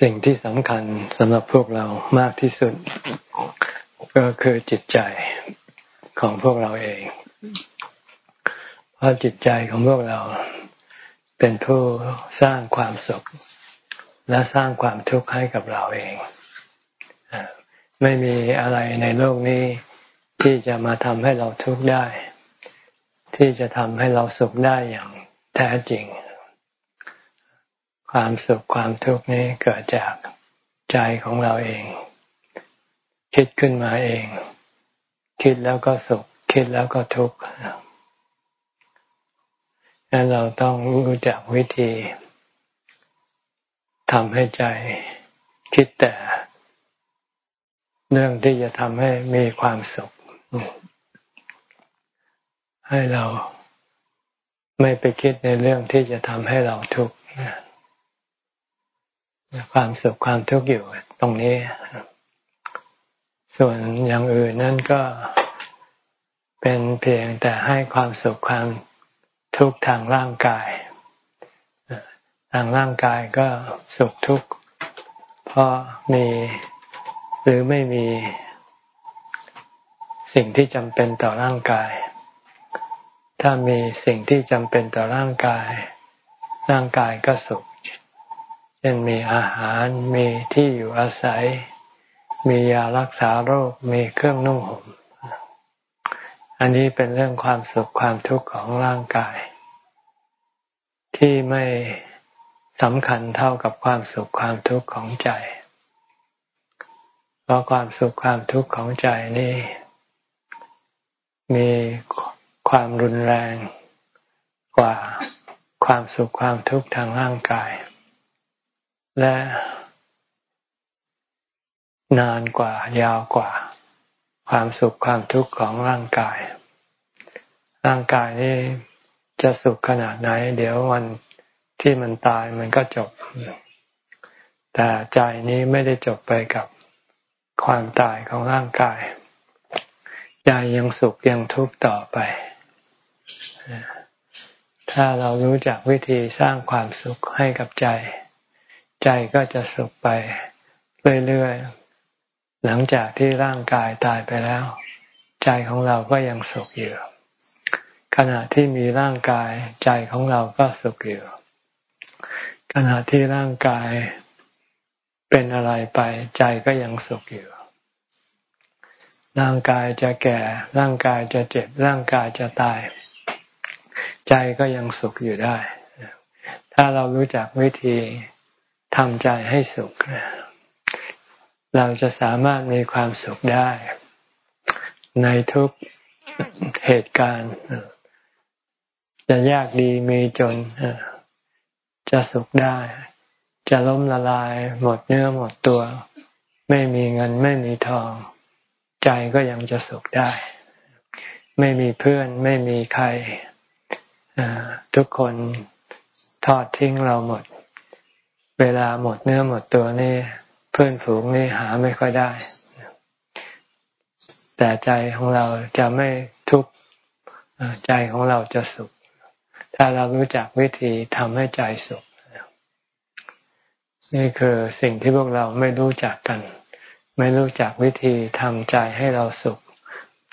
สิ่งที่สำคัญสำหรับพวกเรามากที่สุด ก็คือจิตใจของพวกเราเอง เพราะจิตใจของพวกเราเป็นผู้สร้างความสุข และสร้างความทุกข์ให้กับเราเอง ไม่มีอะไรในโลกนี้ที่จะมาทำให้เราทุกข์ได้ ที่จะทำให้เราสุขได้อย่างแท้จริง ความสุขความทุกข์นี้เกิดจากใจของเราเอง คิดขึ้นมาเอง คิดแล้วก็สุข คิดแล้วก็ทุกข์ดังนั้นเราต้องรู้จักวิธีทำให้ใจคิดแต่เรื่องที่จะทำให้มีความสุข ให้เราไม่ไปคิดในเรื่องที่จะทำให้เราทุกข์ ความสุขความทุกข์อยู่ตรงนี้ ส่วนอย่างอื่นนั่นก็เป็นเพียงแต่ให้ความสุขความทุกข์ทางร่างกาย ทางร่างกายก็สุขทุกข์เพราะมีหรือไม่มีสิ่งที่จำเป็นต่อร่างกาย ถ้ามีสิ่งที่จำเป็นต่อร่างกาย ร่างกายก็สุข เช่นมีอาหารมีที่อยู่อาศัย มียารักษาโรคมีเครื่องนุ่งห่มอันนี้เป็นเรื่องความสุขความทุกข์ของร่างกาย ที่ไม่สำคัญเท่ากับความสุขความทุกข์ของใจ เพราะความสุขความทุกข์ของใจนี่ มีความรุนแรงกว่าความสุขความทุกข์ทางร่างกาย และนานกว่ายาวกว่า ความสุขความทุกข์ของร่างกาย ร่างกายนี้จะสุขขนาดไหน เดี๋ยววันที่มันตายมันก็จบ แต่ใจนี้ไม่ได้จบไปกับความตายของร่างกาย ใจยังสุขยังทุกข์ต่อไป ถ้าเรารู้จักวิธีสร้างความสุขให้กับใจ ใจก็จะสุขไปเรื่อยๆ หลังจากที่ร่างกายตายไปแล้ว ใจของเราก็ยังสุขอยู่ ขณะที่มีร่างกายใจของเราก็สุขอยู่ ขณะที่ร่างกายเป็นอะไรไป ใจก็ยังสุขอยู่ ร่างกายจะแก่ ร่างกายจะเจ็บ ร่างกายจะตาย ใจก็ยังสุขอยู่ได้ ถ้าเรารู้จักวิธี ทำใจให้สุข เราจะสามารถมีความสุขได้ ในทุกเหตุการณ์ จะยากดีมีจน จะสุขได้ จะล้มละลาย หมดเนื้อหมดตัว ไม่มีเงินไม่มีทอง ใจก็ยังจะสุขได้ ไม่มีเพื่อนไม่มีใครทุกคนทอดทิ้งเราหมด เวลาหมดเนื้อหมดตัวนี่เพื่อนฝูงนี่หาไม่ค่อยได้ แต่ใจของเราจะไม่ทุกข์ใจของเราจะสุข ถ้าเรารู้จักวิธีทำให้ใจสุข นี่คือสิ่งที่พวกเราไม่รู้จักกัน ไม่รู้จักวิธีทำใจให้เราสุข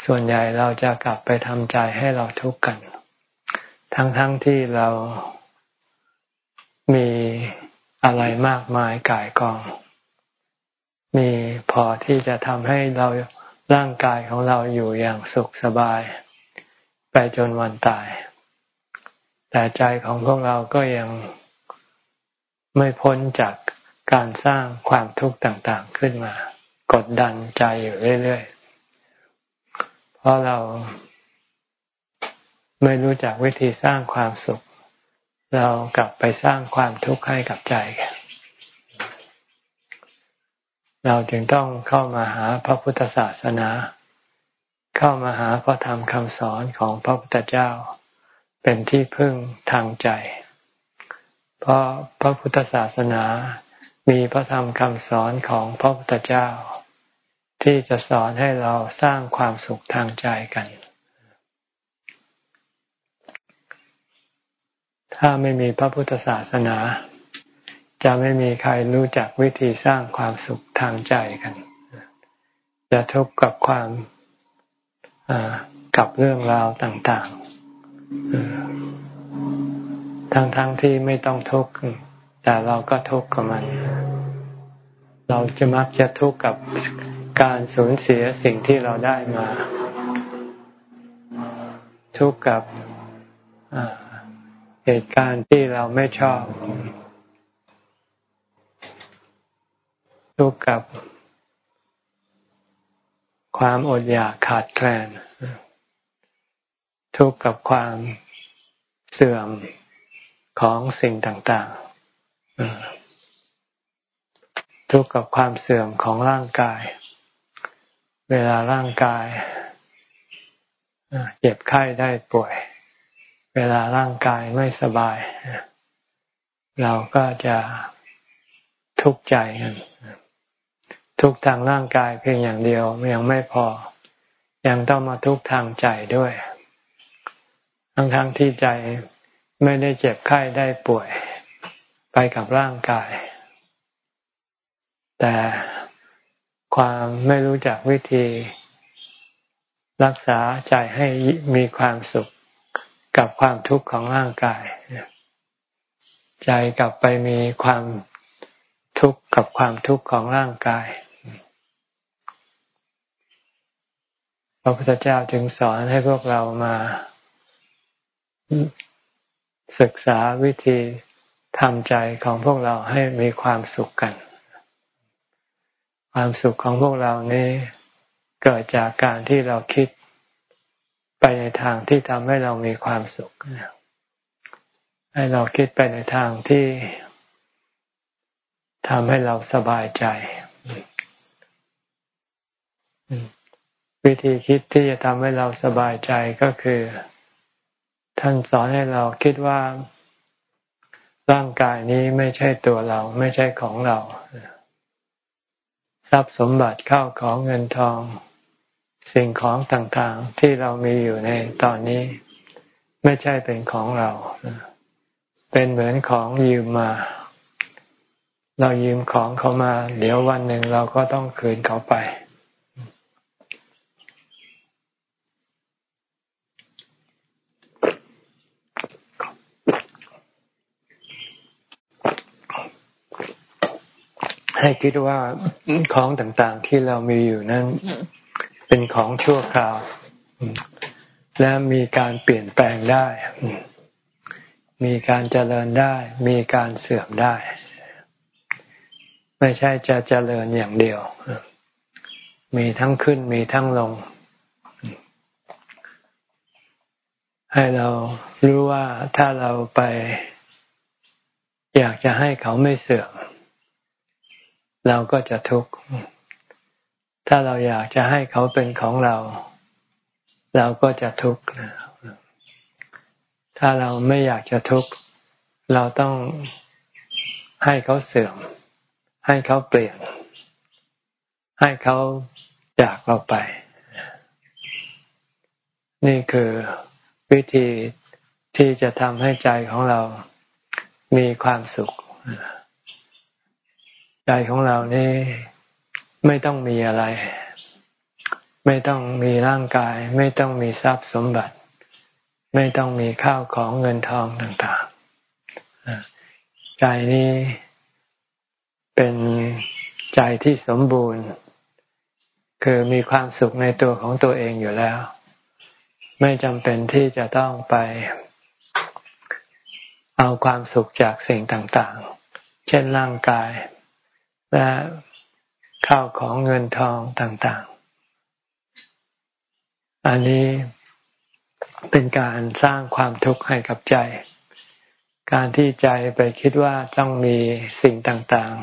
ส่วนใหญ่เราจะกลับไปทำใจให้เราทุกข์กัน ทั้งๆทที่เรา อะไรมากมายกายกอง มีพอที่จะทำให้เราร่างกายของเราอยู่อย่างสุขสบาย ไปจนวันตาย แต่ใจของพวกเราก็ยังไม่พ้นจากการสร้างความทุกข์ต่างๆขึ้นมา กดดันใจอยู่เรื่อยๆ เพราะเราไม่รู้จักวิธีสร้างความสุข เรากลับไปสร้างความทุกข์ให้กับใจกันเราจึงต้องเข้ามาหาพระพุทธศาสนา เข้ามาหาพระธรรมคำสอนของพระพุทธเจ้า เป็นที่พึ่งทางใจ เพราะพระพุทธศาสนามีพระธรรมคำสอนของพระพุทธเจ้า ที่จะสอนให้เราสร้างความสุขทางใจกัน ถ้าไม่มีพระพุทธศาสนา จะไม่มีใครรู้จักวิธีสร้างความสุขทางใจกัน จะทุกข์กับความกับเรื่องราวต่างๆ ทั้งๆทที่ไม่ต้องทุกข์แต่เราก็ทุกข์กับมัน เราจะมักจะทุกข์กับการสูญเสียสิ่งที่เราได้มา ทุกข์กับ เหตุการณ์ที่เราไม่ชอบ ทุกข์กับความอดอยากขาดแคลน ทุกข์กับความเสื่อมของสิ่งต่างๆ ทุกข์กับความเสื่อมของร่างกาย เวลาร่างกายเจ็บไข้ได้ป่วย เวลาร่างกายไม่สบาย เราก็จะทุกข์ใจกันทุกทางร่างกายเพียงอย่างเดียวยังไม่พอ ยังต้องมาทุกทางใจด้วย ทั้งทั้งที่ใจไม่ได้เจ็บไข้ได้ป่วย ไปกับร่างกาย แต่ความไม่รู้จักวิธี รักษาใจให้มีความสุข กับความทุกข์ของร่างกาย ใจกลับไปมีความทุกข์กับความทุกข์ของร่างกายพระพุทธเจ้าจึงสอนให้พวกเรามาศึกษาวิธีทำใจของพวกเราให้มีความสุขกัน ความสุขของพวกเรานี้เกิดจากการที่เราคิด ไปในทางที่ทำให้เรามีความสุข ให้เราคิดไปในทางที่ทำให้เราสบายใจ วิธีคิดที่จะทำให้เราสบายใจก็คือ ท่านสอนให้เราคิดว่าร่างกายนี้ไม่ใช่ตัวเรา ไม่ใช่ของเรา ทรัพย์สมบัติเข้าของเงินทอง สิ่งของต่างๆที่เรามีอยู่ในตอนนี้ ไม่ใช่เป็นของเรา เป็นเหมือนของยืมมา เรายืมของเขามา เดี๋ยววันหนึ่งเราก็ต้องคืนเขาไป ให้คิดว่าของต่างๆที่เรามีอยู่นั้น เป็นของชั่วคราว และมีการเปลี่ยนแปลงได้ มีการเจริญได้ มีการเสื่อมได้ ไม่ใช่จะเจริญอย่างเดียว มีทั้งขึ้นมีทั้งลง ให้เรารู้ว่าถ้าเราไป อยากจะให้เขาไม่เสื่อม เราก็จะทุกข์ ถ้าเราอยากจะให้เขาเป็นของเรา เราก็จะทุกข์ถ้าเราไม่อยากจะทุกข์เราต้องให้เขาเสื่อม ให้เขาเปลี่ยน ให้เขาจากเราไป นี่คือวิธีที่จะทำให้ใจของเรามีความสุข ใจของเรานี่ ไม่ต้องมีอะไร ไม่ต้องมีร่างกาย ไม่ต้องมีทรัพย์สมบัติ ไม่ต้องมีข้าวของเงินทองต่างๆใจนี้เป็นใจที่สมบูรณ์ คือมีความสุขในตัวของตัวเองอยู่แล้ว ไม่จำเป็นที่จะต้องไปเอาความสุขจากสิ่งต่างๆ เช่นร่างกาย และ ข้าวของเงินทองต่างๆ อันนี้เป็นการสร้างความทุกข์ให้กับใจ การที่ใจไปคิดว่าต้องมีสิ่งต่าง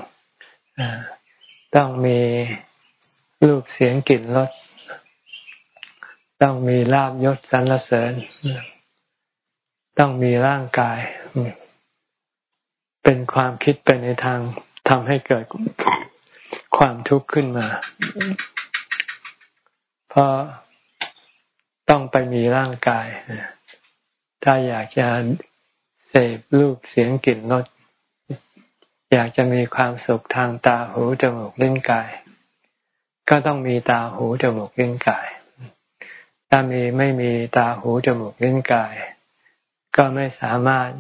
ๆ ต้องมีรูปเสียงกลิ่นรส ต้องมีลาบยศสรรเสริญ ต้องมีร่างกาย เป็นความคิดไปในทางทำให้เกิด ความทุกข์ขึ้นมา เพราะต้องไปมีร่างกาย ถ้าอยากจะเสพรูปเสียงกลิ่นรสอยากจะมีความสุขทางตาหูจมูกลิ้นกาย ก็ต้องมีตาหูจมูกลิ้นกาย ถ้ามีไม่มีตาหูจมูกลิ้นกาย ก็ไม่สามารถ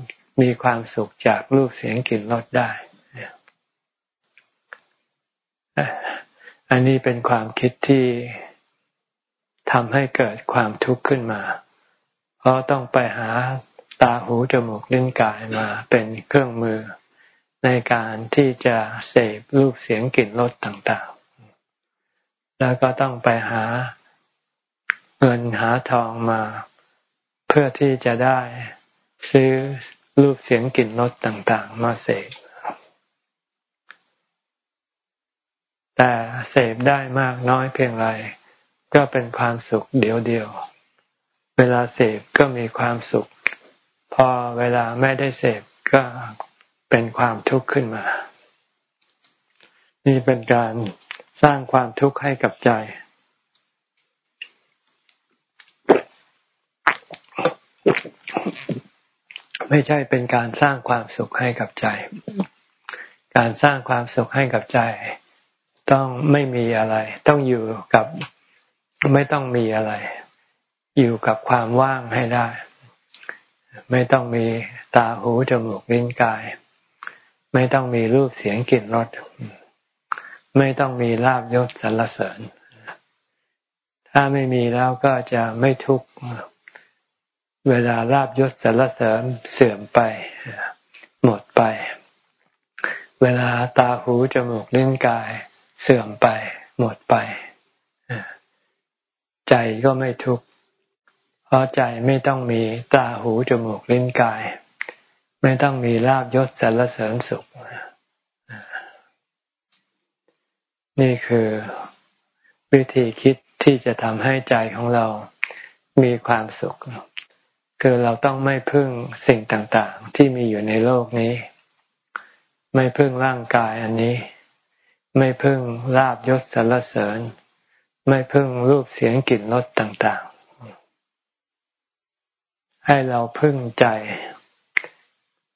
มีความสุขจากรูปเสียงกลิ่นรสได้ อันนี้เป็นความคิดที่ทำให้เกิดความทุกข์ขึ้นมา เพราะต้องไปหาตาหูจมูกลิ้นกายมาเป็นเครื่องมือ ในการที่จะเสพรูปเสียงกลิ่นรสต่างๆ แล้วก็ต้องไปหาเงินหาทองมา เพื่อที่จะได้ซื้อรูปเสียงกลิ่นรสต่างๆ มาเสพแต่ เสพได้มากน้อยเพียงไร ก็เป็นความสุขเดียวเดียว เวลาเสพก็มีความสุข พอเวลาไม่ได้เสพก็เป็นความทุกข์ขึ้นมา นี่เป็นการสร้างความทุกข์ให้กับใจ ไม่ใช่เป็นการสร้างความสุขให้กับใจ การสร้างความสุขให้กับใจ ต้องไม่มีอะไร ต้องอยู่กับไม่ต้องมีอะไร อยู่กับความว่างให้ได้ ไม่ต้องมีตาหูจมูกลิ้นกาย ไม่ต้องมีรูปเสียงกลิ่นรสไม่ต้องมีลาบยศสรรเสริญ ถ้าไม่มีแล้วก็จะไม่ทุกข์เวลาลาบยศสรรเสริญเสื่อมไป หมดไป เวลาตาหูจมูกลิ้นกาย เสื่อมไป หมดไป ใจก็ไม่ทุกข์เพราะใจไม่ต้องมีตาหูจมูกลิ้นกาย ไม่ต้องมีลาบยศสรรเสริญสุข นี่คือวิธีคิดที่จะทำให้ใจของเรามีความสุข คือเราต้องไม่พึ่งสิ่งต่างๆ ที่มีอยู่ในโลกนี้ ไม่พึ่งร่างกายอันนี้ ไม่พึ่งลาบยศสรรเสริญ ไม่พึ่งรูปเสียงกลิ่นรสต่างๆ ให้เราพึ่งใจ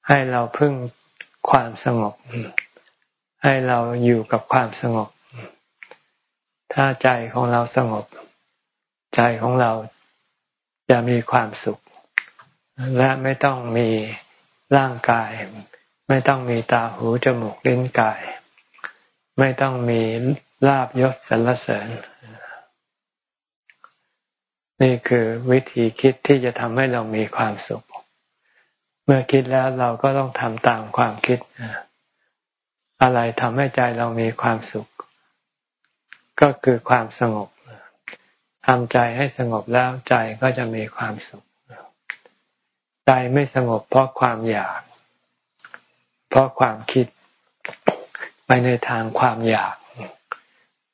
ให้เราพึ่งความสงบ ให้เราอยู่กับความสงบ ถ้าใจของเราสงบ ใจของเราจะมีความสุข และไม่ต้องมีร่างกาย ไม่ต้องมีตาหูจมูกลิ้นกาย ไม่ต้องมีลาบยศสรรเสริญ นี่คือวิธีคิดที่จะทำให้เรามีความสุข เมื่อคิดแล้วเราก็ต้องทำตามความคิด อะไรทำให้ใจเรามีความสุข ก็คือความสงบทำใจให้สงบแล้วใจก็จะมีความสุข ใจไม่สงบเพราะความอยาก เพราะความคิด ไปในทางความอยาก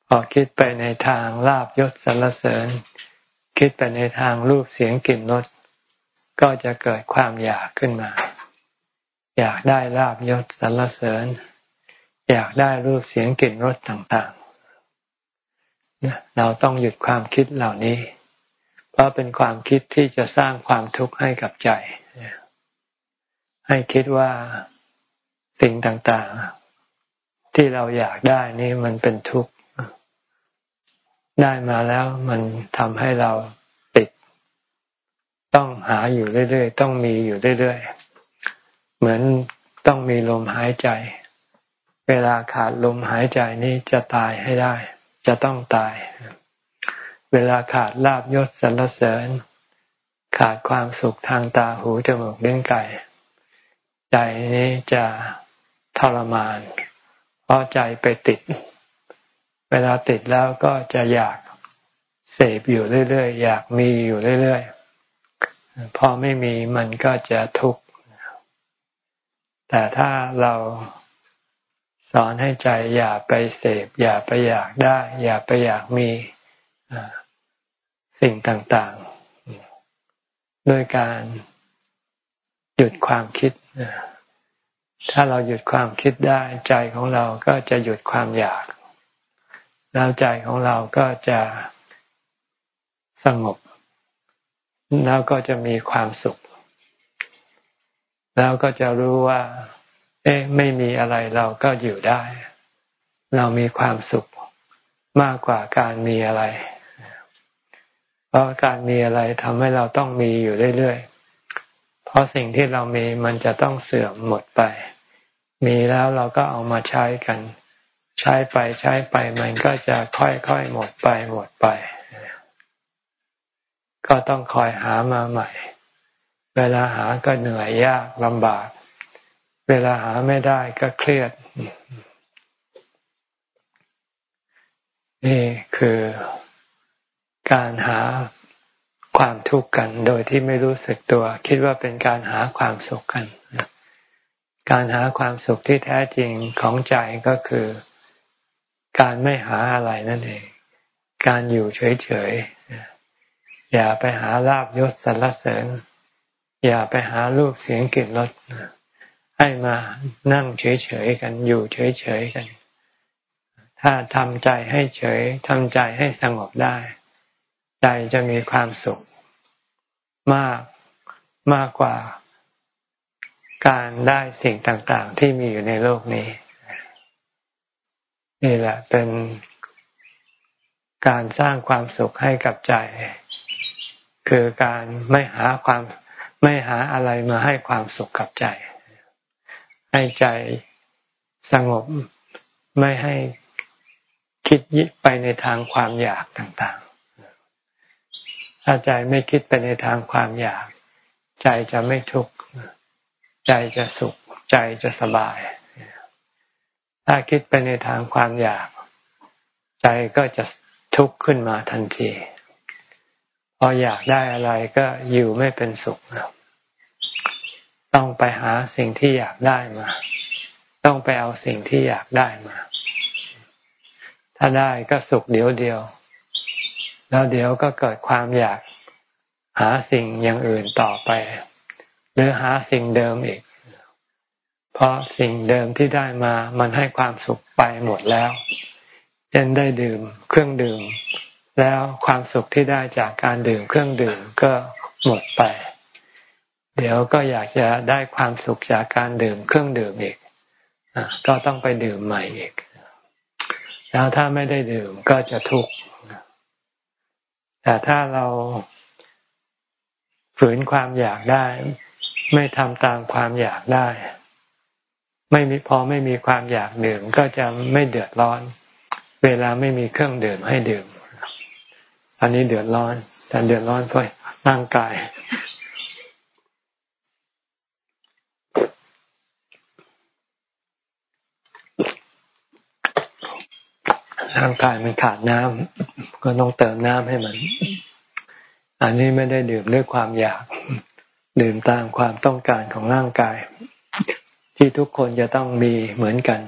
พอคิดไปในทางลาบยศสรรเสริญ คิดไปในทางรูปเสียงกลิ่นรสก็จะเกิดความอยากขึ้นมา อยากได้ลาบยศสรรเสริญ อยากได้รูปเสียงกลิ่นรสต่างๆ เราต้องหยุดความคิดเหล่านี้ เพราะเป็นความคิดที่จะสร้างความทุกข์ให้กับใจ ให้คิดว่าสิ่งต่างๆ ที่เราอยากได้นี่มันเป็นทุกข์ได้มาแล้วมันทำให้เราติด ต้องหาอยู่เรื่อยๆ ต้องมีอยู่เรื่อยๆ เหมือนต้องมีลมหายใจ เวลาขาดลมหายใจนี้จะตายให้ได้ จะต้องตาย เวลาขาดลาบยศสรรเสริญ ขาดความสุขทางตาหูจมูกเลี้ยงไก่ใจนี้จะทรมานเราะใจไปติด เวลาติดแล้วก็จะอยากเสพอยู่เรื่อยๆ อยากมีอยู่เรื่อยๆ พอไม่มีมันก็จะทุกข์ แต่ถ้าเราสอนให้ใจอย่าไปเสพ อย่าไปอยากได้ อย่าไปอยากมีสิ่งต่างๆ ด้วยการหยุดความคิด ถ้าเราหยุดความคิดได้ ใจของเราก็จะหยุดความอยาก แล้วใจของเราก็จะสงบ แล้วก็จะมีความสุข แล้วก็จะรู้ว่า เอ๊ะไม่มีอะไรเราก็อยู่ได้ เรามีความสุขมากกว่าการมีอะไร เพราะการมีอะไรทำให้เราต้องมีอยู่เรื่อยๆ เพราะสิ่งที่เรามีมันจะต้องเสื่อมหมดไป มีแล้วเราก็เอามาใช้กัน ใช้ไปใช้ไปมันก็จะค่อยๆหมดไปหมดไป ก็ต้องคอยหามาใหม่ เวลาหาก็เหนื่อยยากลำบาก เวลาหาไม่ได้ก็เครียด นี่คือการหาความทุกข์กันโดยที่ไม่รู้สึกตัว คิดว่าเป็นการหาความสุขกัน การหาความสุขที่แท้จริงของใจก็คือ การไม่หาอะไรนั่นเอง การอยู่เฉยๆ อย่าไปหาลาบยศสรรเสริญ อย่าไปหารูปเสียงกลิ่นรสให้มานั่งเฉยๆกันอยู่เฉยๆกัน ถ้าทำใจให้เฉยทำใจให้สงบได้ ใจจะมีความสุข มากมากกว่า การได้สิ่งต่างๆ ที่มีอยู่ในโลกนี้ นี่แหละเป็นการสร้างความสุขให้กับใจ คือการไม่หาความไม่หาอะไรมาให้ความสุขกับใจ ให้ใจสงบไม่ให้คิดไปในทางความอยากต่างๆ ถ้าใจไม่คิดไปในทางความอยาก ใจจะไม่ทุกข์ ใจจะสุข ใจจะสบาย ถ้าคิดไปในทางความอยาก ใจก็จะทุกข์ขึ้นมาทันที พออยากได้อะไรก็อยู่ไม่เป็นสุขต้องไปหาสิ่งที่อยากได้มา ต้องไปเอาสิ่งที่อยากได้มา ถ้าได้ก็สุขเดียวเดียว แล้วเดี๋ยวก็เกิดความอยากหาสิ่งอย่างอื่นต่อไป หรือหาสิ่งเดิมอีก เพราะสิ่งเดิมที่ได้มามันให้ความสุขไปหมดแล้วเช่นได้ดื่มเครื่องดื่ม แล้วความสุขที่ได้จากการดื่มเครื่องดื่มก็หมดไป เดี๋ยวก็อยากจะได้ความสุขจากการดื่มเครื่องดื่มอีกก็ต้องไปดื่มใหม่อีก แล้วถ้าไม่ได้ดื่มก็จะทุกข์แต่ถ้าเราฝืนความอยากได้ ไม่ทำตามความอยากได้ ไม่มีพอไม่มีความอยากดื่ม ก็จะไม่เดือดร้อน เวลาไม่มีเครื่องดื่มให้ดื่ม อันนี้เดือดร้อนแต่เดือดร้อนเพราะร่างกายร่างกายมันขาดน้ำก็ต้องเติมน้ำให้มัน อันนี้ไม่ได้ดื่มด้วยความอยาก ดื่มตามความต้องการของร่างกาย ที่ทุกคนจะต้องมีเหมือนกัน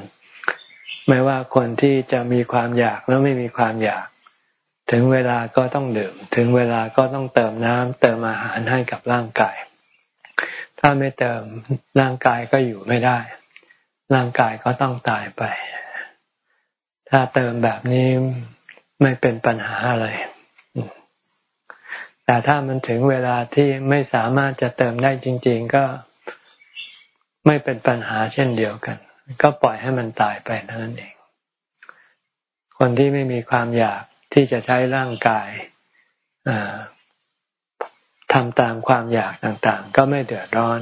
ไม่ว่าคนที่จะมีความอยากแล้วไม่มีความอยาก ถึงเวลาก็ต้องดื่ม ถึงเวลาก็ต้องเติมน้ำเติมอาหารให้กับร่างกาย ถ้าไม่เติมร่างกายก็อยู่ไม่ได้ ร่างกายก็ต้องตายไป ถ้าเติมแบบนี้ไม่เป็นปัญหาอะไร แต่ถ้ามันถึงเวลาที่ไม่สามารถจะเติมได้จริง ๆ ก็ไม่เป็นปัญหาเช่นเดียวกัน ก็ปล่อยให้มันตายไปเท่านั้นเอง คนที่ไม่มีความอยากที่จะใช้ร่างกายทำตามความอยากต่างๆ ก็ไม่เดือดร้อน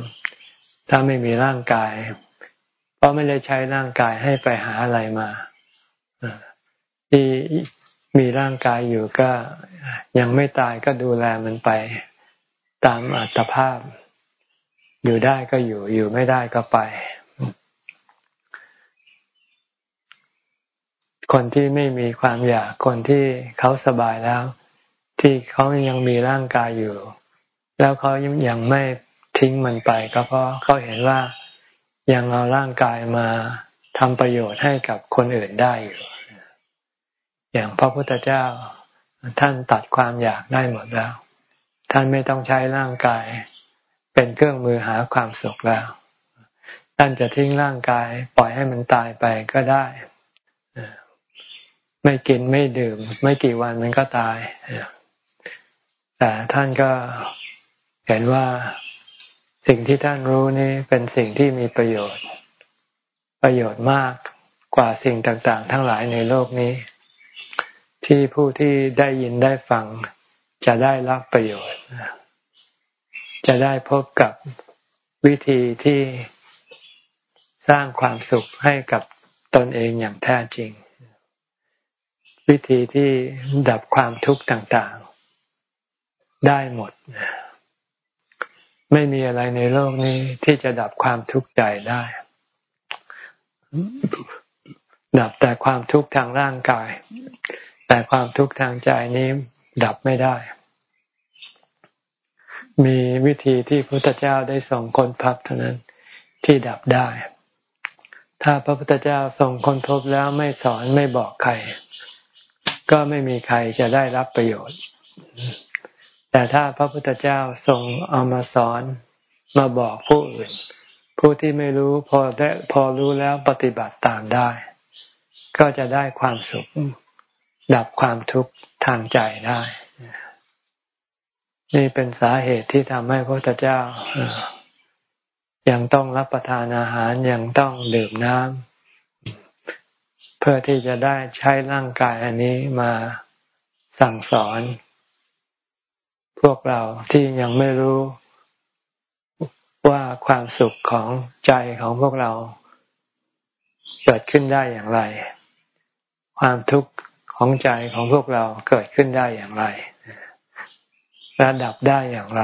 ถ้าไม่มีร่างกาย เพราะไม่ได้ใช้ร่างกายให้ไปหาอะไรมาที่ มีร่างกายอยู่ก็ยังไม่ตายก็ดูแลมันไปตามอัตภาพ อยู่ได้ก็อยู่อยู่ไม่ได้ก็ไป คนที่ไม่มีความอยากคนที่เขาสบายแล้ว ที่เขายังมีร่างกายอยู่ แล้วเขายังไม่ทิ้งมันไป ก็เพราะเขาเห็นว่ายังเอาร่างกายมาทำประโยชน์ให้กับคนอื่นได้อยู่ อย่างพระพุทธเจ้าท่านตัดความอยากได้หมดแล้ว ท่านไม่ต้องใช้ร่างกาย เป็นเครื่องมือหาความสุขแล้ว ท่านจะทิ้งร่างกาย ปล่อยให้มันตายไปก็ได้ไม่กินไม่ดื่ม ไม่กี่วันมันก็ตายแต่ท่านก็เห็นว่าสิ่งที่ท่านรู้นี่เป็นสิ่งที่มีประโยชน์ ประโยชน์มากกว่าสิ่งต่าง ๆ ทั้งหลายในโลกนี้ ที่ผู้ที่ได้ยินได้ฟัง จะได้รับประโยชน์ จะได้พบกับวิธีที่สร้างความสุขให้กับตนเองอย่างแท้จริง วิธีที่ดับความทุกข์ต่างๆ ได้หมด ไม่มีอะไรในโลกนี้ที่จะดับความทุกข์ใจได้ ดับแต่ความทุกข์ทางร่างกาย แต่ความทุกข์ทางใจนี้ดับไม่ได้ มีวิธีที่พระพุทธเจ้าได้ส่งคนพับเท่านั้นที่ดับได้ ถ้าพระพุทธเจ้าทรงคนพบแล้วไม่สอนไม่บอกใคร ก็ไม่มีใครจะได้รับประโยชน์ แต่ถ้าพระพุทธเจ้าทรงเอามาสอนมาบอกผู้อื่น ผู้ที่ไม่รู้พอได้พอรู้แล้วปฏิบัติตามได้ ก็จะได้ความสุข ดับความทุกข์ทางใจได้ นี่เป็นสาเหตุที่ทำให้พระพุทธเจ้ายังต้องรับประทานอาหารยังต้องดื่มน้ำเพื่อที่จะได้ใช้ร่างกายอันนี้มาสั่งสอน พวกเราที่ยังไม่รู้ว่าความสุขของใจของพวกเรา เกิดขึ้นได้อย่างไร ความทุกข์ ของใจของพวกเราเกิดขึ้นได้อย่างไรระดับได้อย่างไร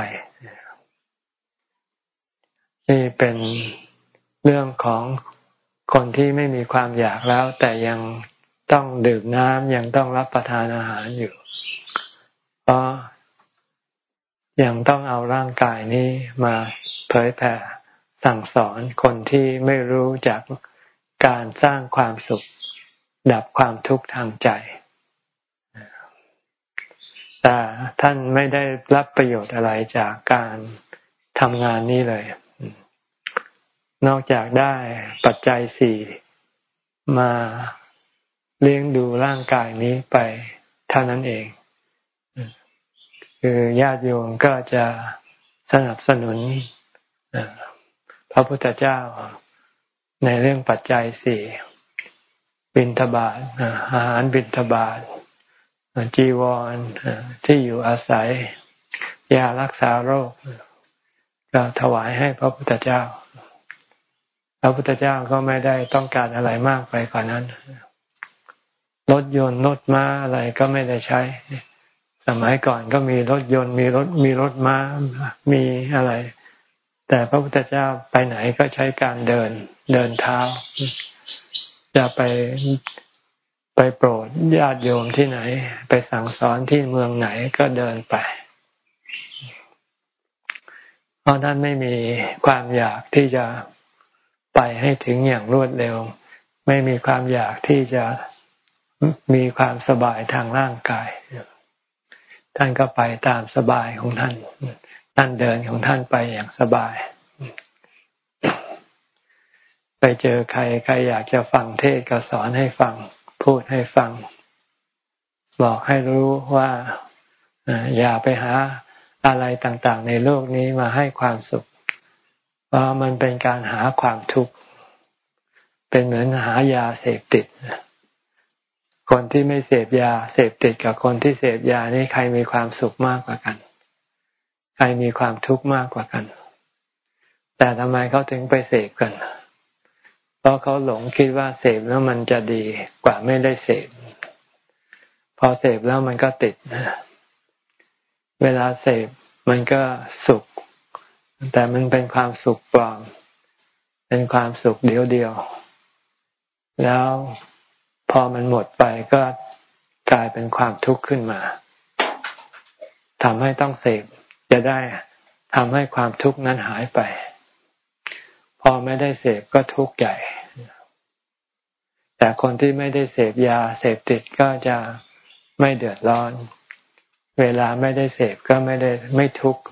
นี่เป็นเรื่องของคนที่ไม่มีความอยากแล้ว แต่ยังต้องดื่มน้ำยังต้องรับประทานอาหารอยู่ เพราะยังต้องเอาร่างกายนี้มาเผยแผ่สั่งสอนคนที่ไม่รู้จากการสร้างความสุข ดับความทุกข์ทางใจ แต่ท่านไม่ได้รับประโยชน์อะไรจากการทำงานนี้เลย นอกจากได้ปัจจัยสี่มาเลี้ยงดูร่างกายนี้ไปเท่านั้นเอง คือญาติโยมก็จะสนับสนุนพระพุทธเจ้าในเรื่องปัจจัยสี่ บิณฑบาตอาหารบิณฑบาตจีวรที่อยู่อาศัย ยารักษาโรค ก็ถวายให้พระพุทธเจ้า พระพุทธเจ้าก็ไม่ได้ต้องการอะไรมากไปกว่านนั้นรถยนต์รถม้าอะไรก็ไม่ได้ใช้ สมัยก่อนก็มีรถยนต์มีรถมีรถม้ามีอะไร แต่พระพุทธเจ้าไปไหนก็ใช้การเดินเดินเท้า จะไปไปโปรดญาติโยมที่ไหน ไปสั่งสอนที่เมืองไหนก็เดินไป เพราะท่านไม่มีความอยากที่จะไปให้ถึงอย่างรวดเร็ว ไม่มีความอยากที่จะมีความสบายทางร่างกาย ท่านก็ไปตามสบายของท่าน ท่านเดินของท่านไปอย่างสบาย ไปเจอใครใครอยากจะฟังเทศก็สอนให้ฟัง พูดให้ฟัง บอกให้รู้ว่าอย่าไปหาอะไรต่างๆ ในโลกนี้มาให้ความสุข เพราะมันเป็นการหาความทุกข์ เป็นเหมือนหายาเสพติด คนที่ไม่เสพยาเสพติดกับคนที่เสพยานี่ใครมีความสุขมากกว่ากัน ใครมีความทุกข์มากกว่ากัน แต่ทำไมเขาถึงไปเสพกันเพราะเขาหลงคิดว่าเสพแล้วมันจะดีกว่าไม่ได้เสพ พอเสพแล้วมันก็ติด เวลาเสพมันก็สุข แต่มันเป็นความสุขปลอม เป็นความสุขเดียวเดียว แล้วพอมันหมดไปก็กลายเป็นความทุกข์ขึ้นมาทำให้ต้องเสพจะได้ทำให้ความทุกข์นั้นหายไป พอไม่ได้เสพก็ทุกข์ใหญ่ แต่คนที่ไม่ได้เสพยาเสพติดก็จะไม่เดือดร้อน เวลาไม่ได้เสพก็ไม่ได้ไม่ทุกข์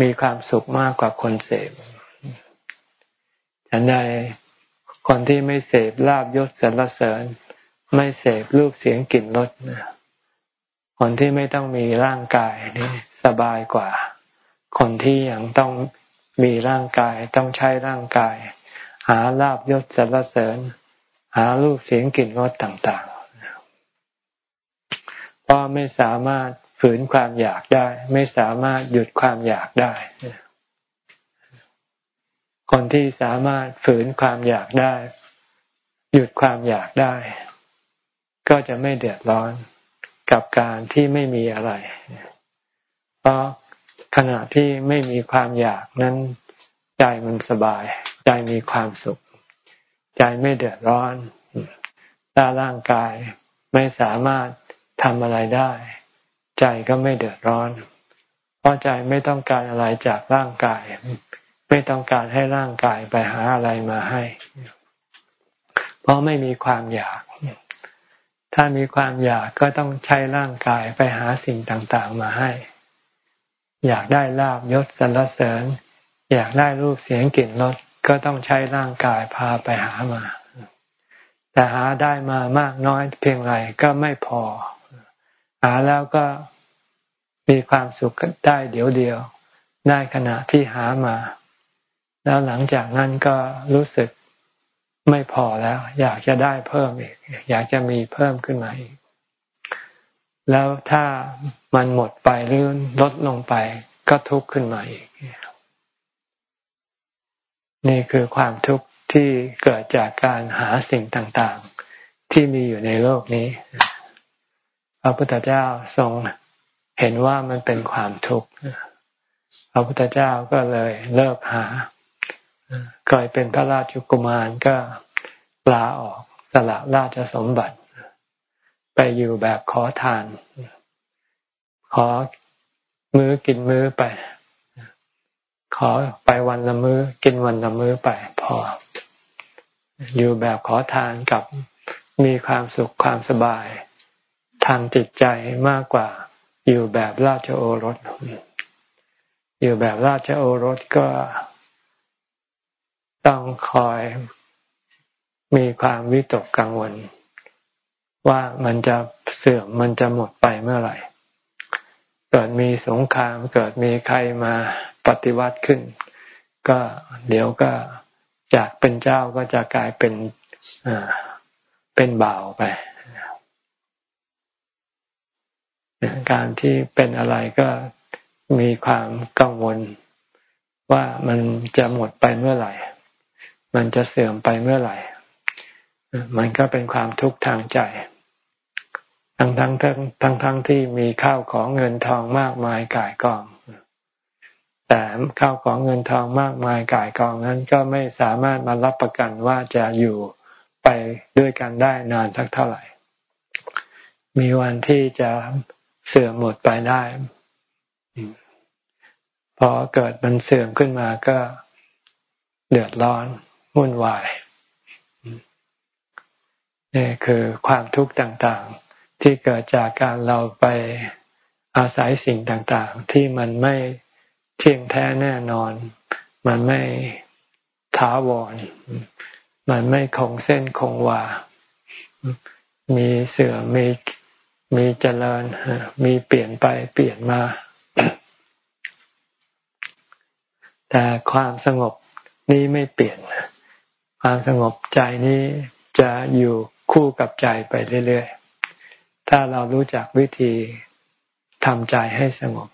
มีความสุขมากกว่าคนเสพฉันใดคนที่ไม่เสพลาบยศสรรเสริญ ไม่เสพรูปเสียงกลิ่นรสคนที่ไม่ต้องมีร่างกายนี่สบายกว่า คนที่ยังต้อง มีร่างกายต้องใช้ร่างกาย หาลาบยศสรรเสริญ หารูปเสียงกลิ่นรสต่างๆเพราะไม่สามารถฝืนความอยากได้ ไม่สามารถหยุดความอยากได้ คนที่สามารถฝืนความอยากได้ หยุดความอยากได้ ก็จะไม่เดือดร้อนกับการที่ไม่มีอะไร เพราะ ขณะที่ไม่มีความอยากนั้น ใจมันสบาย ใจมีความสุข ใจไม่เดือดร้อน ถ้าร่างกายไม่สามารถทำอะไรได้ ใจก็ไม่เดือดร้อน เพราะใจไม่ต้องการอะไรจากร่างกาย ไม่ต้องการให้ร่างกายไปหาอะไรมาให้ เพราะไม่มีความอยาก ถ้ามีความอยากก็ต้องใช้ร่างกายไปหาสิ่งต่างๆมาให้ อยากได้ลาบยศสรรเสริญ อยากได้รูปเสียงกลิ่นรสก็ต้องใช้ร่างกายพาไปหามา แต่หาได้มามากน้อยเพียงไรก็ไม่พอ หาแล้วก็มีความสุขได้เดี๋ยวเดียว ได้ขณะที่หามา แล้วหลังจากนั้นก็รู้สึกไม่พอแล้ว อยากจะได้เพิ่มอีก อยากจะมีเพิ่มขึ้นมาอีก แล้วถ้ามันหมดไปหรือลดลงไปก็ทุกข์ขึ้นมาอีก นี่คือความทุกข์ที่เกิดจากการหาสิ่งต่างๆ ที่มีอยู่ในโลกนี้ พระพุทธเจ้าทรงเห็นว่ามันเป็นความทุกข์พระพุทธเจ้าก็เลยเลิกหาเคยเป็นพระราชกุมารก็ลาออกสละราชสมบัติ ไปอยู่แบบขอทาน ขอมื้อกินมื้อไป ขอไปวันละมือ้อ กินวันละมื้อไป พอ อยู่แบบขอทานกับมีความสุขความสบาย ทางจิตใจมากกว่า อยู่แบบราชโอรส อยู่แบบราชโอรสก็ต้องคอยมีความวิตกกังวล ว่ามันจะเสื่อมมันจะหมดไปเมื่อไหร่ เกิดมีสงครามเกิดมีใครมาปฏิวัติขึ้น ก็เดี๋ยวก็จากเป็นเจ้าก็จะกลายเป็นเป็นบ่าวไป การที่เป็นอะไรก็มีความกังวลว่ามันจะหมดไปเมื่อไหร่ มันจะเสื่อมไปเมื่อไหร่ มันก็เป็นความทุกข์ทางใจ ทั้งทั้งทั้งทั้งทั้งที่มีข้าวของเงินทองมากมายก่ายกอง แต่ข้าวของเงินทองมากมายกายกองนั้นก็ไม่สามารถมารับประกันว่าจะอยู่ไปด้วยกันได้นานสักเท่าไหร่ มีวันที่จะเสื่อมหมดไปได้ พอเกิดมันเสื่อมขึ้นมาก็เดือดร้อนวุ่นวายนี่คือความทุกข์ต่างๆ ที่เกิดจากการเราไปอาศัยสิ่งต่างๆ ที่มันไม่เที่ยงแท้แน่นอน มันไม่ถาวร มันไม่คงเส้นคงวา มีเสื่อมมีมีเจริญ มีเปลี่ยนไปเปลี่ยนมา แต่ความสงบนี้ไม่เปลี่ยน ความสงบใจนี้จะอยู่คู่กับใจไปเรื่อยๆ ถ้าเรารู้จักวิธีทำใจให้สงบ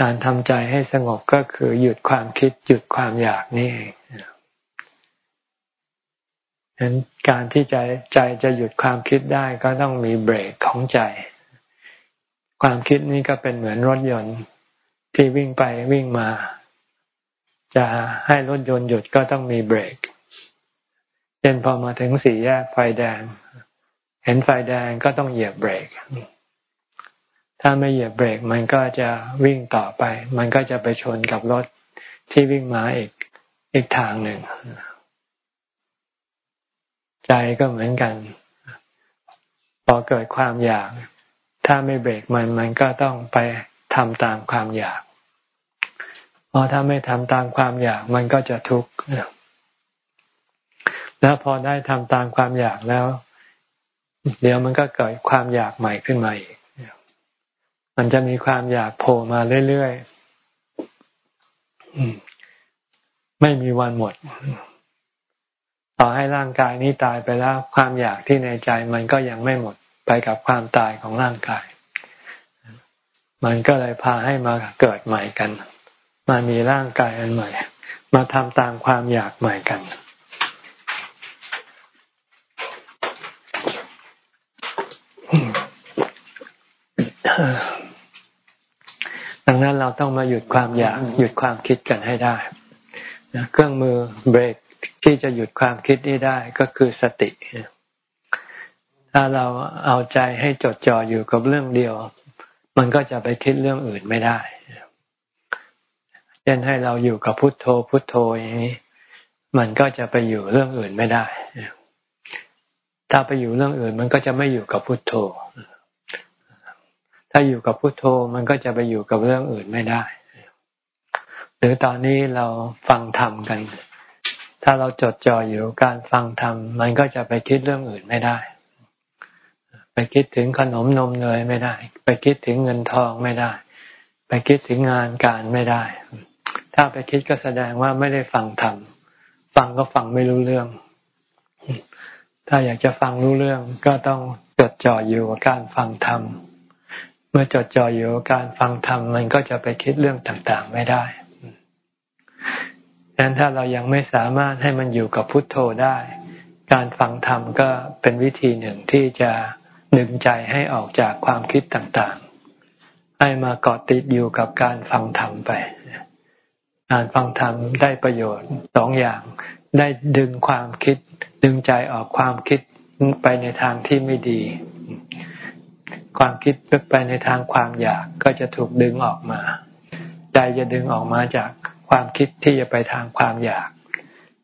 การทำใจให้สงบก็คือหยุดความคิดหยุดความอยากนี่เองฉะนั้นการที่ใจใจจะหยุดความคิดได้ก็ต้องมีเบรกของใจ ความคิดนี้ก็เป็นเหมือนรถยนต์ที่วิ่งไปวิ่งมา จะให้รถยนต์หยุดก็ต้องมีเบรกเช่นพอมาถึงสี่แยกไฟแดง เห็นไฟแดงก็ต้องเหยียบเบรก ถ้าไม่เหยียบเบรกมันก็จะวิ่งต่อไป มันก็จะไปชนกับรถที่วิ่งมาอีกอีกทางหนึ่ง ใจก็เหมือนกัน พอเกิดความอยาก ถ้าไม่เบรกมันมันก็ต้องไปทำตามความอยากพอถ้าไม่ทำตามความอยากมันก็จะทุกข์แล้วพอได้ทำตามความอยากแล้ว เดี๋ยวมันก็เกิดความอยากใหม่ขึ้นมาอีก มันจะมีความอยากโผล่มาเรื่อยๆ ไม่มีวันหมด ต่อให้ร่างกายนี้ตายไปแล้ว ความอยากที่ในใจมันก็ยังไม่หมดไปกับความตายของร่างกาย มันก็เลยพาให้มาเกิดใหม่กัน มามีร่างกายอันใหม่ มาทำตามความอยากใหม่กัน ดังนั้นเราต้องมาหยุดความอยากหยุดความคิดกันให้ได้เครื่องมือเบรกที่จะหยุดความคิดนี้ได้ก็คือสติ ถ้าเราเอาใจให้จดจ่ออยู่กับเรื่องเดียว มันก็จะไปคิดเรื่องอื่นไม่ได้เช่นให้เราอยู่กับพุทโธพุทโธอย่างนี้ มันก็จะไปอยู่เรื่องอื่นไม่ได้ ถ้าไปอยู่เรื่องอื่น มันก็จะไม่อยู่กับพุทโธ ถ้าอยู่กับพุโทโธมันก็จะไปอยู่กับเรื่องอื่นไม่ได้ หรือตอนนี้เราฟังธรรมกัน ถ้าเราจดจ่ออยู่การฟังธรรมมันก็จะไปคิดเรื่องอื่นไม่ได้ ไปคิดถึงขนมนมเนยไม่ได้ ไปคิดถึงเงินทองไม่ได้ ไปคิดถึงงานการไม่ได้ ถ้าไปคิดก็แสดงว่าไม่ได้ฟังธรรมฟังก็ฟังไม่รู้เรื่อง ถ้าอยากจะฟังรู้เรื่องก็ต้องจดจ่ออยู่กับการฟังธรรม เมื่อจดจ่ออยู่การฟังธรรมมันก็จะไปคิดเรื่องต่างๆไม่ได้ดังนั้นถ้าเรายังไม่สามารถให้มันอยู่กับพุทโธได้ การฟังธรรมก็เป็นวิธีหนึ่งที่จะดึงใจให้ออกจากความคิดต่างๆ ให้มาเกาะติดอยู่กับการฟังธรรมไป การฟังธรรมได้ประโยชน์สองอย่าง ได้ดึงความคิด ดึงใจออกความคิดไปในทางที่ไม่ดี ความคิดไปในทางความอยากก็จะถูกดึงออกมา ใจจะดึงออกมาจากความคิดที่จะไปทางความอยาก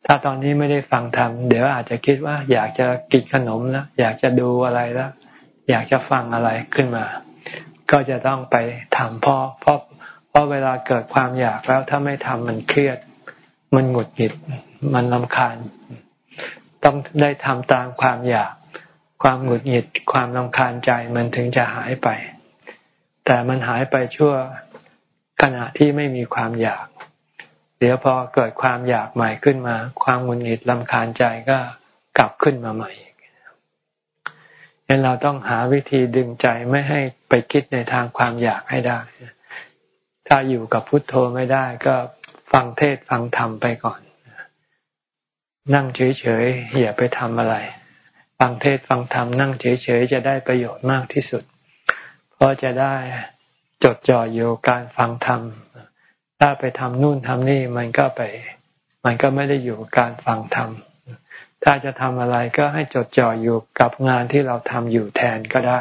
ถ้าตอนนี้ไม่ได้ฟังธรรมเดี๋ยวอาจจะคิดว่าอยากจะกินขนมแล้วอยากจะดูอะไรแล้วอยากจะฟังอะไรขึ้นมา ก็จะต้องไปทำเพราะเพราะเพราะเวลาเกิดความอยากแล้วถ้าไม่ทำมันเครียด มันหงุดหงิด มันลำคาญ ต้องได้ทำตามความอยาก ความหงุดหงิดความลำคาญใจมันถึงจะหายไป แต่มันหายไปชั่วขณะที่ไม่มีความอยาก เดี๋ยวพอเกิดความอยากใหม่ขึ้นมา ความหงุดหงิดลำคาญใจก็กลับขึ้นมาใหม่ดังนั้นเราต้องหาวิธีดึงใจไม่ให้ไปคิดในทางความอยากให้ได้ ถ้าอยู่กับพุทโธไม่ได้ก็ฟังเทศฟังธรรมไปก่อน นั่งเฉยๆอย่าไปทำอะไร ฟังเทศฟังธรรมนั่งเฉยๆจะได้ประโยชน์มากที่สุด เพราะจะได้จดจ่ออยู่การฟังธรรม ถ้าไปทำนู่นทำนี่มันก็ไป มันก็ไม่ได้อยู่การฟังธรรม ถ้าจะทำอะไรก็ให้จดจ่ออยู่กับงานที่เราทำอยู่แทนก็ได้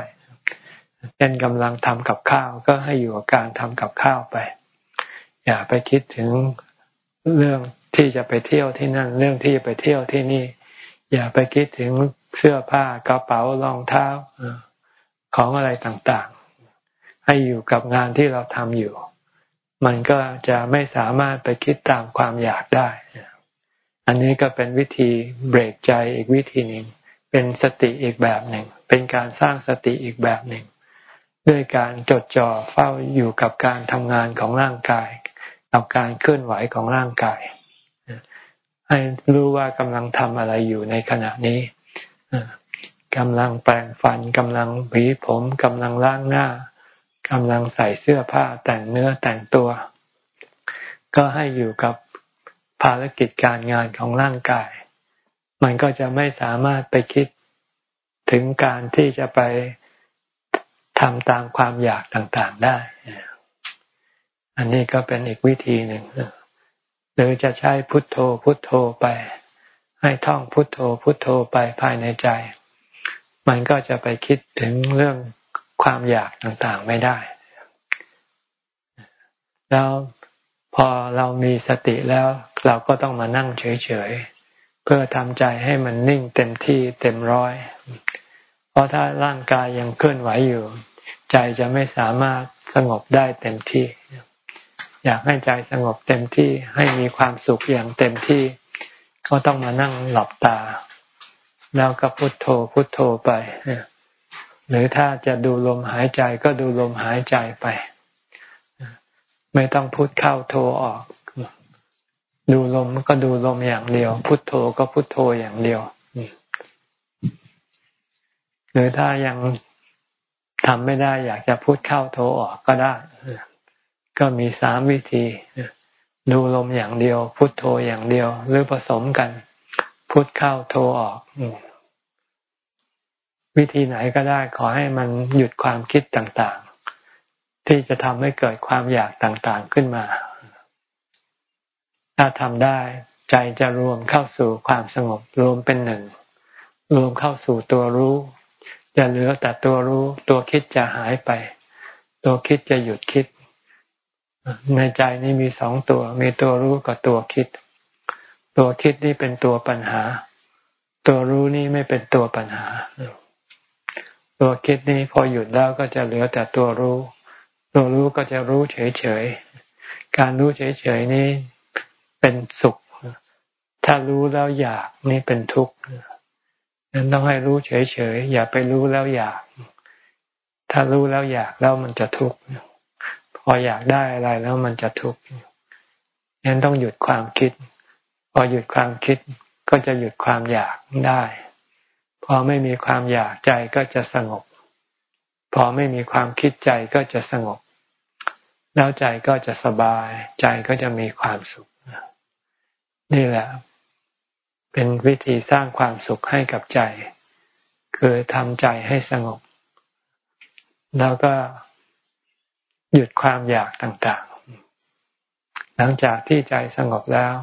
เช่นกำลังทำกับข้าวก็ให้อยู่กับการทำกับข้าวไป อย่าไปคิดถึงเรื่องที่จะไปเที่ยวที่นั่น เรื่องที่จะไปเที่ยวที่นี่ อย่าไปคิดถึง เสื้อผ้ากระเป๋ารองเท้าของอะไรต่างๆ ให้อยู่กับงานที่เราทำอยู่ มันก็จะไม่สามารถไปคิดตามความอยากได้ อันนี้ก็เป็นวิธีเบรกใจอีกวิธีหนึ่งเป็นสติอีกแบบหนึ่ง เป็นการสร้างสติอีกแบบหนึ่ง ด้วยการจดจ่อเฝ้าอยู่กับการทำงานของร่างกายกับการเคลื่อนไหวของร่างกายให้รู้ว่ากำลังทำอะไรอยู่ในขณะนี้ กำลังแปรงฟันกำลังหวีผมกำลังล้างหน้ากำลังใส่เสื้อผ้าแต่งเนื้อแต่งตัว ก็ให้อยู่กับภารกิจการงานของร่างกาย มันก็จะไม่สามารถไปคิดถึงการที่จะไปทำตามความอยากต่างๆได้ อันนี้ก็เป็นอีกวิธีหนึ่งหรือจะใช้พุทโธพุทโธไป ให้ท่องพุทโธพุทโธไปภายในใจ มันก็จะไปคิดถึงเรื่องความอยากต่างๆไม่ได้ แล้วพอเรามีสติแล้วเราก็ต้องมานั่งเฉยๆ เพื่อทำใจให้มันนิ่งเต็มที่เต็มร้อย เพราะถ้าร่างกายยังเคลื่อนไหวอยู่ ใจจะไม่สามารถสงบได้เต็มที่ อยากให้ใจสงบเต็มที่ให้มีความสุขอย่างเต็มที่ ก็ต้องมานั่งหลับตา แล้วก็พุโทโธพุโทโธไปหรือถ้าจะดูลมหายใจก็ดูลมหายใจไป ไม่ต้องพุทเข้าโธออก ดูลมก็ดูลมอย่างเดียว พุทโธก็พุทโธอย่างเดียวหรือถ้ายังทำไม่ได้อยากจะพุทเข้าโธออกก็ได้ ก็มีสามวิธี ดูลมอย่างเดียว พุทโธอย่างเดียว หรือผสมกัน พุทเข้าโธออก วิธีไหนก็ได้ขอให้มันหยุดความคิดต่างๆ ที่จะทำให้เกิดความอยากต่างๆขึ้นมา ถ้าทำได้ใจจะรวมเข้าสู่ความสงบรวมเป็นหนึ่ง รวมเข้าสู่ตัวรู้ จะเหลือแต่ตัวรู้ ตัวคิดจะหายไป ตัวคิดจะหยุดคิด ในใจนี้มีสองตัว มีตัวรู้กับตัวคิด ตัวคิดนี่เป็นตัวปัญหา ตัวรู้นี่ไม่เป็นตัวปัญหา ตัวคิดนี้พอหยุดแล้วก็จะเหลือแต่ตัวรู้ ตัวรู้ก็จะรู้เฉยๆ การรู้เฉยๆนี้เป็นสุข ถ้ารู้แล้วอยากนี่เป็นทุกข์นั้นต้องให้รู้เฉยๆ อย่าไปรู้แล้วอยาก ถ้ารู้แล้วอยากแล้วมันจะทุกข์ ออยากได้อะไรแล้วมันจะทุกข์นั้นต้องหยุดความคิด พอหยุดความคิดก็จะหยุดความอยากได้ พอไม่มีความอยากใจก็จะสงบ พอไม่มีความคิดใจก็จะสงบ แล้วใจก็จะสบาย ใจก็จะมีความสุข นี่แหละ เป็นวิธีสร้างความสุขให้กับใจ คือทำใจให้สงบ แล้วก็ หยุดความอยากต่างๆ หลังจากที่ใจสงบแล้ว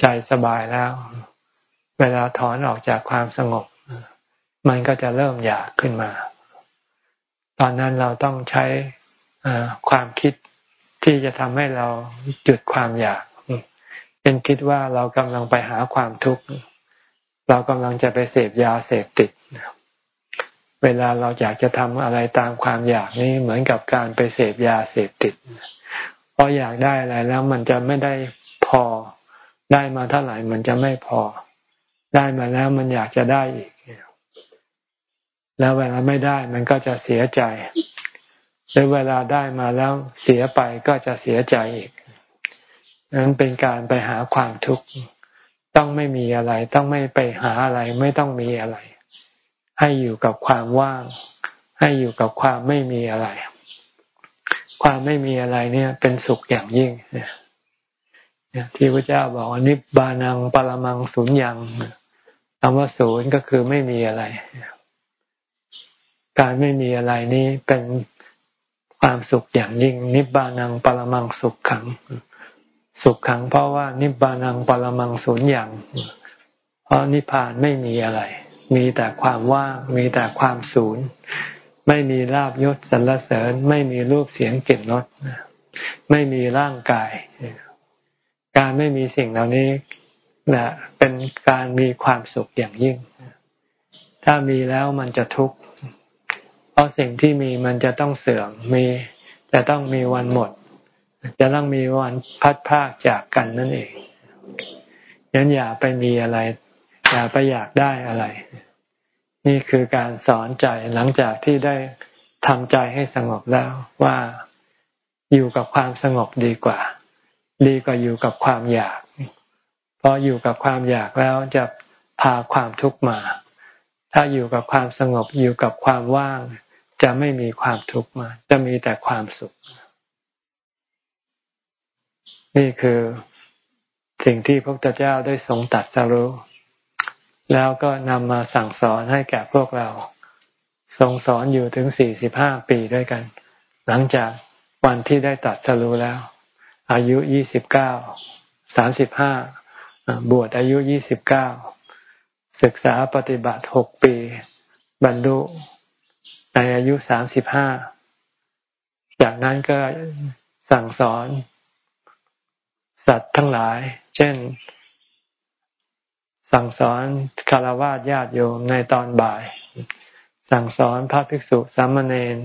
ใจสบายแล้ว เวลาถอนออกจากความสงบ มันก็จะเริ่มอยากขึ้นมา ตอนนั้นเราต้องใช้ความคิดที่จะทำให้เราหยุดความอยากเป็นคิดว่าเรากำลังไปหาความทุกข์ เรากำลังจะไปเสพยาเสพติด เวลาเราอยากจะทำอะไรตามความอยากนี่เหมือนกับการไปเสพยาเสพติดเพราะอยากได้อะไรแล้วมันจะไม่ได้พอได้มาเท่าไหร่มันจะไม่พอ ได้มาแล้วมันอยากจะได้อีก แล้วเวลาไม่ได้มันก็จะเสียใจหรือเวลาได้มาแล้วเสียไปก็จะเสียใจอีกนั้นเป็นการไปหาความทุกข์ ต้องไม่มีอะไร ต้องไม่ไปหาอะไร ไม่ต้องมีอะไร ให้อยู่กับความว่าง ให้อยู่กับความไม่มีอะไร ความไม่มีอะไรเนี่ย เป็นสุขอย่างยิ่งที่พระเจ้าบอกนิบบานังปรมังสุญญังคำว่าศูนย์ก็คือไม่มีอะไร การไม่มีอะไรนี้เป็นความสุขอย่างยิ่ง นิบานังปรมังสุขขัง สุขขังเพราะว่านิบานังปรมังศูนย์อย่าง เพราะนิพพานไม่มีอะไร มีแต่ความว่างมีแต่ความศูนย์ ไม่มีลาบยศสรรเสริญ ไม่มีรูปเสียงกลิ่นรสไม่มีร่างกาย การไม่มีสิ่งเหล่านี้นะเป็นการมีความสุขอย่างยิ่ง ถ้ามีแล้วมันจะทุกข์ เพราะสิ่งที่มีมันจะต้องเสื่อมมีจะต้องมีวันหมด จะต้องมีวันพัดพากจากกันนั่นเองยันอย่าไปมีอะไร อย่าไปอยากได้อะไร นี่คือการสอนใจหลังจากที่ได้ทำใจให้สงบแล้วว่าอยู่กับความสงบดีกว่า ดีกว่าอยู่กับความอยากพออยู่กับความอยากแล้วจะพาความทุกข์มา ถ้าอยู่กับความสงบอยู่กับความว่าง จะไม่มีความทุกข์มา จะมีแต่ความสุข นี่คือสิ่งที่พระพุทธเจ้าได้ทรงตัดสรู้ แล้วก็นำมาสั่งสอนให้แก่พวกเราทรงสอนอยู่ถึงสี่สิบห้าปีด้วยกัน หลังจากวันที่ได้ตัดสรู้แล้ว อายุยี่สิบเก้าสามสิบห้าบวชอายุยี่สิบเก้าศึกษาปฏิบัติหกปี บรรลุในอายุสามสิบห้าจากนั้นก็สั่งสอน สัตว์ทั้งหลาย เช่น สั่งสอนคารวะญาติโยมในตอนบ่าย สั่งสอนพระภิกษุสามเณร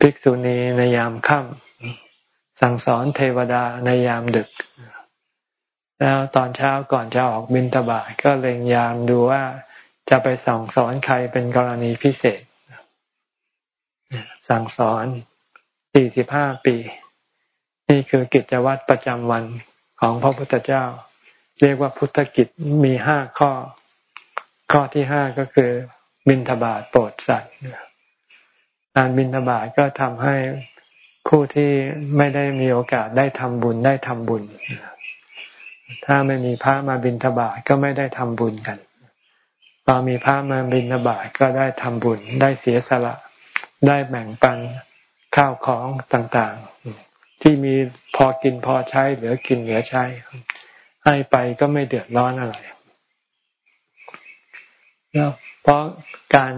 ภิกษุณีในยามค่ำสั่งสอนเทวดาในยามดึก แล้วตอนเช้าก่อนจะออกบินตบาทก็เล็งยามดูว่าจะไปสั่งสอนใครเป็นกรณีพิเศษ สั่งสอน 45 ปี นี่คือกิจวัตรประจำวันของพระพุทธเจ้า เรียกว่าพุทธกิจมีห้าข้อ ข้อที่ห้าก็คือ บิณฑบาตโปรดสัตว์การบิณฑบาตก็ทำให้ผู้ที่ไม่ได้มีโอกาสได้ทำบุญได้ทำบุญ ถ้าไม่มีพระมาบิณฑบาตก็ไม่ได้ทำบุญกันพอมีพระมาบิณฑบาตก็ได้ทำบุญ ได้เสียสละ ได้แบ่งปันข้าวของต่างๆ ที่มีพอกินพอใช้เหลือกินเหลือใช้ ให้ไปก็ไม่เดือดร้อนอะไรแล้วเพราะการ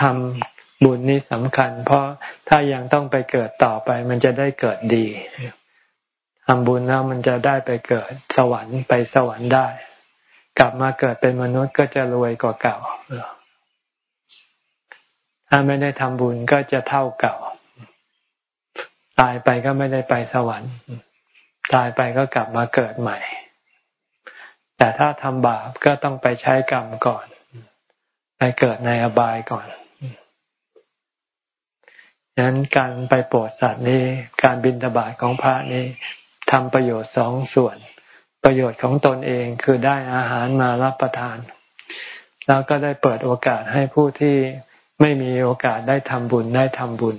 ทำบุญนี้สำคัญ เพราะถ้ายังต้องไปเกิดต่อไป มันจะได้เกิดดีทำบุญแล้วมันจะได้ไปเกิดสวรรค์ไปสวรรค์ได้ กลับมาเกิดเป็นมนุษย์ก็จะรวยกว่าเก่าถ้าไม่ได้ทำบุญก็จะเท่าเก่า ตายไปก็ไม่ได้ไปสวรรค์ ตายไปก็กลับมาเกิดใหม่ แต่ถ้าทำบาปก็ต้องไปใช้กรรมก่อน ไปเกิดในอบายก่อนฉะนั้นการไปโปรดสัตว์นี้ การบินตบาทของพระนี้ทำประโยชน์สองส่วน ประโยชน์ของตนเองคือได้อาหารมารับประทาน แล้วก็ได้เปิดโอกาสให้ผู้ที่ไม่มีโอกาสได้ทำบุญได้ทำบุญ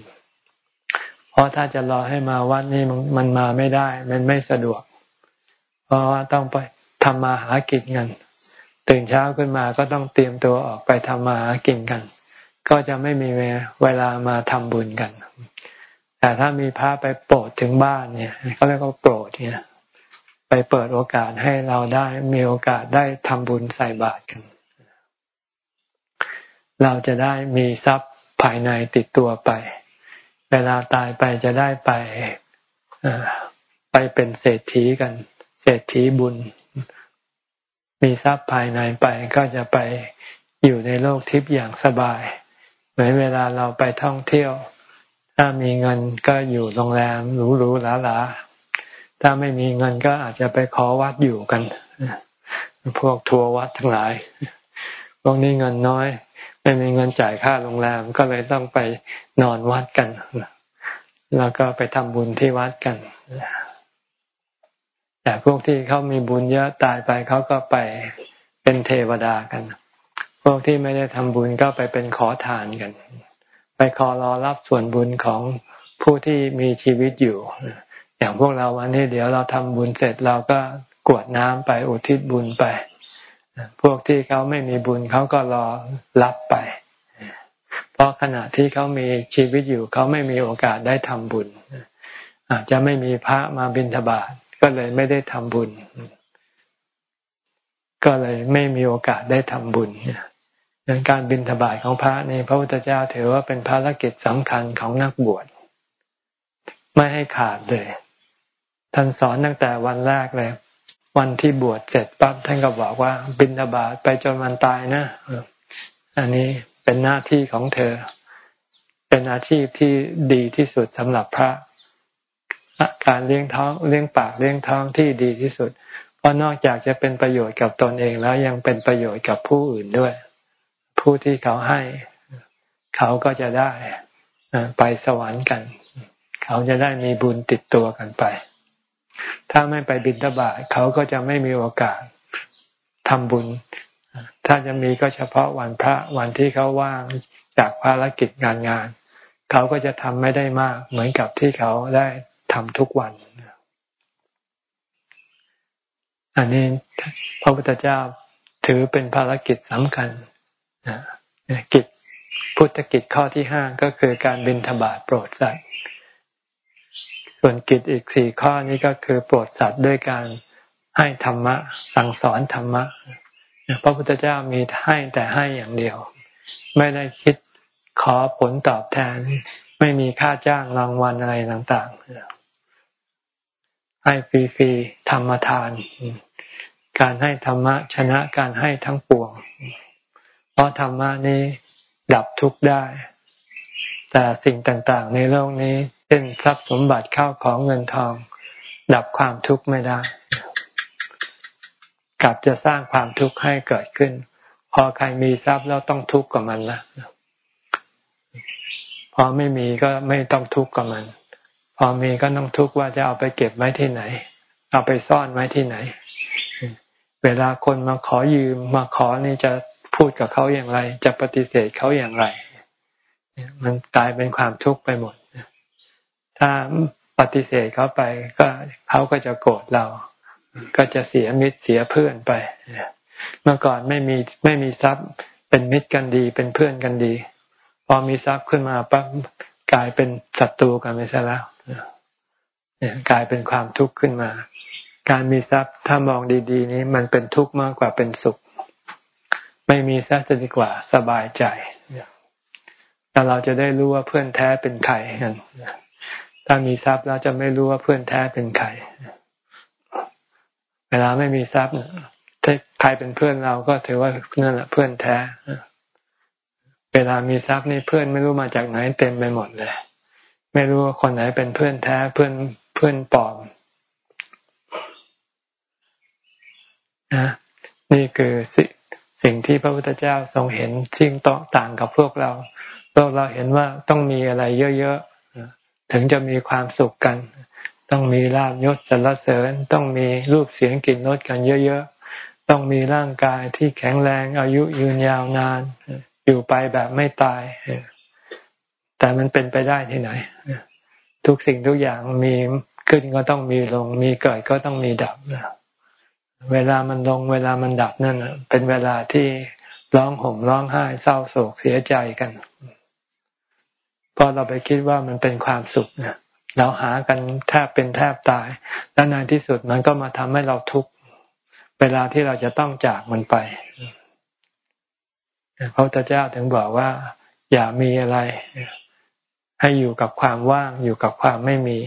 เพราะถ้าจะรอให้มาวัดนี้มันมาไม่ได้ มันไม่สะดวก เพราะว่าต้องไป ทำมาหากินกันตื่นเช้าขึ้นมาก็ต้องเตรียมตัวออกไปทำมาหากินกัน ก็จะไม่มีเวลามาทำบุญกัน แต่ถ้ามีพระไปโปรดถึงบ้านเนี่ยเขาเรียกว่าโปรดเนี่ย ไปเปิดโอกาสให้เราได้มีโอกาสได้ทำบุญใส่บาตรกัน เราจะได้มีทรัพย์ภายในติดตัวไป เวลาตายไปจะได้ไปไปเป็นเศรษฐีกัน เศรษฐีบุญ มีทรัพย์ภายในไปก็จะไปอยู่ในโลกทิพย์อย่างสบาย เหมือนเวลาเราไปท่องเที่ยว ถ้ามีเงินก็อยู่โรงแรมหรูๆหราๆถ้าไม่มีเงินก็อาจจะไปขอวัดอยู่กัน พวกทัวร์วัดทั้งหลาย พวกนี้เงินน้อย ไม่มีเงินจ่ายค่าโรงแรมก็เลยต้องไปนอนวัดกัน แล้วก็ไปทำบุญที่วัดกัน แต่พวกที่เขามีบุญเยอะตายไปเขาก็ไปเป็นเทวดากัน พวกที่ไม่ได้ทำบุญก็ไปเป็นขอทานกัน ไปขอรอรับส่วนบุญของผู้ที่มีชีวิตอยู่ อย่างพวกเราวันนี้เดี๋ยวเราทำบุญเสร็จเราก็กวดน้ำไปอุทิศบุญไป พวกที่เขาไม่มีบุญเขาก็รอรับไป เพราะขณะที่เขามีชีวิตอยู่เขาไม่มีโอกาสได้ทำบุญ อาจจะไม่มีพระมาบิณฑบาต ก็เลยไม่ได้ทำบุญ ก็เลยไม่มีโอกาสได้ทำบุญดังการบิณฑบาตของพระในพระพุทธเจ้าถือว่าเป็นภารกิจสำคัญของนักบวชไม่ให้ขาดเลยท่านสอนตั้งแต่วันแรกเลย วันที่บวชเสร็จปั๊บท่านก็บอกว่า บินทบาทไปจนวันตายนะอันนี้เป็นหน้าที่ของเธอ เป็นอาชีพที่ดีที่สุดสำหรับพระ การเลี้ยงท้องเลี้ยงปากเลี้ยงท้องที่ดีที่สุด เพราะนอกจากจะเป็นประโยชน์กับตนเองแล้วยังเป็นประโยชน์กับผู้อื่นด้วย ผู้ที่เขาให้เขาก็จะได้ไปสวรรค์กัน เขาจะได้มีบุญติดตัวกันไป ถ้าไม่ไปบิณฑบาตเขาก็จะไม่มีโอกาสทำบุญ ถ้าจะมีก็เฉพาะวันพระวันที่เขาว่างจากภารกิจงานงาน เขาก็จะทำไม่ได้มาก เหมือนกับที่เขาได้ ทำทุกวัน อันนี้พระพุทธเจ้าถือเป็นภารกิจสำคัญกิจพุทธกิจข้อที่ห้าก็คือการบินทบาทโปรดสัตว์ส่วนกิจอีกสี่ข้อนี้ก็คือโปรดสัตว์ด้วยการให้ธรรมะ สั่งสอนธรรมะพระพุทธเจ้ามีให้แต่ให้อย่างเดียว ไม่ได้คิดขอผลตอบแทน ไม่มีค่าจ้างรางวัลอะไรต่าง ๆ ให้ฟรีๆธรรมทาน การให้ธรรมะชนะการให้ทั้งปวง เพราะธรรมะนี้ดับทุกข์ได้ แต่สิ่งต่างๆ ในโลกนี้เช่นทรัพย์สมบัติเข้าของเงินทอง ดับความทุกข์ไม่ได้ กลับจะสร้างความทุกข์ให้เกิดขึ้น พอใครมีทรัพย์แล้วต้องทุกข์กับมันละพอไม่มีก็ไม่ต้องทุกข์กับมัน พอมีก็ต้องทุกข์ว่าจะเอาไปเก็บไว้ที่ไหน เอาไปซ่อนไว้ที่ไหน เวลาคนมาขอยืมมาขอนี่จะพูดกับเขาอย่างไร จะปฏิเสธเขาอย่างไร มันกลายเป็นความทุกข์ไปหมด ถ้าปฏิเสธเขาไปก็เขาก็จะโกรธเรา ก็จะเสียมิตรเสียเพื่อนไป เมื่อก่อนไม่มีไม่มีทรัพย์เป็นมิตรกันดีเป็นเพื่อนกันดี พอมีทรัพย์ขึ้นมาปั๊บกลายเป็นศัตรูกันไปซะแล้ว เนี่ยกลายเป็นความทุกข์ขึ้นมา การมีทรัพย์ถ้ามองดี ๆ นี้มันเป็นทุกข์มากกว่าเป็นสุข ไม่มีทรัพย์จะดีกว่าสบายใจแต่เราจะได้รู้ว่าเพื่อนแท้เป็นใครกันถ้ามีทรัพย์เราจะไม่รู้ว่าเพื่อนแท้เป็นใครเวลาไม่มีทรัพย์ถ้าใครเป็นเพื่อนเราก็ถือว่านั่นแหละเพื่อนแท้ เวลามีทรัพย์นี่เพื่อนไม่รู้มาจากไหนเต็มไปหมดเลย ไม่รู้ว่าคนไหนเป็นเพื่อนแท้เพื่อนเพื่อนปลอมนะนี่คือสิสิ่งที่พระพุทธเจ้าทรงเห็นที่ต่างกับพวกเราพวกเราเห็นว่าต้องมีอะไรเยอะๆถึงจะมีความสุขกัน ต้องมีลาบยศสรรเสริญ ต้องมีรูปเสียงกลิ่นรสกันเยอะๆต้องมีร่างกายที่แข็งแรงอายุยืนยาวนาน อยู่ไปแบบไม่ตาย แต่มันเป็นไปได้ที่ไหน ทุกสิ่งทุกอย่างมีขึ้นก็ต้องมีลง มีเกิดก็ต้องมีดับเวลามันลง เวลามันดับนั่นเป็นเวลาที่ร้องห่มร้องไห้เศร้าโศกเสียใจกันเพราะเราไปคิดว่ามันเป็นความสุขนี่ยเราหากันแทบเป็นแทบตาย แล้วในที่สุดมันก็มาทำให้เราทุกข์เวลาที่เราจะต้องจากมันไปพระพุทธเจ้าถึงบอกว่า อย่ามีอะไร ให้อยู่กับความว่างอยู่กับความไม่มี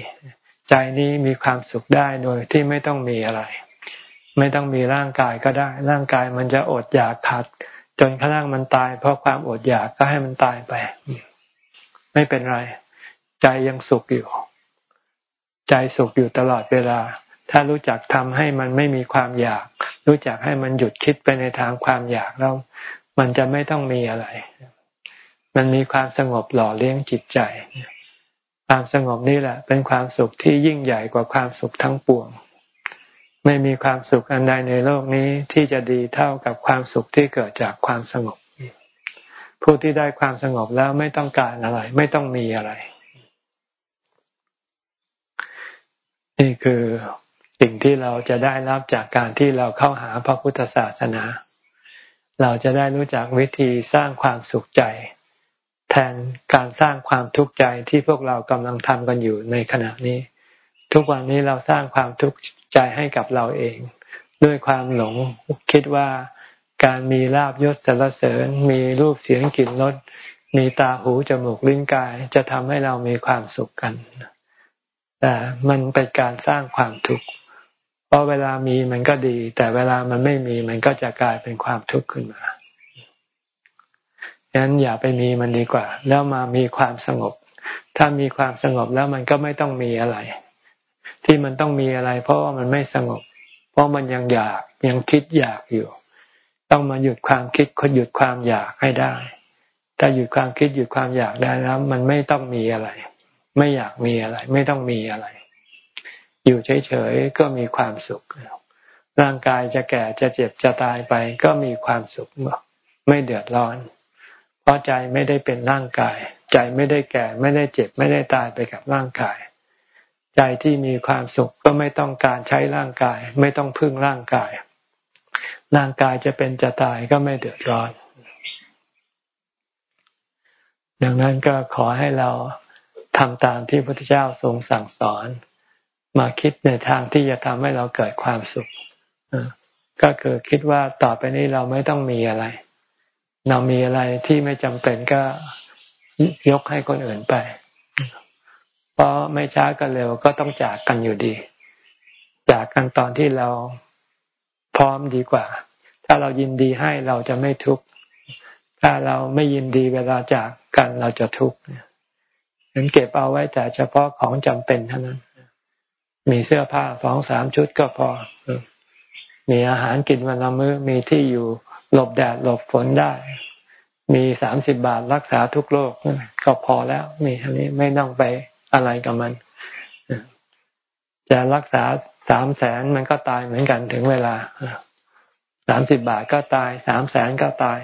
ใจนี้มีความสุขได้โดยที่ไม่ต้องมีอะไร ไม่ต้องมีร่างกายก็ได้ ร่างกายมันจะอดอยากขาดจนกระทั่งมันตาย เพราะความอดอยากก็ให้มันตายไป ไม่เป็นไร ใจยังสุขอยู่ ใจสุขอยู่ตลอดเวลา ถ้ารู้จักทำให้มันไม่มีความอยาก รู้จักให้มันหยุดคิดไปในทางความอยากแล้ว มันจะไม่ต้องมีอะไร มันมีความสงบหล่อเลี้ยงจิตใจ ความสงบนี่แหละ เป็นความสุขที่ยิ่งใหญ่กว่าความสุขทั้งปวง ไม่มีความสุขอันใดในโลกนี้ที่จะดีเท่ากับความสุขที่เกิดจากความสงบ ผู้ที่ได้ความสงบแล้วไม่ต้องการอะไร ไม่ต้องมีอะไร นี่คือสิ่งที่เราจะได้รับจากการที่เราเข้าหาพระพุทธศาสนา เราจะได้รู้จักวิธีสร้างความสุขใจ แทนการสร้างความทุกข์ใจที่พวกเรากำลังทำกันอยู่ในขณะนี้ ทุกวันนี้เราสร้างความทุกข์ใจให้กับเราเอง ด้วยความหลงคิดว่าการมีลาบยศสรรเสริญ มีรูปเสียงกลิ่นรสมีตาหูจมูกลิ้นกายจะทำให้เรามีความสุขกัน แต่มันเป็นการสร้างความทุกข์เพราะเวลามีมันก็ดี แต่เวลามันไม่มีมันก็จะกลายเป็นความทุกข์ขึ้นมา ฉะนั้นอย่าไปมีมันดีกว่า แล้วมามีความสงบ ถ้ามีความสงบแล้วมันก็ไม่ต้องมีอะไร ที่มันต้องมีอะไร เพราะว่ามันไม่สงบ เพราะมันยังอยากยังคิดอยากอยู่ ต้องมาหยุดความคิดคนหยุดความอยากให้ได้ ถ้าหยุดความคิดหยุดความอยากได้แล้ว มันไม่ต้องมีอะไร ไม่อยากมีอะไร ไม่ต้องมีอะไร อยู่เฉยๆก็มีความสุขร่างกายจะแก่จะเจ็บจะตายไป ก็มีความสุขไม่เดือดร้อน เพราะใจไม่ได้เป็นร่างกาย ใจไม่ได้แก่ ไม่ได้เจ็บ ไม่ได้ตายไปกับร่างกาย ใจที่มีความสุขก็ไม่ต้องการใช้ร่างกาย ไม่ต้องพึ่งร่างกาย ร่างกายจะเป็นจะตายก็ไม่เดือดร้อน ดังนั้นก็ขอให้เราทำตามที่พระพุทธเจ้าทรงสั่งสอน มาคิดในทางที่จะทำให้เราเกิดความสุขก็คือคิดว่าต่อไปนี้เราไม่ต้องมีอะไร เรามีอะไรที่ไม่จำเป็นก็ยกให้คนอื่นไป เพราะไม่ช้าก็เร็วก็ต้องจากกันอยู่ดี จากกันตอนที่เราพร้อมดีกว่า ถ้าเรายินดีให้เราจะไม่ทุกข์ ถ้าเราไม่ยินดีเวลาจากกันเราจะทุกข์ฉันเก็บเอาไว้แต่เฉพาะของจำเป็นเท่านั้น มีเสื้อผ้าสองสามชุดก็พอ มีอาหารกินวันละมื้อ มีที่อยู่ หลบแดดหลบฝนได้ มีสามสิบบาทรักษาทุกโรคก็พอแล้วมีอันนี้ไม่ต้องไปอะไรกับมัน จะรักษาสามแสนมันก็ตายเหมือนกันถึงเวลาสามสิบบาทก็ตายสามแสนก็ตาย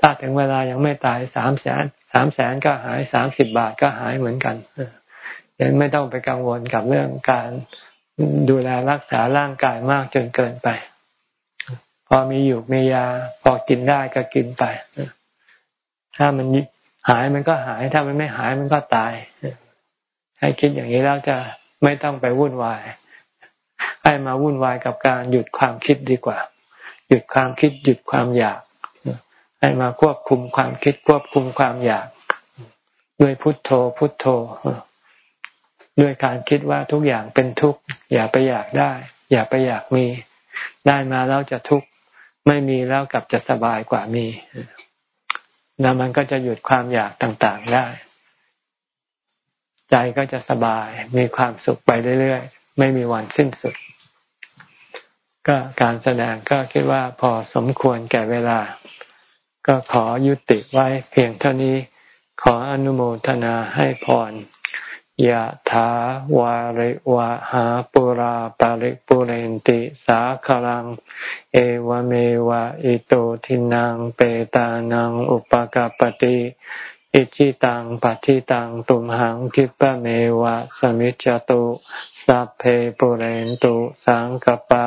ถ้าถึงเวลายังไม่ตายสามแสนสามแสนก็หายสามสิบบาทก็หายเหมือนกันยังไม่ต้องไปกังวลกับเรื่องการดูแลรักษาร่างกายมากจนเกินไป พอมีอยู่มียา พอกินได้ก็กินไป ถ้ามันหายมันก็หาย ถ้ามันไม่หายมันก็ตาย ให้คิดอย่างนี้แล้วจะไม่ต้องไปวุ่นวาย ให้มาวุ่นวายกับการหยุดความคิดดีกว่า หยุดความคิด หยุดความอยาก ให้มาควบคุมความคิดควบคุมความอยากด้วยพุทโธ พุทโธ ด้วยการคิดว่าทุกอย่างเป็นทุกข์อย่าไปอยากได้ อย่าไปอยากมี ได้มาแล้วจะทุกข์ ไม่มีแล้วกลับจะสบายกว่ามี แล้วมันก็จะหยุดความอยากต่างๆได้ ใจก็จะสบายมีความสุขไปเรื่อยๆ ไม่มีวันสิ้นสุด ก็การแสดงก็คิดว่าพอสมควรแก่เวลา ก็ขอยุติไว้เพียงเท่านี้ขออนุโมทนาให้พร ยะถาวาริวะหาปุราปาริปุเรนติสาคลัง เอวเมวะอิโตทินังเปตานังอุปกาปติอิจิตังปฏิตังตุมหังคิปะเมวะสมิจจตุสัพเพปุเรนตุสังกปา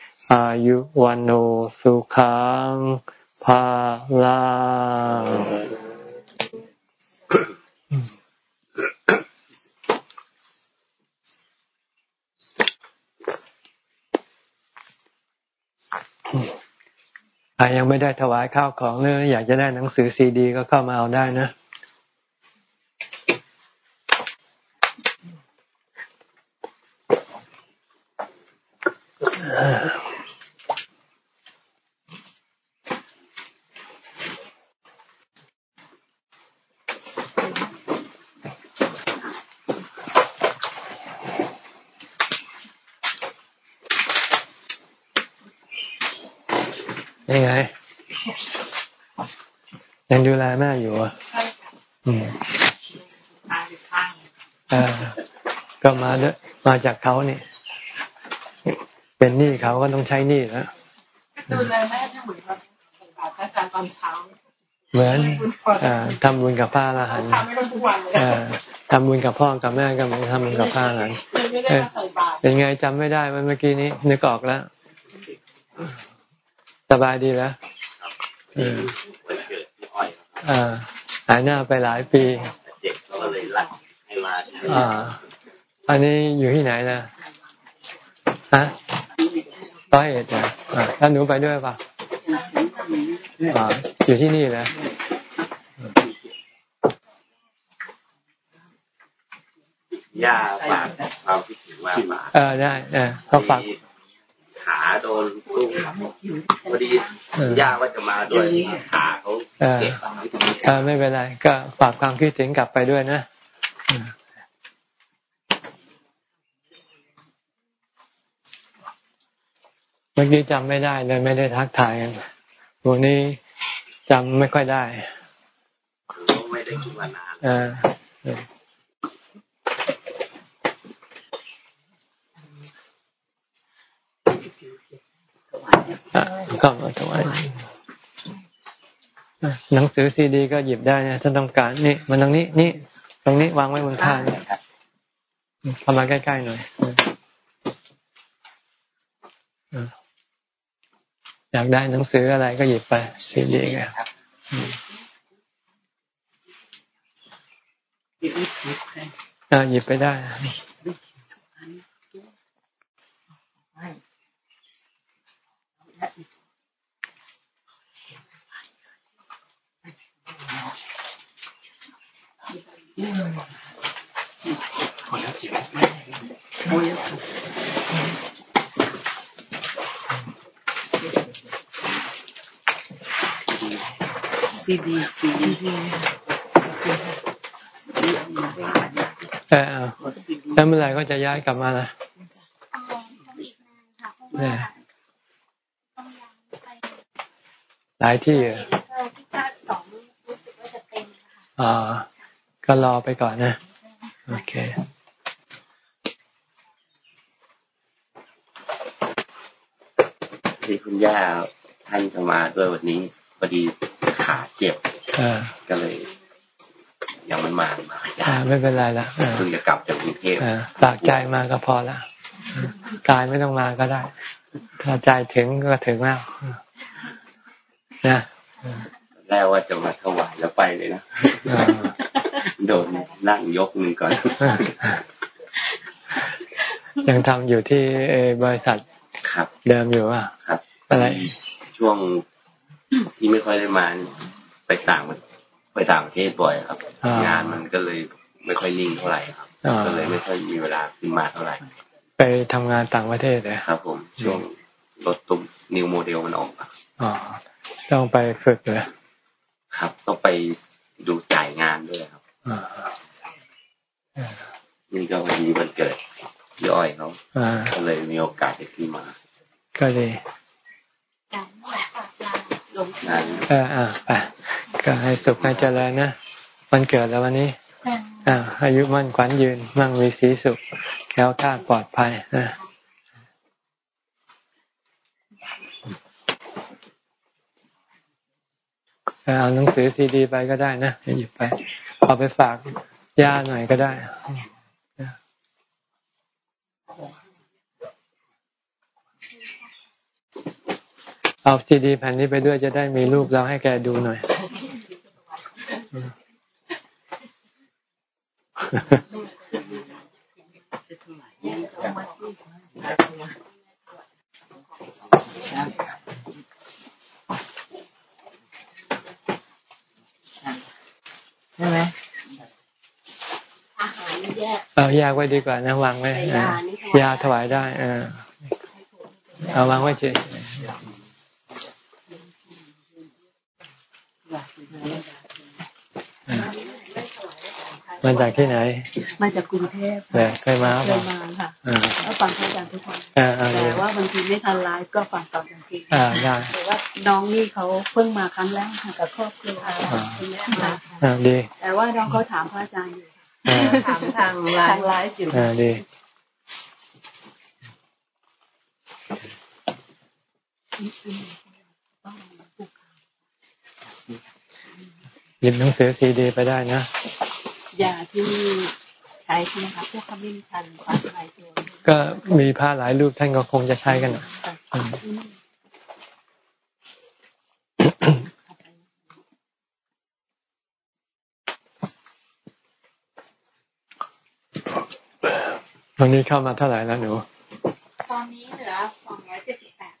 อายุวันโอสุขังภาลายังไม่ได้ถวายข้าวของเลยอยากจะได้หนังสือซีดี ก็เข้ามาเอาได้นะ มาจากเขาเนี่ย เป็นหนี้เขาก็ต้องใช้หนี้แล้วดูแลแม่เหมือนกับอาจารย์ตอนเช้า เหมือนทำบุญกับพระอรหันต์ทำบุญกับพ่อกับแม่ก็เหมือนทำบุญกับพระอรหันต์เป็นไงจำไม่ได้เมื่อกี้นี้นึกออกแล้วสบายดีแล้วหายหน้าไปหลายปีเด็กก็เลยรักให้มา อันนี้อยู่ที่ไหนนะฮะร้อยเอ็ดนะท่านหนูไปด้วยปะอ่าอยู่ที่นี่นะย่าฝากความคิดถึงว่าฝากเออได้เออเขาฝากขาโดนลูกพอดีย่าว่าจะมาด้วยขาเขาเจ็บเออไม่เป็นไร ก็ฝากความคิดถึงกลับไปด้วยนะ มื่อกี้จำไม่ได้เลยไม่ได้ทักทายกันวันนี้จำไม่ค่อยได้ไม่ได้คิดมานานอ่าก็มาถวายหนังสือซีดีก็หยิบได้นะถ้าต้องการนี่มันตรงนี้นี่ตรงนี้วางไว้บนผ้าเนี่ยเข้ามาใกล้ๆหน่อย อยากได้หนังสืออะไรก็หยิบไปซีดีกันหยิบไปได้ ซีดีซีดีเออแล้วเมื่อไหร่ก็ จะย้ายกลับมาล่ะเนี่ยหลายที่อะอ่าก็รอไปก่อนนะ โอเคที่คุณย่าท่านจะมาด้วยวันนี้พอดีขาเจ็บก็เลยยังไม่มามา ไม่เป็นไรละเพิ่งจะกลับจากกรุงเทพตากใจมาก็พอละกายไม่ต้องมาก็ได้ ถ้าใจถึงก็ถึงแล้วนะแล้วว่าจะมาถวายแล้วไปเลยนะโดนนั่งยกหนึ่งก่อน ยังทำอยู่ที่บริษัทครับ เดิมอยู่อะครับ อะไร ช่วงที่ไม่ค่อยได้มา ไปต่างไปต่างประเทศบ่อยครับ งานมันก็เลยไม่ค่อยนิ่งเท่าไหร่ครับก็เลยไม่ค่อยมีเวลาขึ้นมาเท่าไหร่ ไปทำงานต่างประเทศเลยครับ ผมช่วงรถตุ้มนิวโมเดลมันออกอ๋อต้องไปฝึกเลยครับต้องไปดูจ่ายงานด้วยครับนี่ก็พอดีวันเกิดย่อยเขาก็เลยมีโอกาสได้ขึ้นมา ก็ดีเอออ่าไปก็ให้สุขให้เจริญนะ วันเกิดแล้ววันนี้อ่าอายุมั่นขวัญยืน มั่งมีสีสุขแก้วคาดปลอดภัยนะเอาหนังสือซีดีไปก็ได้นะหยิบไปเอาไปฝากย่าหน่อยก็ได้เอาซีดีแผ่นนี้ไปด้วยจะได้มีรูปเราให้แกดูหน่อย ใช่ไหมเอาแยกไว้ดีกว่านะวางไว้ยาถวายได้ เออเอาวางไว้เฉย มาจากที่ไหน มาจากกรุงเทพเคยมาเคยมาค่ะแล้วฟังอาจารย์ทุกคนแต่ว่าบางทีไม่ทันไลฟ์ก็ฟังตอนกลางคืนแต่ว่าน้องนี่เขาเพิ่งมาครั้งแรกค่ะกับครอบครัวคุณแม่มาดีแต่ว่าน้องเขาถามพระอาจารย์อยู่ถามทางไลฟ์อยู่ดีหยิบหนังสือซีดีไปได้นะ ยาที่ใช้ใช่ไหมคะพวกขมิ้นชันฟ้าทลายโจรก็มีผ้าหลายรูปท่านก็คงจะใช้กันวันนี้เข้ามาเท่าไหร่แล้วหนูตอนนี้เหลือสองร้อยเจ็ดสิบแปด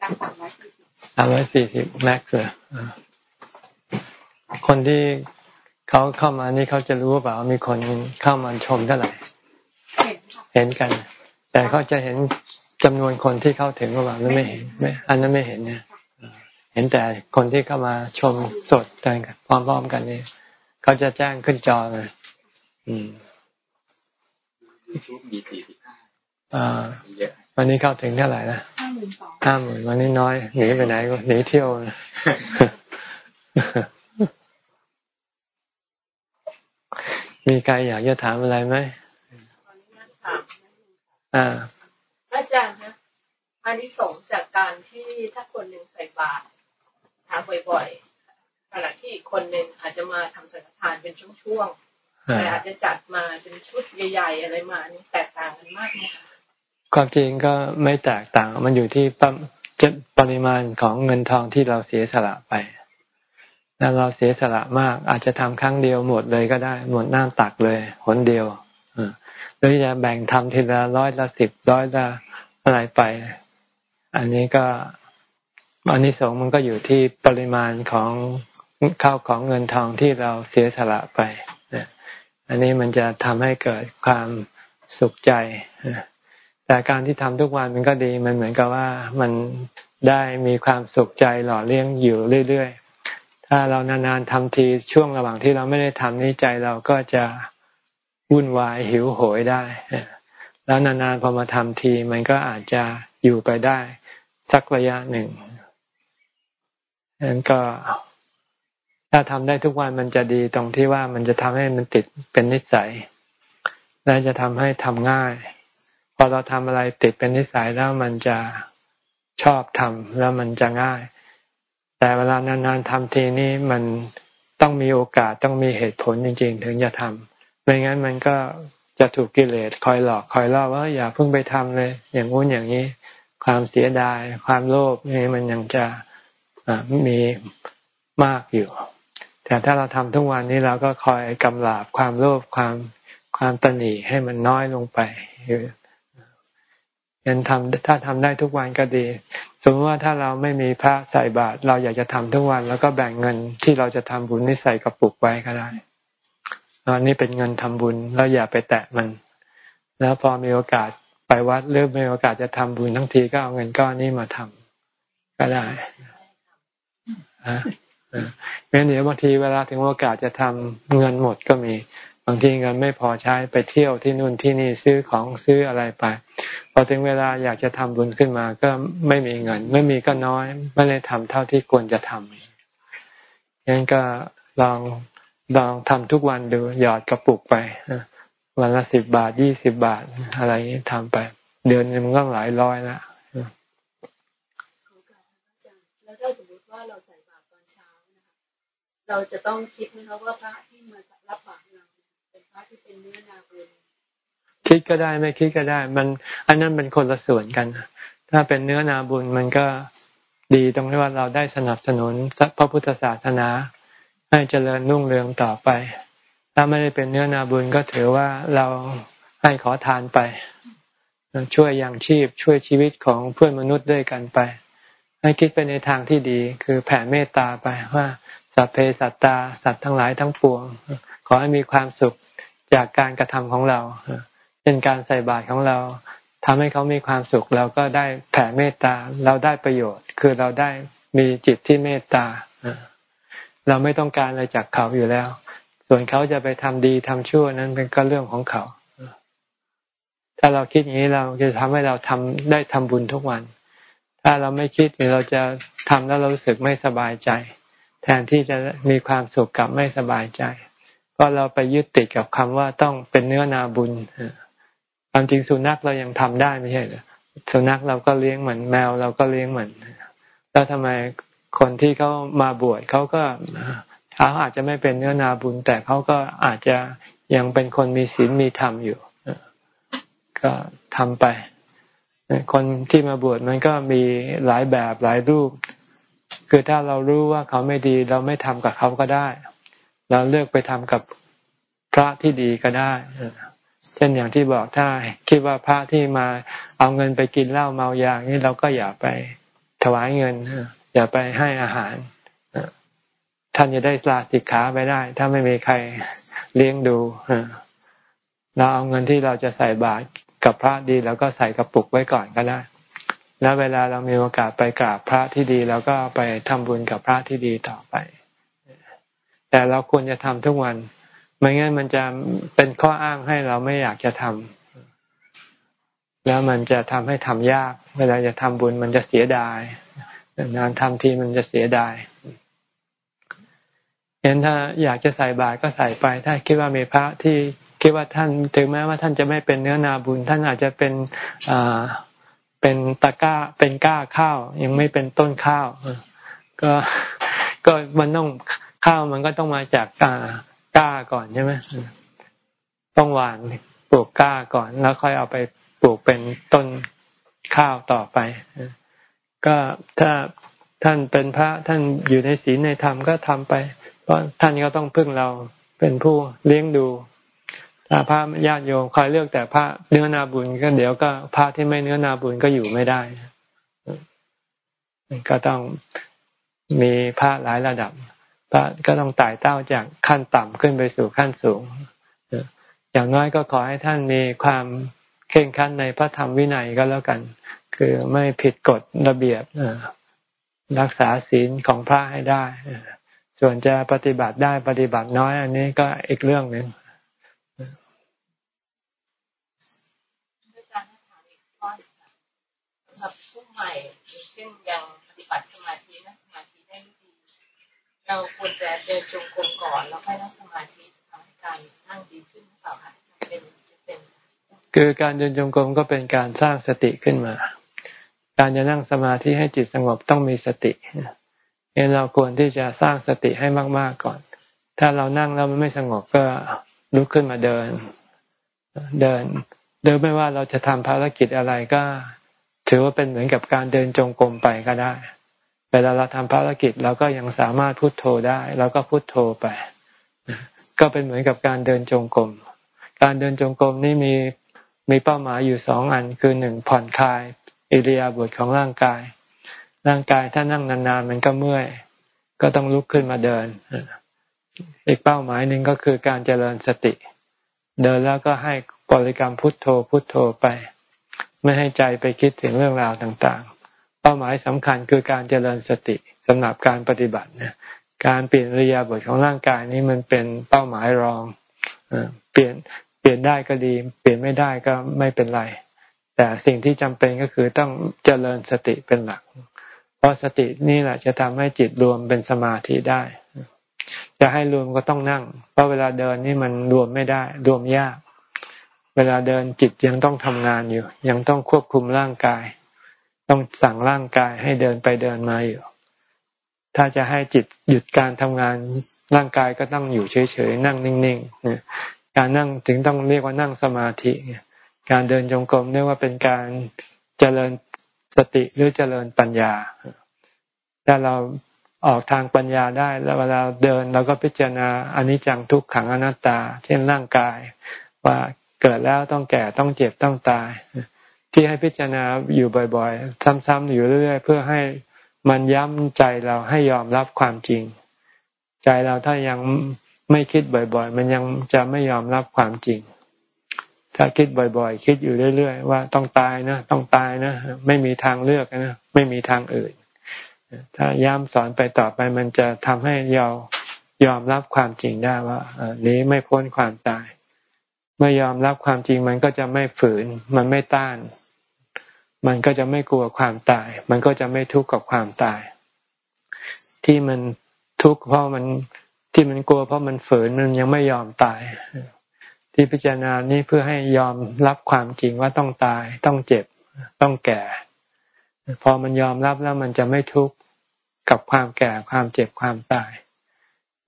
จากสามร้อยสี่สิบสามร้อยสี่สิบแม็กซ์เลยคนที่ เขาเข้ามานี่เขาจะรู้เปล่ามีคนเข้ามาชมเท่าไหร่เห็นกัน แต่เขาจะเห็นจำนวนคนที่เข้าถึงหรือเปล่าหรือไม่เห็นไม่อันนั้นไม่เห็นเนี่ยเห็นแต่คนที่เข้ามาชมสดกันพร้อมๆกันนี่เขาจะแจ้งขึ้นจอเลยอืมมีสี่สิบห้าอ่าวันนี้เข้าถึงเท่าไหร่นะห้าหมื่นสองห้าหมื่นวันนี้น้อยหนีไปไหนก็หนีเที่ยว มีใครอยากจะถามอะไรไหมอ่าอาจารย์นะอันนี้สงจากการที่ถ้าคนหนึ่งใส่บาตรทาบ่อยๆขณะที่คนหนึ่งอาจจะมาทำสังฆทานเป็นช่วงๆแต่อาจจะจัดมาเป็นชุดใหญ่ๆอะไรมานี่แตกต่างกันมากไหมคะความจริงก็ไม่แตกต่าง มันอยู่ที่ปริมาณของเงินทองที่เราเสียสละไป ถ้าเราเสียสละมาก อาจจะทำครั้งเดียวหมดเลยก็ได้ หมดหน้ำตักเลยหนเดียวหรือจะแบ่งทำทีละร้อยละสิบร้อยละอะไรไป อันนี้ก็อันนี้สองมันก็อยู่ที่ปริมาณของข้าวของเงินทองที่เราเสียสละไปอันนี้มันจะทำให้เกิดความสุขใจ แต่การที่ทำทุกวันมันก็ดี มันเหมือนกับว่ามันได้มีความสุขใจหล่อเลี้ยงอยู่เรื่อยๆ ถ้าเรานานๆทำทีช่วงระหว่างที่เราไม่ได้ทำนี้ใจเราก็จะวุ่นวายหิวโหยได้ แล้วนานๆพอมาทำทีมันก็อาจจะอยู่ไปได้ สักระยะหนึ่งนั้นก็ถ้าทำได้ทุกวันมันจะดีตรงที่ว่ามันจะทำให้มันติดเป็นนิสัย และจะทำให้ทำง่าย พอเราทำอะไรติดเป็นนิสัยแล้วมันจะชอบทำแล้วมันจะง่าย แต่เวลานานๆทำทีนี้มันต้องมีโอกาสต้องมีเหตุผลจริง ๆ ถึงจะทำไม่งั้นมันก็จะถูกกิเลสคอยหลอกคอยล่อว่าอย่าเพิ่งไปทำเลย อย่างงู้นอย่างนี้ ความเสียดาย ความโลภนี่มันยังจะมีมากอยู่ แต่ถ้าเราทำทุกวันนี้เราก็คอยกำลาบความโลภความความตนีให้มันน้อยลงไปยันทำถ้าทำได้ทุกวันก็ดี สมมติว่าถ้าเราไม่มีพระใส่บาตรเราอยากจะทำทุกวัน แล้วก็แบ่งเงินที่เราจะทำบุญนี่ใส่กระปุกไว้ก็ได้อันนี้เป็นเงินทำบุญเราอย่าไปแตะมัน แล้วพอมีโอกาสไปวัดหรือมีโอกาสจะทำบุญทั้งทีก็เอาเงินก้อนนี้มาทำก็ได้ฮะเพราะเดี๋ยวบางทีเวลาถึงโอกาสจะทำเงินหมดก็มี บางทีเงินไม่พอใช้ไปเที่ยวที่นู่นที่นี่ซื้อของซื้ออะไรไป พอถึงเวลาอยากจะทำบุญขึ้นมาก็ไม่มีเงิน ไม่มีก็น้อย ไม่ได้ทำเท่าที่ควรจะทำงั้ก็ลองลองทำทุกวันดูหยอดกระปุกไปวันละสิบบาทยี่สิบบาท อะไรนี้ทำไป เดือนนึงมันก็หลายร้อยละแล้วถ้าสมมติว่าเราใส่บาตรตอนเช้านะคะเราจะต้องคิดไหมคะว่าพระที่มารับบาตร ที่เป็นเนื้อนาบุญคิดก็ได้ไม่คิดก็ได้ มันอันนั้นเป็นคนละส่วนกัน ถ้าเป็นเนื้อนาบุญมันก็ดีตรงที่ว่าเราได้สนับสนุนพระพุทธศาสนา ให้เจริญรุ่งเรืองต่อไป ถ้าไม่ได้เป็นเนื้อนาบุญก็ถือว่าเราให้ขอทานไป ช่วยยังชีพช่วยชีวิตของเพื่อนมนุษย์ด้วยกันไป ให้คิดไปในทางที่ดี คือแผ่เมตตาไปว่าสัพเพสัตตาสัตว์ทั้งหลายทั้งปวง ขอให้มีความสุข จากการกระทำของเราเช่นการใส่บาตรของเราทำให้เขามีความสุข เราก็ได้แผ่เมตตาเราได้ประโยชน์ คือเราได้มีจิตที่เมตตาเราไม่ต้องการอะไรจากเขาอยู่แล้ว ส่วนเขาจะไปทำดีทำชั่วนั้นเป็นก็เรื่องของเขา ถ้าเราคิดอย่างนี้เราจะทำให้เราทำได้ทำบุญทุกวัน ถ้าเราไม่คิดเราจะทำแล้วเรารู้สึกไม่สบายใจ แทนที่จะมีความสุขกับไม่สบายใจ ราะเราไปยึดติดกับคำว่าต้องเป็นเนื้อนาบุญความจริงสุนัขเรายังทำได้ไม่ใช่หรือสุนัขเราก็เลี้ยงเหมือนแมวเราก็เลี้ยงเหมือนแล้วทำไมคนที่เขามาบวชเขาก็เขาอาจจะไม่เป็นเนื้อนาบุญ แต่เขาก็อาจจะยังเป็นคนมีศีลมีธรรมอยู่ก็ทำไป คนที่มาบวชมันก็มีหลายแบบหลายรูป คือถ้าเรารู้ว่าเขาไม่ดี เราไม่ทำกับเขาก็ได้ เราเลือกไปทำกับพระที่ดีก็ได้เช่นอย่างที่บอกถ้าคิดว่าพระที่มาเอาเงินไปกินเหล้าเมายานี่เราก็อย่าไปถวายเงินอย่าไปให้อาหารท่านจะได้ลาสิกขาไปได้ ถ้าไม่มีใครเลี้ยงดูเราเอาเงินที่เราจะใส่บาตรกับพระดีแล้วก็ใส่กระปุกไว้ก่อนก็ได้ แล้วเวลาเรามีโอกาสไปกราบพระที่ดีเราก็ไปทำบุญกับพระที่ดีต่อไป แต่เราควรจะทำทุกวัน ไม่งั้นมันจะเป็นข้ออ้างให้เราไม่อยากจะทำแล้วมันจะทำให้ทำยาก เวลาจะทำบุญมันจะเสียดายนานทำทีมันจะเสียดายเห็นถ้าอยากจะใส่บาตรก็ใส่ไป ถ้าคิดว่ามีพระที่คิดว่าท่านถึงแม้ว่าท่านจะไม่เป็นเนื้อนาบุญ ท่านอาจจะเป็นอ่าเป็นตะก้าเป็นก้าข้าว ยังไม่เป็นต้นข้าวก็ก็มันต้อง ข้าวมันก็ต้องมาจากก้าก้าก่อนใช่ไหมต้องหวานปลูกก้าก่อน แล้วค่อยเอาไปปลูกเป็นต้นข้าวต่อไป ก็ถ้าท่านเป็นพระท่านอยู่ในศีลในธรรมก็ทำไป เพราะท่านก็ต้องพึ่งเราเป็นผู้เลี้ยงดูถ้าพระญาติโยมคอยเลือกแต่พระเนื้อนาบุญก็เดี๋ยวก็พระที่ไม่เนื้อนาบุญก็อยู่ไม่ได้ ก็ต้องมีพระหลายระดับ พระก็ต้องไต่เต้าจากขั้นต่ำขึ้นไปสู่ขั้นสูง อย่างน้อยก็ขอให้ท่านมีความเข่งขันในพระธรรมวินัยก็แล้วกัน คือไม่ผิดกฎระเบียบรักษาศีลของพระให้ได้ ส่วนจะปฏิบัติได้ปฏิบัติน้อย อันนี้ก็อีกเรื่องหนึ่งสำหรับผู้ใหม่เช่นยังปฏิบัติสมาธินั่งสมาธิได้ไม่ดี เราควรจะเดินจงกรมก่อนแล้วค่อยนั่งสมาธิทำให้การนั่งดีขึ้นหรือเปล่าคะเป็นเป็น คือการเดินจงกรมก็เป็นการสร้างสติขึ้นมา การจะนั่งสมาธิให้จิตสงบต้องมีสติเองเราควรที่จะสร้างสติให้มาก ๆก่อน ถ้าเรานั่งแล้วมันไม่สงบก็ลุกขึ้นมาเดิน เดิน เดินไม่ว่าเราจะทำภารกิจอะไรก็ ถือว่าเป็นเหมือนกับการเดินจงกรมไปก็ได้ เวลาเราทำภารกิจเราก็ยังสามารถพุโทโธได้เราก็พุโทโธไป ก็เป็นเหมือนกับการเดินจงกรม การเดินจงกรมนี่มีมีเป้าหมายอยู่สองอันคือหนึ่งผ่อนคลายอิริยาบถของร่างกาย ร่างกายถ้านั่งนานๆมันก็เมื่อย ก็ต้องลุกขึ้นมาเดิน อีกเป้าหมายหนึ่งก็คือการเจริญสติ เดินแล้วก็ให้บริกรรมพุทโธพุทโธไป ไม่ให้ใจไปคิดถึงเรื่องราวต่างๆ เป้าหมายสำคัญคือการเจริญสติสำหรับการปฏิบัติเนี่ยการเปลี่ยนริยาบทของร่างกายนี้มันเป็นเป้าหมายรองเปลี่ยนเปลี่ยนได้ก็ดี เปลี่ยนไม่ได้ก็ไม่เป็นไร แต่สิ่งที่จำเป็นก็คือต้องเจริญสติเป็นหลัก เพราะสตินี่แหละจะทำให้จิตรวมเป็นสมาธิได้ จะให้รวมก็ต้องนั่ง เพราะเวลาเดินนี่มันรวมไม่ได้ รวมยาก เวลาเดินจิตยังต้องทำงานอยู่ ยังต้องควบคุมร่างกาย ต้องสั่งร่างกายให้เดินไปเดินมาอยู่ ถ้าจะให้จิตหยุดการทำงานร่างกายก็ต้องอยู่เฉยๆนั่งนิ่งๆการนั่งถึงต้องเรียกว่านั่งสมาธิการเดินจงกรมเรียกว่าเป็นการเจริญสติหรือเจริญปัญญา ถ้าเราออกทางปัญญาได้แล้วเวลาเดินเราก็พิจารณาอนิจจังทุกขังอนัตตา เช่นร่างกาย ว่าเกิดแล้วต้องแก่ต้องเจ็บต้องตาย ที่ให้พิจารณาอยู่บ่อยๆ ซ้ำๆอยู่เรื่อยๆ เพื่อให้มันย้ำใจเราให้ยอมรับความจริง ใจเราถ้ายังไม่คิดบ่อย ๆ มันยังจะไม่ยอมรับความจริง ถ้าคิดบ่อยๆ คิดอยู่เรื่อย ๆ ว่าต้องตายนะ ต้องตายนะ ไม่มีทางเลือกนะ ไม่มีทางอื่น ถ้าย้ำสอนไปต่อไปมันจะทำให้เรายอมรับความจริงได้ว่านี้ไม่พ้นความตาย ไม่ยอมรับความจริงมันก็จะไม่ฝืน มันไม่ต้าน มันก็จะไม่กลัวความตาย มันก็จะไม่ทุกข์กับความตาย ที่มันทุกข์เพราะมันที่มันกลัวเพราะมันฝืนมันยังไม่ยอมตาย ที่พิจารณานี้เพื่อให้ยอมรับความจริงว่าต้องตาย ต้องเจ็บ ต้องแก่ พอมันยอมรับแล้วมันจะไม่ทุกข์กับความแก่ความเจ็บความตาย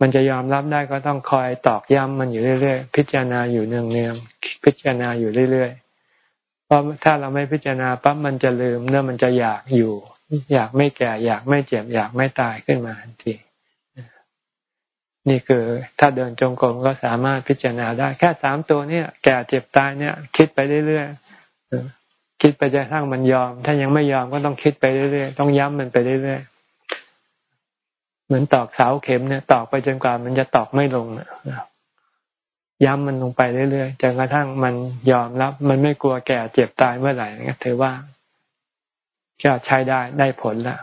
มันจะยอมรับได้ก็ต้องคอยตอกย้ำมันอยู่เรื่อยๆ พิจารณาอยู่เนืองๆ พิจารณาอยู่เรื่อยๆ เพราะถ้าเราไม่พิจารณาปั๊บมันจะลืมเนื่อมันจะอยากอยู่ อยากไม่แก่ อยากไม่เจ็บ อยากไม่ตายขึ้นมาทันที นี่คือถ้าเดินจงกรมก็สามารถพิจารณาได้ แค่สามตัวเนี่ยแก่เจ็บตายเนี่ย คิดไปเรื่อยๆ คิดไปจนกระทั่งมันยอม ถ้ายังไม่ยอมก็ต้องคิดไปเรื่อยๆ ต้องย้ำมันไปเรื่อยๆ มือนตอกเสาเข็มเนี่ยตอกไปจนกว่ามันจะตอกไม่ลงย้ำมันลงไปเรื่อยๆจนกระทั่งมันยอมรับ มันไม่กลัวแก่เจ็บตายเมื่อไหร่ก็ถือว่าก็ใช้ได้ได้ผลแล้ว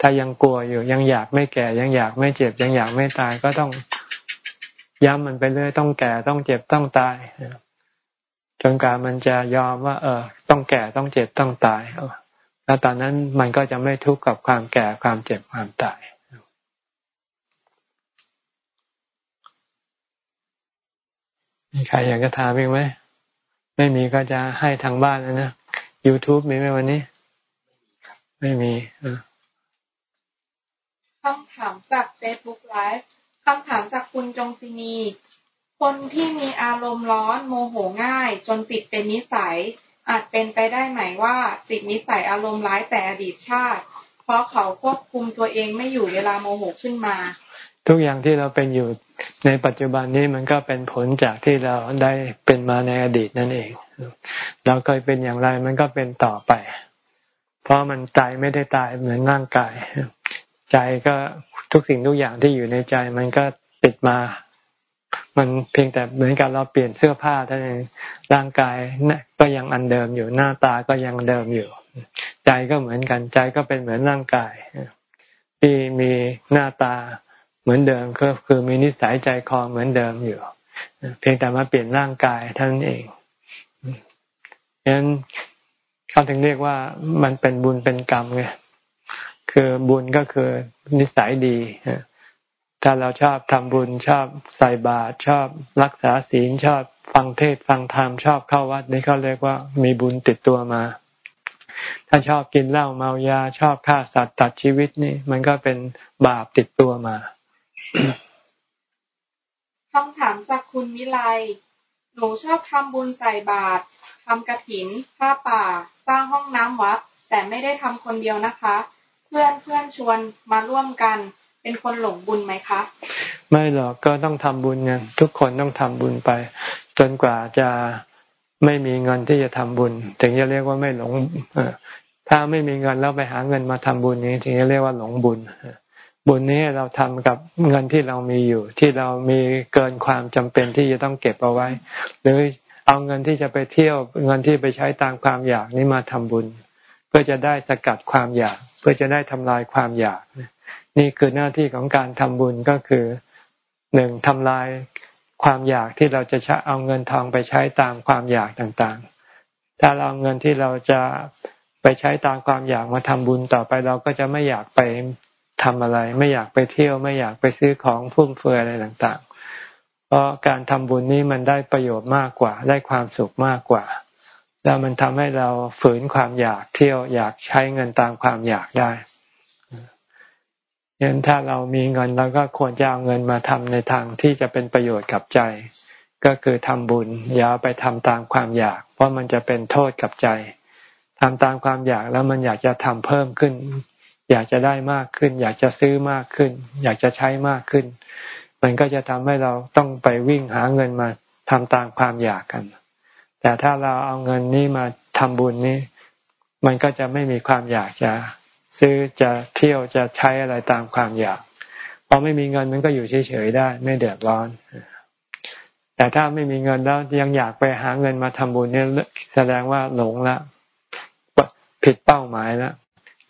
ถ้ายังกลัวอยู่ยังอยากไม่แก่ยังอยากไม่เจ็บยังอยากไม่ตายก็ต้องย้ำมันไปเรื่อยต้องแก่ต้องเจ็บต้องตายจนกว่ามันจะยอมว่า เออ ต้องแก่ต้องเจ็บต้องตายแล้วตอนนั้นมันก็จะไม่ทุกข์กับความแก่ความเจ็บความตาย มีใครอยากจะถามอีกไหม ไม่มีก็จะให้ทางบ้านแล้วนะ YouTube มีไหมวันนี้ ไม่มีคำถามจาก Facebook Live คำถามจากคุณจงศินี คนที่มีอารมณ์ร้อนโมโหง่าย จนติดเป็นนิสัย อาจเป็นไปได้ไหมว่าติดนิสัยอารมณ์ร้ายแต่อดีตชาติ เพราะเขาควบคุมตัวเองไม่อยู่เวลาโมโหขึ้นมา ทุกอย่างที่เราเป็นอยู่ในปัจจุบันนี้มันก็เป็นผลจากที่เราได้เป็นมาในอดีตนั่นเอง เราเคยเป็นอย่างไรมันก็เป็นต่อไป เพราะมันใจไม่ได้ตายเหมือนร่างกาย ใจก็ทุกสิ่งทุกอย่างที่อยู่ในใจมันก็ติดมา มันเพียงแต่เหมือนกับเราเปลี่ยนเสื้อผ้าเท่านั้นร่างกายก็ยังอันเดิมอยู่หน้าตาก็ยังเดิมอยู่ ใจก็เหมือนกันใจก็เป็นเหมือนร่างกายที่มีหน้าตา เหมือนเดิมก็คือมีนิสัยใจคอเหมือนเดิมอยู่ เพียงแต่มาเปลี่ยนร่างกายท่านเองฉะนั้นเขาถึงเรียกว่ามันเป็นบุญเป็นกรรมไงคือบุญก็คือนิสัยดีถ้าเราชอบทำบุญชอบใส่บาตรชอบรักษาศีลชอบฟังเทศฟังธรรมชอบเข้าวัดนี่เขาเรียกว่ามีบุญติดตัวมา ถ้าชอบกินเหล้าเมายาชอบฆ่าสัตว์ตัดชีวิตนี่ มันก็เป็นบาปติดตัวมา คำถามจากคุณวิไล หนูชอบทำบุญใส่บาตร ทำกระถิน ผ้าป่า สร้างห้องน้ำวัด แต่ไม่ได้ทำคนเดียวนะคะ เพื่อนเพื่อนชวนมาร่วมกัน เป็นคนหลงบุญไหมคะ ไม่หรอกก็ต้องทำบุญไงทุกคนต้องทำบุญไป จนกว่าจะไม่มีเงินที่จะทำบุญ ถึงจะเรียกว่าไม่หลงถ้าไม่มีเงินแล้วไปหาเงินมาทำบุญนี้ ถึงจะเรียกว่าหลงบุญ บุญนี้เราทำกับเงินที่เรามีอยู่ ที่เรามีเกินความจำเป็นที่จะต้องเก็บเอาไว้ หรือเอาเงินที่จะไปเที่ยวเงินที่ไปใช้ตามความอยากนี้มาทำบุญ เพื่อจะได้สกัดความอยาก เพื่อจะได้ทำลายความอยาก นี่คือหน้าที่ของการทำบุญก็คือหนึ่งทำลายความอยากที่เราจะเอาเงินทองไปใช้ตามความอยากต่างๆ ถ้าเราเอาเงินที่เราจะไปใช้ตามความอยากมาทำบุญต่อไปเราก็จะไม่อยากไป ทำอะไร ไม่อยากไปเที่ยวไม่อยากไปซื้อของฟุ่มเฟือยอะไรต่างๆ เพราะการทำบุญนี้มันได้ประโยชน์มากกว่า ได้ความสุขมากกว่า แล้วมันทำให้เราฝืนความอยากเที่ยวอยากใช้เงินตามความอยากได้ยันถ้าเรามีเงินเราก็ควรจะเอาเงินมาทำในทางที่จะเป็นประโยชน์กับใจ ก็คือทำบุญอย่าไปทำตามความอยาก เพราะมันจะเป็นโทษกับใจทำตามความอยากแล้วมันอยากจะทำเพิ่มขึ้น อยากจะได้มากขึ้น อยากจะซื้อมากขึ้น อยากจะใช้มากขึ้น มันก็จะทำให้เราต้องไปวิ่งหาเงินมาทำตามความอยากกัน แต่ถ้าเราเอาเงินนี้มาทำบุญนี้ มันก็จะไม่มีความอยากจะซื้อจะเที่ยวจะใช้อะไรตามความอยากพอไม่มีเงินมันก็อยู่เฉยๆได้ ไม่เดือดร้อน แต่ถ้าไม่มีเงินแล้วยังอยากไปหาเงินมาทำบุญเนี่ยแสดงว่าหลงละผิดเป้าหมายแล้ว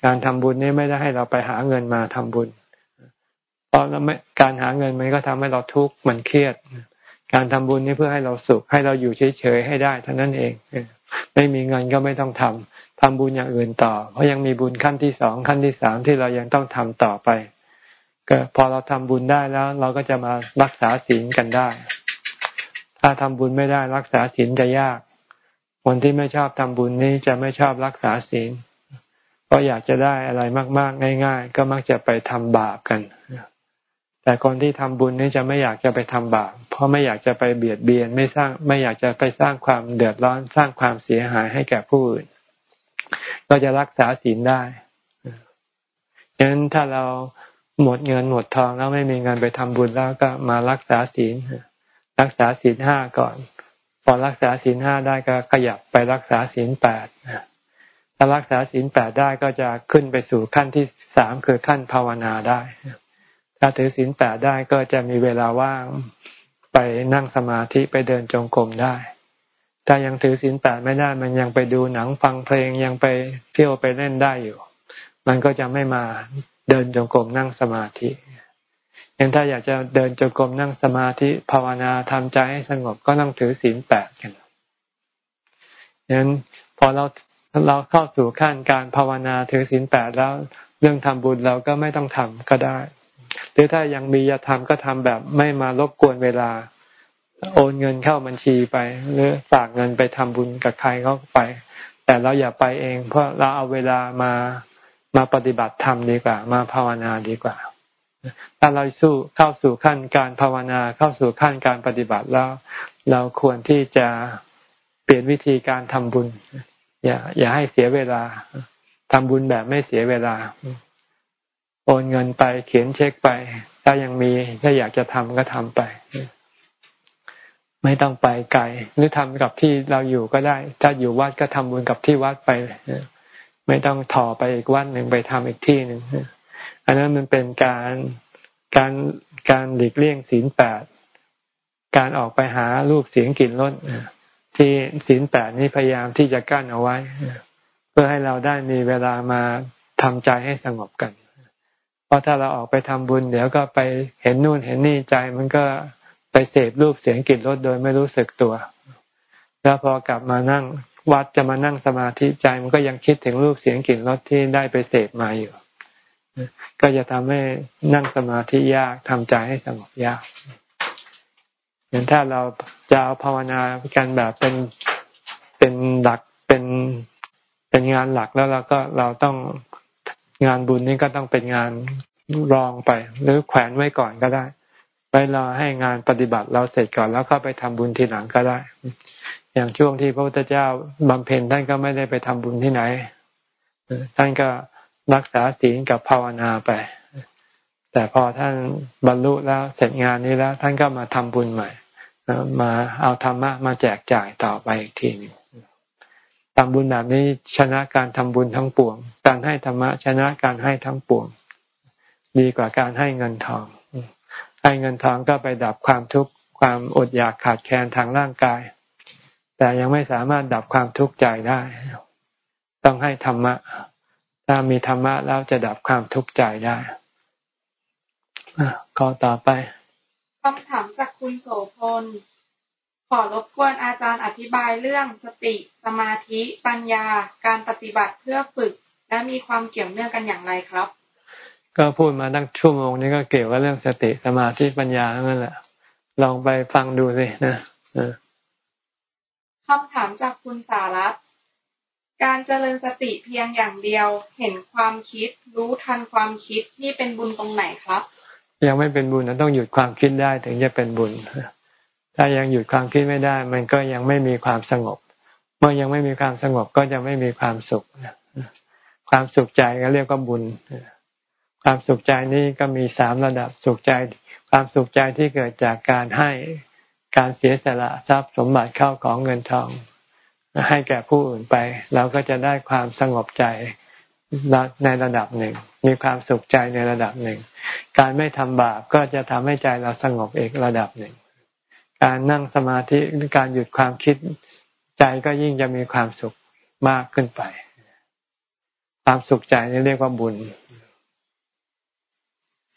การทำบุญนี่ไม่ได้ให้เราไปหาเงินมาทำบุญ เพราะเราไม่การหาเงินมันก็ทำให้เราทุกข์มันเครียด การทำบุญนี่เพื่อให้เราสุข ให้เราอยู่เฉยๆให้ได้เท่านั้นเองไม่มีเงินก็ไม่ต้องทำทำบุญอย่างอื่นต่อ เพราะยังมีบุญขั้นที่สองขั้นที่สามที่เรายังต้องทำต่อไป ก็พอเราทำบุญได้แล้ว เราก็จะมารักษาศีลกันได้ ถ้าทำบุญไม่ได้รักษาศีลจะยาก คนที่ไม่ชอบทำบุญนี้จะไม่ชอบรักษาศีล ราะอยากจะได้อะไรมาก ๆ ง่าย ๆ ก็มักจะไปทำบาปกัน แต่คนที่ทำบุญนี้จะไม่อยากจะไปทำบาป เพราะไม่อยากจะไปเบียดเบียน ไม่สร้าง ไม่อยากจะไปสร้างความเดือดร้อน สร้างความเสียหายให้แก่ผู้อื่น ก็จะรักษาศีลได้ฉะนั้นถ้าเราหมดเงินหมดทองแล้วไม่มีเงินไปทำบุญแล้วก็มารักษาศีล รักษาศีลห้าก่อน พอรักษาศีลห้าได้ก็ขยับไปรักษาศีลแปด ถ้ารักษาศีลแปดได้ก็จะขึ้นไปสู่ขั้นที่สามคือขั้นภาวนาได้ ถ้าถือศีลแปดได้ก็จะมีเวลาว่างไปนั่งสมาธิไปเดินจงกรมได้ ถ้ายังถือศีลแปดไม่ได้ มันยังไปดูหนังฟังเพลงยังไปเที่ยวไปเล่นได้อยู่ มันก็จะไม่มาเดินจงกรมนั่งสมาธิยังถ้าอยากจะเดินจงกรมนั่งสมาธิภาวนาทำใจให้สงบก็ต้องถือศีลแปดกันยังนั้นพอเรา เราเข้าสู่ขั้นการภาวนาถือศีลแปดแล้วเรื่องทำบุญเราก็ไม่ต้องทำก็ได้ หรือถ้ายังมีจะทำก็ทำแบบไม่มารบกวนเวลา โอนเงินเข้าบัญชีไป หรือฝากเงินไปทำบุญกับใครเขาไป แต่เราอย่าไปเอง เพราะเราเอาเวลามามาปฏิบัติธรรมดีกว่า มาภาวนาดีกว่าถ้าเราสู้เข้าสู่ขั้นการภาวนาเข้าสู่ขั้นการปฏิบัติแล้ว เราควรที่จะเปลี่ยนวิธีการทำบุญ อย่า อย่าให้เสียเวลาทำบุญแบบไม่เสียเวลา โอนเงินไปเขียนเช็คไป ถ้ายังมีถ้าอยากจะทำก็ทำไป ไม่ต้องไปไกลหรือทำกับที่เราอยู่ก็ได้ ถ้าอยู่วัดก็ทำบุญกับที่วัดไปไม่ต้องถ่อไปอีกวัดหนึ่งไปทำอีกที่หนึ่งอันนั้นมันเป็นการการการหลีกเลี่ยงศีลแปดการออกไปหารูปเสียงกลิ่นรส ที่ศีลแปดนี้พยายามที่จะกั้นเอาไว้ เพื่อให้เราได้มีเวลามาทำใจให้สงบกัน เพราะถ้าเราออกไปทำบุญ เดี๋ยวก็ไปเห็นนู่นเห็นนี่ใจมันก็ไปเสพรูปเสียงกลิ่นรสโดยไม่รู้สึกตัว แล้วพอกลับมานั่งวัดจะมานั่งสมาธิใจมันก็ยังคิดถึงรูปเสียงกลิ่นรสที่ได้ไปเสพมาอยู่ ก็จะทำให้นั่งสมาธิยากทำใจให้สงบยาก อย่างถ้าเราจะเอาภาวนากันแบบเป็นเป็นหลักเป็นเป็นงานหลักแล้วเราก็เราต้องงานบุญนี่ก็ต้องเป็นงานรองไป หรือแขวนไว้ก่อนก็ได้ไปรอให้งานปฏิบัติเราเสร็จก่อนแล้วก็ไปทำบุญทีหลังก็ได้ อย่างช่วงที่พระพุทธเจ้าบำเพ็ญท่านก็ไม่ได้ไปทำบุญที่ไหนท่านก็รักษาศีลกับภาวนาไป แต่พอท่านบรรลุแล้วเสร็จงานนี้แล้ว ท่านก็มาทำบุญใหม่ มาเอาธรรมะมาแจกจ่ายต่อไปอีกทีหนึ่งทำบุญแบบนี้ชนะการทำบุญทั้งปวง การให้ธรรมะชนะการให้ทั้งปวง ดีกว่าการให้เงินทอง ให้เงินทองก็ไปดับความทุกข์ความอดอยากขาดแคลนทางร่างกาย แต่ยังไม่สามารถดับความทุกข์ใจได้ ต้องให้ธรรมะ ถ้ามีธรรมะแล้วจะดับความทุกข์ใจได้ก็ต่อไป คุณโสพล ขอรบกวนอาจารย์อธิบายเรื่องสติ สมาธิ ปัญญา การปฏิบัติเพื่อฝึก และมีความเกี่ยวเนื่องกันอย่างไรครับ ก็พูดมาตั้งชั่วโมงนี้ก็เกี่ยวกับเรื่องสติสมาธิปัญญานั่นแหละ ลองไปฟังดูสินะคำถามจากคุณสารัตการเจริญสติเพียงอย่างเดียว เห็นความคิด รู้ทันความคิดนี่เป็นบุญตรงไหนครับ ยังไม่เป็นบุญต้องหยุดความคิดได้ถึงจะเป็นบุญ ถ้ายังหยุดความคิดไม่ได้ มันก็ยังไม่มีความสงบ เมื่อยังไม่มีความสงบก็จะไม่มีความสุข ความสุขใจก็เรียกว่าบุญ ความสุขใจนี้ก็มีสามระดับสุขใจ ความสุขใจที่เกิดจากการให้การเสียสละทรัพย์สมบัติเข้าของเงินทอง ให้แก่ผู้อื่นไป เราก็จะได้ความสงบใจ ในระดับหนึ่ง มีความสุขใจในระดับหนึ่ง การไม่ทำบาปก็จะทำให้ใจเราสงบอีกระดับหนึ่ง การนั่งสมาธิหรือการหยุดความคิดใจก็ยิ่งจะมีความสุขมากขึ้นไป ความสุขใจนี่เรียกว่าบุญ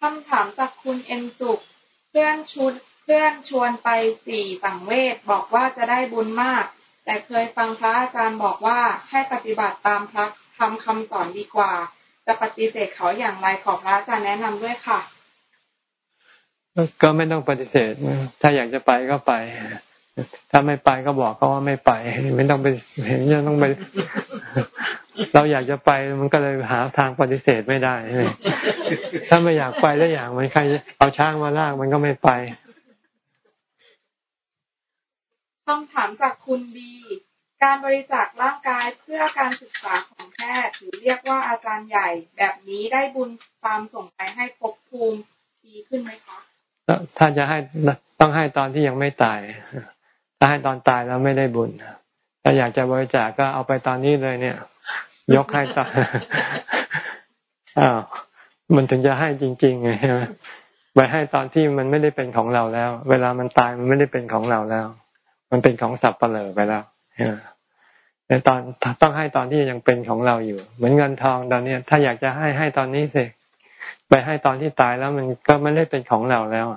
คำถามจากคุณเอ็มสุข เพื่อนชุดเพื่อนชวนไปสี่สังเวชบอกว่าจะได้บุญมาก แต่เคยฟังพระอาจารย์บอกว่าให้ปฏิบัติตามพระ ทำคำสอนดีกว่า จะปฏิเสธเขาอย่างไรขอพระอาจารย์แนะนำด้วยค่ะ ก็ไม่ต้องปฏิเสธ ถ้าอยากจะไปก็ไป ถ้าไม่ไปก็บอกเขาว่าไม่ไป ไม่ต้องไปเห็นจะต้องไป เราอยากจะไปมันก็เลยหาทางปฏิเสธไม่ได้ ถ้าไม่อยากไปแล้วอย่างมันใครเอาช้างมาลากมันก็ไม่ไปคำถามจากคุณบี การบริจาคร่างกายเพื่อการศึกษาของแพทย์ หรือเรียกว่าอาจารย์ใหญ่ แบบนี้ได้บุญตามส่งไปให้ภพภูมิดีขึ้นไหมคะถ้าจะให้ต้องให้ตอนที่ยังไม่ตาย ถ้าให้ตอนตายแล้วไม่ได้บุญถ้าอยากจะบริจาคก็เอาไปตอนนี้เลยเนี่ย ยกให้ตอนอ้าวมันถึงจะให้จริงๆไงไปให้ตอนที่มันไม่ได้เป็นของเราแล้ว เวลามันตายมันไม่ได้เป็นของเราแล้ว มันเป็นของสับเปลือไปแล้ว แต่ตอนต้องให้ตอนที่ยังเป็นของเราอยู่ เหมือนเงินทองตอนนี้ถ้าอยากจะให้ให้ตอนนี้สิไปให้ตอนที่ตายแล้วมันก็ไม่ได้เป็นของเราแล้ว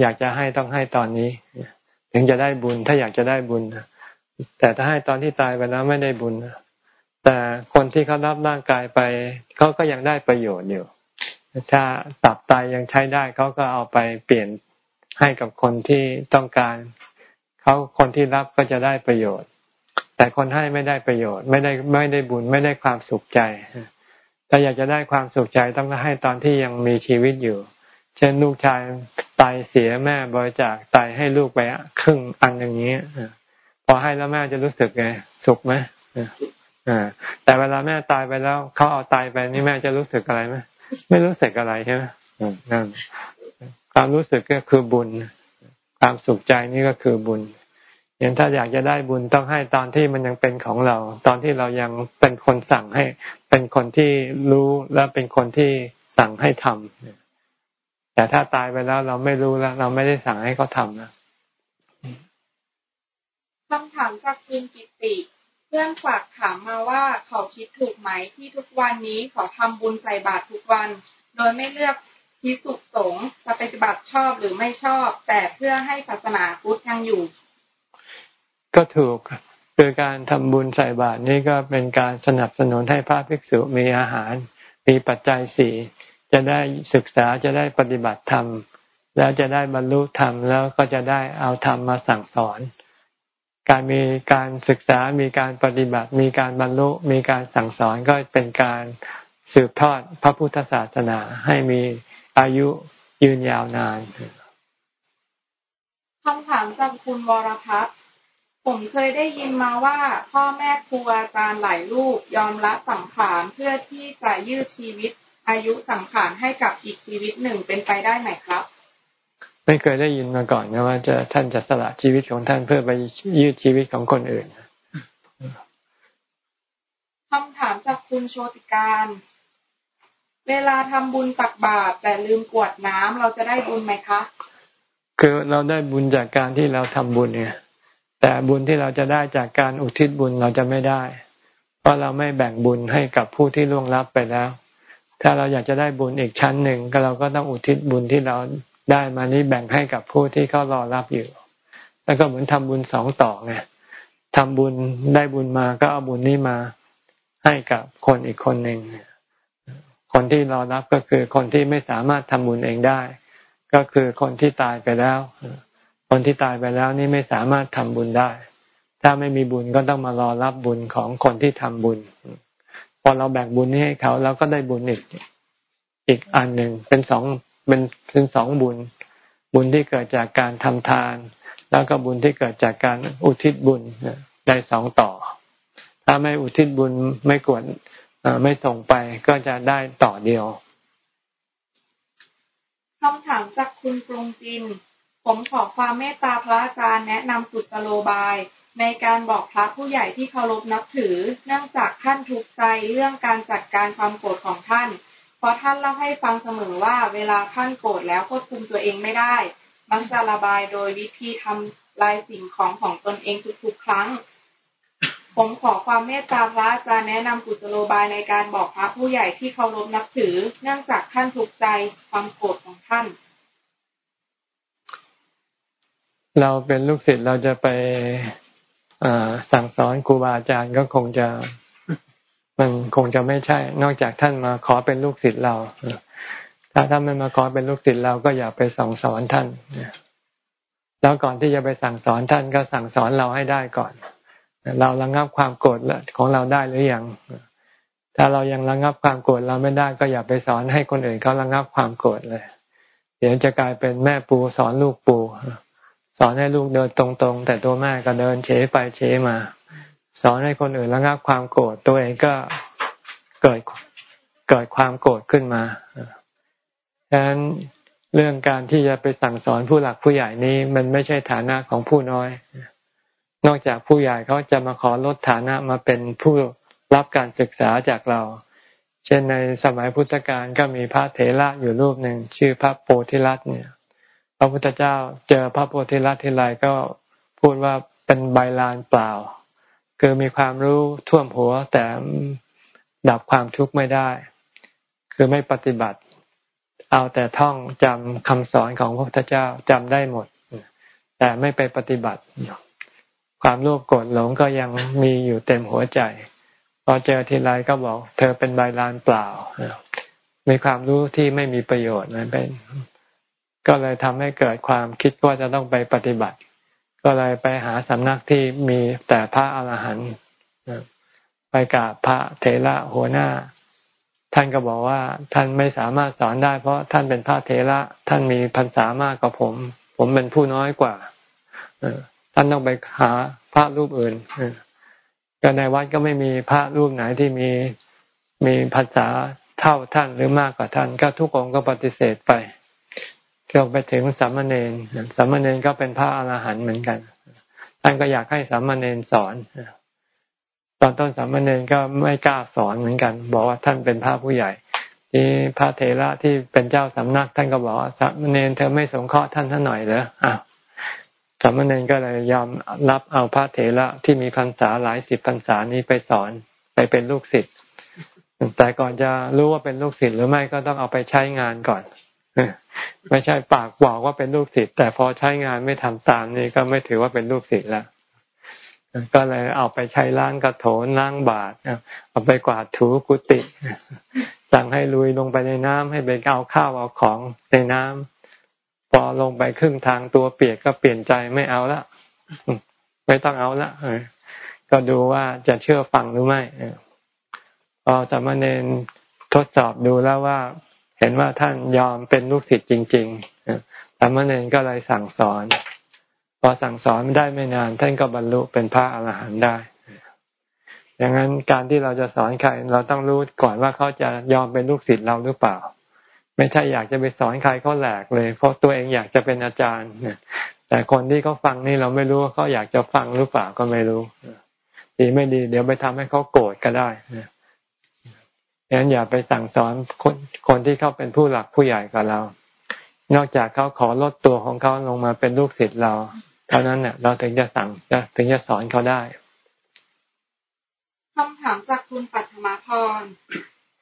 อยากจะให้ต้องให้ตอนนี้ ถึงจะได้บุญ ถ้าอยากจะได้บุญแต่ถ้าให้ตอนที่ตายไปแล้วไม่ได้บุญแต่คนที่เขารับร่างกายไปเขาก็ยังได้ประโยชน์อยู่ถ้าตับไตยยังใช้ได้เขาก็เอาไปเปลี่ยนให้กับคนที่ต้องการ เขาคนที่รับก็จะได้ประโยชน์ แต่คนให้ไม่ได้ประโยชน์ ไม่ได้ไม่ได้บุญไม่ได้ความสุขใจถ้าอยากจะได้ความสุขใจต้องให้ตอนที่ยังมีชีวิตอยู่ เช่นลูกชายตายเสียแม่บริจาคตายให้ลูกไปครึ่งอันอย่างนี้พอให้แล้วแม่จะรู้สึกไงสุขไหมแต่เวลาแม่ตายไปแล้วเขาเอาตายไปนี่แม่จะรู้สึกอะไรไหมไม่รู้สึกอะไรใช่ไหมนั่นความรู้สึกก็คือบุญ ความสุขใจนี่ก็คือบุญ อย่างถ้าอยากจะได้บุญต้องให้ตอนที่มันยังเป็นของเรา ตอนที่เรายังเป็นคนสั่งให้ เป็นคนที่รู้และเป็นคนที่สั่งให้ทแต่ถ้าตายไปแล้วเราไม่รู้แล้ว เราไม่ได้สั่งให้เขาทำนะคำถามจากคุณกิติเพื่อนฝากถามมาว่าเขาคิดถูกไหมที่ทุกวันนี้เขาทำบุญใส่บาตรทุกวัน โดยไม่เลือกพิสุสงฆ์จะปฏิบัติชอบหรือไม่ชอบ แต่เพื่อให้ศาสนาพุทธยังอยู่ ก็ถูกคือการทำบุญใส่บาตรนี่ก็เป็นการสนับสนุนให้พระภิกษุมีอาหาร มีปัจจัยสี่จะได้ศึกษาจะได้ปฏิบัติธรรม แล้วจะได้บรรลุธรรมแล้วก็จะได้เอาธรรมมาสั่งสอน การมีการศึกษามีการปฏิบัติ มีการบรรลุมีการสั่งสอนก็เป็นการสืบทอดพระพุทธศาสนาให้มีอายุยืนยาวนานคำถามจากคุณวรพัฒน์ ผมเคยได้ยินมาว่าพ่อแม่ครูอาจารย์หลายรูปยอมละสังขารเพื่อที่จะยืดชีวิตอายุสังขารให้กับอีกชีวิตหนึ่งเป็นไปได้ไหมครับ ไม่เคยได้ยินมาก่อนนะว่าจะท่านจะสละชีวิตของท่านเพื่อไปยืดชีวิตของคนอื่นคำถามจากคุณโชติการ เวลาทำบุญตักบาตรแต่ลืมกวดน้ำเราจะได้บุญไหมคะ คือเราได้บุญจากการที่เราทำบุญเนี่ย แต่บุญที่เราจะได้จากการอุทิศบุญเราจะไม่ได้ เพราะเราไม่แบ่งบุญให้กับผู้ที่ล่วงลับไปแล้ว ถ้าเราอยากจะได้บุญอีกชั้นหนึ่งก็เราก็ต้องอุทิศบุญที่เราได้มานี้แบ่งให้กับผู้ที่เขารอรับอยู่ แล้วก็เหมือนทำบุญสองต่อไงทำบุญได้บุญมาก็เอาบุญนี้มาให้กับคนอีกคนหนึ่งคนที่รอรับก็คือคนที่ไม่สามารถทำบุญเองได้ ก็คือคนที่ตายไปแล้ว คนที่ตายไปแล้วนี่ไม่สามารถทำบุญได้ ถ้าไม่มีบุญก็ต้องมารอรับบุญของคนที่ทำบุญ พอเราแบ่งบุญให้เขาเราก็ได้บุญอีกอีกอันหนึ่งเป็นสองเป็นเป็นสองบุญ บุญที่เกิดจากการทำทาน แล้วก็บุญที่เกิดจากการอุทิศบุญได้สองต่อ ถ้าไม่อุทิศบุญไม่กวนไม่ส่งไปก็จะได้ต่อเดียวคำถามจากคุณกรุงจิน ผมขอความเมตตาพระอาจารย์แนะนำกุศโลบาย ในการบอกพระผู้ใหญ่ที่เคารพนับถือ เนื่องจากท่านทุกข์ใจเรื่องการจัดการความโกรธของท่าน เพราะท่านเล่าให้ฟังเสมอว่าเวลาท่านโกรธแล้วควบคุมตัวเองไม่ได้ มักจะระบายโดยวิธีทำลายสิ่งของของตนเองทุกๆ ครั้ง ผมขอความเมตตาพระอาจารย์แนะนำกุศโลบายในการบอกพระผู้ใหญ่ที่เคารพนับถือ เนื่องจากท่านทุกข์ใจความโกรธของท่าน เราเป็นลูกศิษย์เราจะไปสั่งสอนครูบาอาจารย์ก็คงจะ มันคงจะไม่ใช่ นอกจากท่านมาขอเป็นลูกศิษย์เราถ้าท่านไม่มาขอเป็นลูกศิษย์เราก็อย่าไปสั่งสอนท่านแล้วก่อนที่จะไปสั่งสอนท่านก็สั่งสอนเราให้ได้ก่อน เราระงับความโกรธของเราได้หรือยังถ้าเรายังระงับความโกรธเราไม่ได้ก็อย่าไปสอนให้คนอื่นเขาระงับความโกรธเลย เดี๋ยวจะกลายเป็นแม่ปูสอนลูกปู สอนให้ลูกเดินตรงๆ แต่ตัวแม่ก็เดินเฉไปเฉมา สอนให้คนอื่นระงับความโกรธตัวเองก็เกิดเกิดความโกรธขึ้นมาดังนั้นเรื่องการที่จะไปสั่งสอนผู้หลักผู้ใหญ่นี้มันไม่ใช่ฐานะของผู้น้อย นอกจากผู้ใหญ่เขาจะมาขอลดฐานะมาเป็นผู้รับการศึกษาจากเรา เช่นในสมัยพุทธกาลก็มีพระเถระอยู่รูปหนึ่งชื่อพระโพธิลัตเนี่ย พระพุทธเจ้าเจอพระโพธิลัตทีไรก็พูดว่าเป็นใบลานเปล่า คือมีความรู้ท่วมหัวแต่ดับความทุกข์ไม่ได้ คือไม่ปฏิบัติ เอาแต่ท่องจำคำสอนของพระพุทธเจ้าจำได้หมด แต่ไม่ไปปฏิบัติ ความโลภโกรธหลงก็ยังมีอยู่เต็มหัวใจพอเจอทีไรก็บอก เธอเป็นใบลานเปล่า มีความรู้ที่ไม่มีประโยชน์นั่นเป็น ก็เลยทำให้เกิดความคิดว่าจะต้องไปปฏิบัติ ก็เลยไปหาสำนักที่มีแต่พระอรหันต์ไปกราบพระเถระหัวหน้า ท่านก็บอกว่าท่านไม่สามารถสอนได้ เพราะท่านเป็นพระเถระท่านมีพรรษามากกว่าผม ผมเป็นผู้น้อยกว่าท่านต้องไปหาพระรูปอื่นก็ในวัดก็ไม่มีพระรูปไหนที่มีมีภาษาเท่าท่านหรือมากกว่าท่าน ก็ทุกองก็ปฏิเสธไป จนไปถึงสามเณรสามเณรก็เป็นพระอรหันต์เหมือนกัน ท่านก็อยากให้สามเณรสอน ตอนต้นสามเณรก็ไม่กล้าสอนเหมือนกัน บอกว่าท่านเป็นพระผู้ใหญ่ที่พระเถระที่เป็นเจ้าสำนัก ท่านก็บอกสามเณรเธอไม่สงเคราะห์ท่านท่านหน่อยเหรออ้าวสามเณรก็เลยยอมรับเอาพระเถระที่มีพรรษาหลายสิบพรรษานี้ไปสอนไปเป็นลูกศิษย์แต่ก่อนจะรู้ว่าเป็นลูกศิษย์หรือไม่ก็ต้องเอาไปใช้งานก่อน ไม่ใช่ปากบอกว่าเป็นลูกศิษย์แต่พอใช้งานไม่ทำตามนี่ก็ไม่ถือว่าเป็นลูกศิษย์แล้วก็เลยเอาไปใช้ล้างกระโถนล้างบาตรเอาไปกวาดถูกุฏิสั่งให้ลุยลงไปในน้ำให้ไปเอาข้าวเอาของในน้ำพอลงไปครึ่งทางตัวเปียกก็เปลี่ยนใจไม่เอาละไม่ต้องเอาละก็ดูว่าจะเชื่อฟังหรือไม่พอสามเณรทดสอบดูแล้วว่า เห็นว่าท่านยอมเป็นลูกศิษย์จริงๆสามเณรก็เลยสั่งสอน พอสั่งสอนไม่ได้ไม่นาน ท่านก็บรรลุเป็นพระอรหันต์ได้ดังนั้นการที่เราจะสอนใคร เราต้องรู้ก่อนว่าเขาจะยอมเป็นลูกศิษย์เราหรือเปล่า ไม่ใช่อยากจะไปสอนใครเขาแหลกเลย เพราะตัวเองอยากจะเป็นอาจารย์แต่คนที่เขาฟังนี่เราไม่รู้ว่าเขาอยากจะฟังหรือเปล่าก็ไม่รู้ดีไม่ดี เดี๋ยวไปทำให้เขาโกรธก็ได้ ดังนั้นอย่าไปสั่งสอนคนคนที่เขาเป็นผู้หลักผู้ใหญ่กับเรา นอกจากเขาขอลดตัวของเขาลงมาเป็นลูกศิษย์เรา เท่านั้นเนี่ยเราถึงจะสั่งถึงจะสอนเขาได้คำถามจากคุณปัทมาพร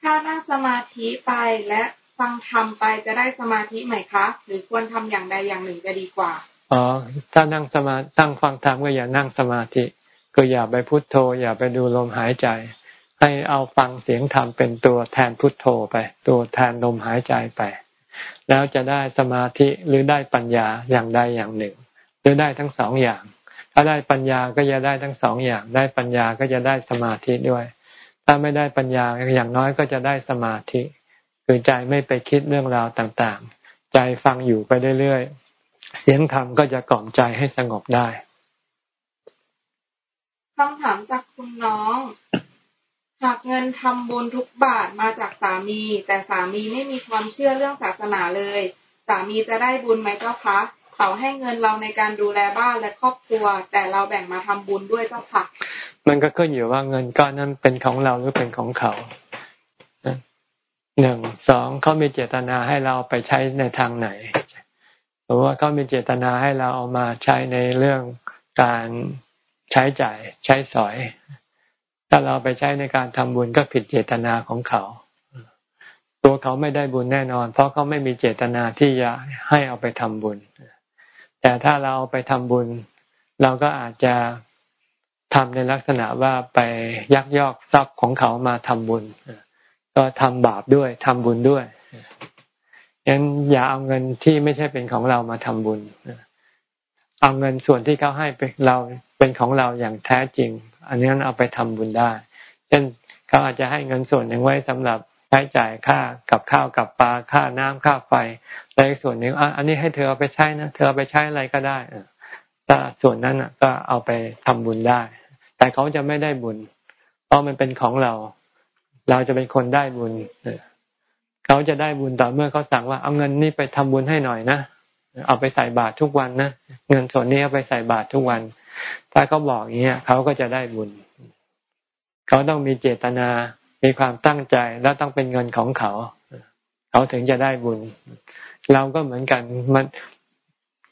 ถ้านั่งสมาธิไปและฟังธรรมไปจะได้สมาธิไหมคะ หรือควรทำอย่างใดอย่างหนึ่งจะดีกว่า อ๋อ ถ้านั่งสมาตั้งฟังธรรมก็อย่านั่งสมาธิ ก็อย่าไปพุโทโธ อย่าไปดูลมหายใจ ให้เอาฟังเสียงธรรมเป็นตัวแทนพุทโธไป ตัวแทนลมหายใจไป แล้วจะได้สมาธิหรือได้ปัญญาอย่างใดอย่างหนึ่ง หรือได้ทั้งสองอย่าง ถ้าได้ปัญญาก็จะได้ทั้งสองอย่าง ได้ปัญญาก็จะได้สมาธิด้วย ถ้าไม่ได้ปัญญาอย่างน้อยก็จะได้สมาธิคือใจไม่ไปคิดเรื่องราวต่างๆ ใจฟังอยู่ไปเรื่อยๆ เสียงธรรมก็จะกล่อมใจให้สงบได้คำถามจากคุณน้อง หากเงินทำบุญทุกบาทมาจากสามี แต่สามีไม่มีความเชื่อเรื่องศาสนาเลย สามีจะได้บุญไหมเจ้าคะ เขาให้เงินเราในการดูแลบ้านและครอบครัว แต่เราแบ่งมาทำบุญด้วยเจ้าค่ะ มันก็ขึ้นอยู่ว่าเงินก้อนนั้นเป็นของเราหรือเป็นของเขาหนึ่งสองเขามีเจตนาให้เราไปใช้ในทางไหนหรือว่าเขามีเจตนาให้เราเอามาใช้ในเรื่องการใช้จ่ายใช้สอย ถ้าเราไปใช้ในการทำบุญก็ผิดเจตนาของเขา ตัวเขาไม่ได้บุญแน่นอน เพราะเขาไม่มีเจตนาที่จะให้เอาไปทำบุญ แต่ถ้าเราเอาไปทำบุญ เราก็อาจจะทำในลักษณะว่าไปยักยอกทรัพย์ของเขามาทำบุญ ก็ทำบาปด้วยทำบุญด้วยงั้นอย่าเอาเงินที่ไม่ใช่เป็นของเรามาทำบุญ เอาเงินส่วนที่เขาให้เราเป็นของเราอย่างแท้จริง อันนี้เอาไปทำบุญได้ เช่นเขาอาจจะให้เงินส่วนหนึ่งไว้สำหรับใช้จ่ายค่ากับข้าวกับปลาค่าน้ำค่าไฟแล้วอีกส่วนหนึ่งอันนี้ให้เธอเอาไปใช้นะเธอเอาไปใช้อะไรก็ได้ถ้าส่วนนั้นก็เอาไปทำบุญได้ แต่เขาจะไม่ได้บุญ เพราะมันเป็นของเรา เราจะเป็นคนได้บุญเขาจะได้บุญต่อเมื่อเขาสั่งว่าเอาเงินนี้ไปทำบุญให้หน่อยนะเอาไปใส่บาตรทุกวันนะเงินส่วนนี้เอาไปใส่บาตรทุกวัน ถ้าเขาบอกอย่างนี้เขาก็จะได้บุญ เขาต้องมีเจตนา มีความตั้งใจแล้วต้องเป็นเงินของเขา เขาถึงจะได้บุญ เราก็เหมือนกันมัน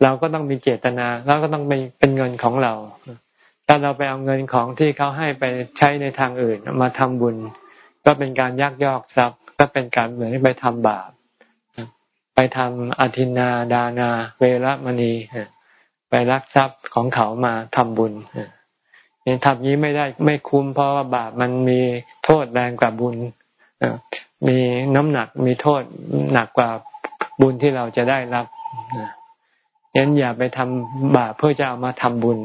เราก็ต้องมีเจตนา แล้วก็ต้องเป็นเป็นเงินของเรา ถ้าเราไปเอาเงินของที่เขาให้ไปใช้ในทางอื่นมาทำบุญ ก็เป็นการยักยอกทรัพย์ ก็เป็นการเหมือนไปทำบาป ไปทำอธินาดานา เวรมณี รักทรัพย์ของเขามาทำบุญเนี่ยทำนี้ไม่ได้ไม่คุ้มเพราะว่าบาปมันมีโทษแรงกว่าบุญมีน้ำหนักมีโทษหนักกว่าบุญที่เราจะได้รับงั้นอย่าไปทำบาปเพื่อจะเอามาทำบุญ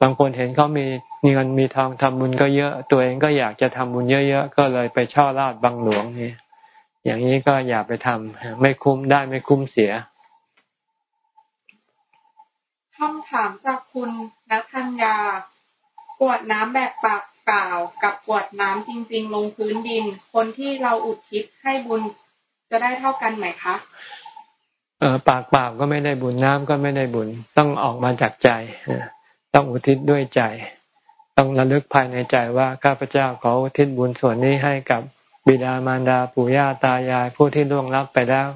บางคนเห็นเขามีเงินมีทองทำบุญก็เยอะ ตัวเองก็อยากจะทำบุญเยอะๆก็เลยไปช่อราดบังหลวงนี่อย่างนี้ก็อย่าไปทำไม่คุ้มได้ไม่คุ้มเสีย คำถามจากคุณนัทัญญาปวดน้ำแบบปากเปล่ากับปวดน้ำจริง ๆ ลงพื้นดิน คนที่เราอุทิศให้บุญจะได้เท่ากันไหมคะเออปากเปล่าก็ไม่ได้บุญน้ำก็ไม่ได้บุญ ต้องออกมาจากใจ ต้องอุทิศด้วยใจ ต้องระลึกภายในใจว่าข้าพเจ้าขออุทิศบุญส่วนนี้ให้กับบิดามารดาปู่ย่าตายายผู้ที่ล่วงลับไปแล้ว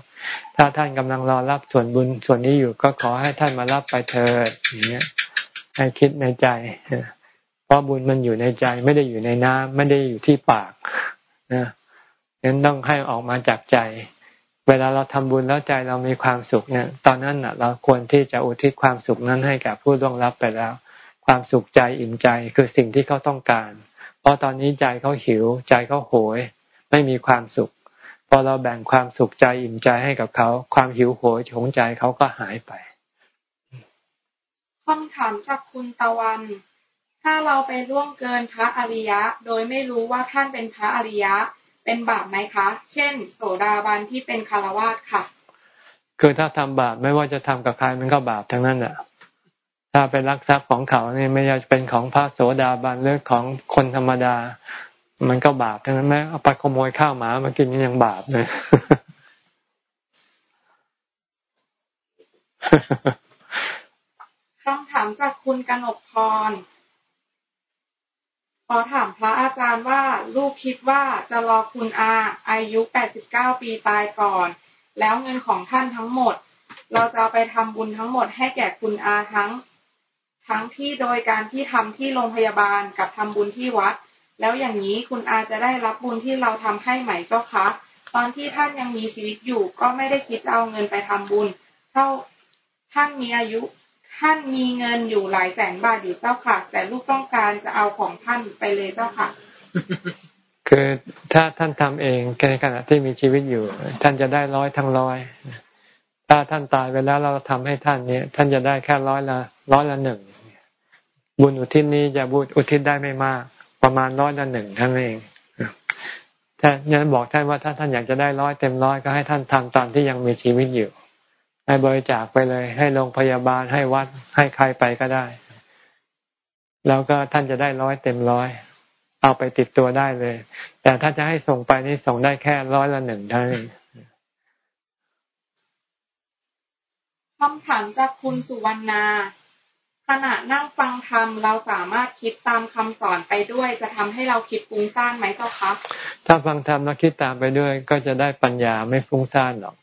ถ้าท่านกำลังรอรับส่วนบุญส่วนนี้อยู่ก็ขอให้ท่านมารับไปเถิดอย่างเงี้ยให้คิดในใจ เพราะบุญมันอยู่ในใจไม่ได้อยู่ในน้ำไม่ได้อยู่ที่ปากนะนั้นต้องให้ออกมาจากใจ เวลาเราทำบุญแล้วใจเรามีความสุขเนี่ย ตอนนั้นน่ะเราควรที่จะอุทิศความสุขนั้นให้กับผู้ล่วงลับไปแล้ว ความสุขใจอิ่มใจคือสิ่งที่เขาต้องการ เพราะตอนนี้ใจเขาหิว ใจเขาโหย ไม่มีความสุข อเราแบ่งความสุขใจอิ่มใจให้กับเขา ความหิวโหยของใจเขาก็หายไปคำถามจากคุณตะวัน ถ้าเราไปล่วงเกินพระอริยะ โดยไม่รู้ว่าท่านเป็นพระอริยะ เป็นบาปไหมคะ เช่น โสดาบันที่เป็นคารวาสค่ะ คือถ้าทำบาปไม่ว่าจะทำกับใครมันก็บาปทั้งนั้นแหละถ้าเป็นรักทรัพย์ของเขาเนี่ยไม่ว่าจะเป็นของพระโสดาบันหรือของคนธรรมดา มันก็บาปทั้งนั้นแม้เอาไปขโมยข้าวหมามากินยังบาปเลยคำถามจากคุณกนกพร ขอถามพระอาจารย์ว่าลูกคิดว่าจะรอคุณอาอายุ 89 ปีตายก่อน แล้วเงินของท่านทั้งหมด เราจะไปทำบุญทั้งหมดให้แก่คุณอาทั้ง ทั้งที่โดยการที่ทำที่โรงพยาบาลกับทำบุญที่วัด แล้วอย่างนี้คุณอาจะได้รับบุญที่เราทำให้ไหมเจ้าคะ ตอนที่ท่านยังมีชีวิตอยู่ ก็ไม่ได้คิดจะเอาเงินไปทำบุญ เท่าท่านมีอายุ ท่านมีเงินอยู่หลายแสนบาทอยู่เจ้าค่ะ แต่ลูกต้องการจะเอาของท่านไปเลยเจ้าค่ะ คือถ้าท่านทำเองในขณะที่มีชีวิตอยู่ ท่านจะได้ร้อยทั้งร้อยถ้าท่านตายไปแล้วเราทำให้ท่านเนี่ย ท่านจะได้แค่ร้อยละร้อยละหนึ่งบุญอุทิศนี้จะบุญอุทิศได้ไม่มาก ประมาณร้อยละหนึ่งท่านเองถ้ายันบอกท่านว่าถ้าท่านอยากจะได้ร้อยเต็มร้อยก็ให้ท่านทำตอนที่ยังมีชีวิตอยู่ ให้บริจาคไปเลย ให้โรงพยาบาลให้วัดให้ใครไปก็ได้ แล้วก็ท่านจะได้ร้อยเต็มร้อยเอาไปติดตัวได้เลย แต่ถ้าจะให้ส่งไปนี่ส่งได้แค่ร้อยละหนึ่งเท่านั้นคำถามจากคุณสุวรรณา ขณะนั่งฟังธรรมเราสามารถคิดตามคำสอนไปด้วย จะทำให้เราคิดฟุ้งซ่านไหมเจ้าคะถ้าฟังธรรมแล้วคิดตามไปด้วย ก็จะได้ปัญญาไม่ฟุ้งซ่านหรอก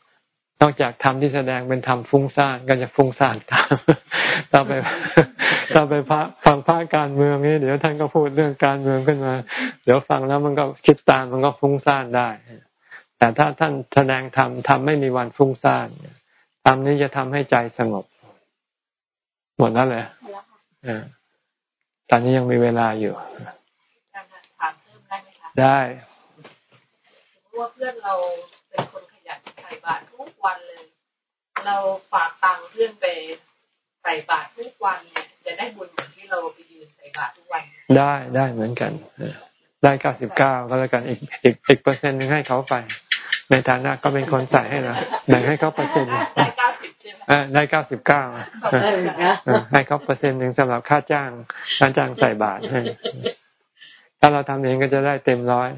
นอกจากธรรมที่แสดงเป็นธรรมฟุ้งซ่านก็จะฟุ้งซ่านตามต่อไปต่อไปพระฟังพระการเมืองนี้เดี๋ยวท่านก็พูดเรื่องการเมืองขึ้นมา เดี๋ยวฟังแล้วมันก็คิดตามมันก็ฟุ้งซ่านได้ แต่ถ้าท่านแสดงธรรมธรรมไม่มีวันฟุ้งซ่านธรรมนี้จะทำให้ใจสงบ หมดแล้วเลยตอนนี้ยังมีเวลาอยู่ ได้ว่าเพื่อนเราเป็นคนขยันใส่บาตรทุกวันเลย เราฝากตังค์เพื่อนไปใส่บาตรทุกวันเนี่ยจะได้บุญเหมือนที่เราไปยืนใส่บาตรทุกวัน ได้ได้เหมือนกันได้เก้าสิบเก้าก็แล้วกันอีกอีกอีกเปอร์เซ็นต์นึงให้เขาไป ในฐานะก็เป็นคนใส่ให้นะแบ่งให้เขาเปอร์เซ็นต์ ได้เก้าสิบใช่ไหมได้เก้าสิบเก้าให้เขาเปอร์เซ็นต์หนึ่งสำหรับค่าจ้างค่าจ้างใส่บาตรให้ถ้าเราทำเองก็จะได้เต็มร้อย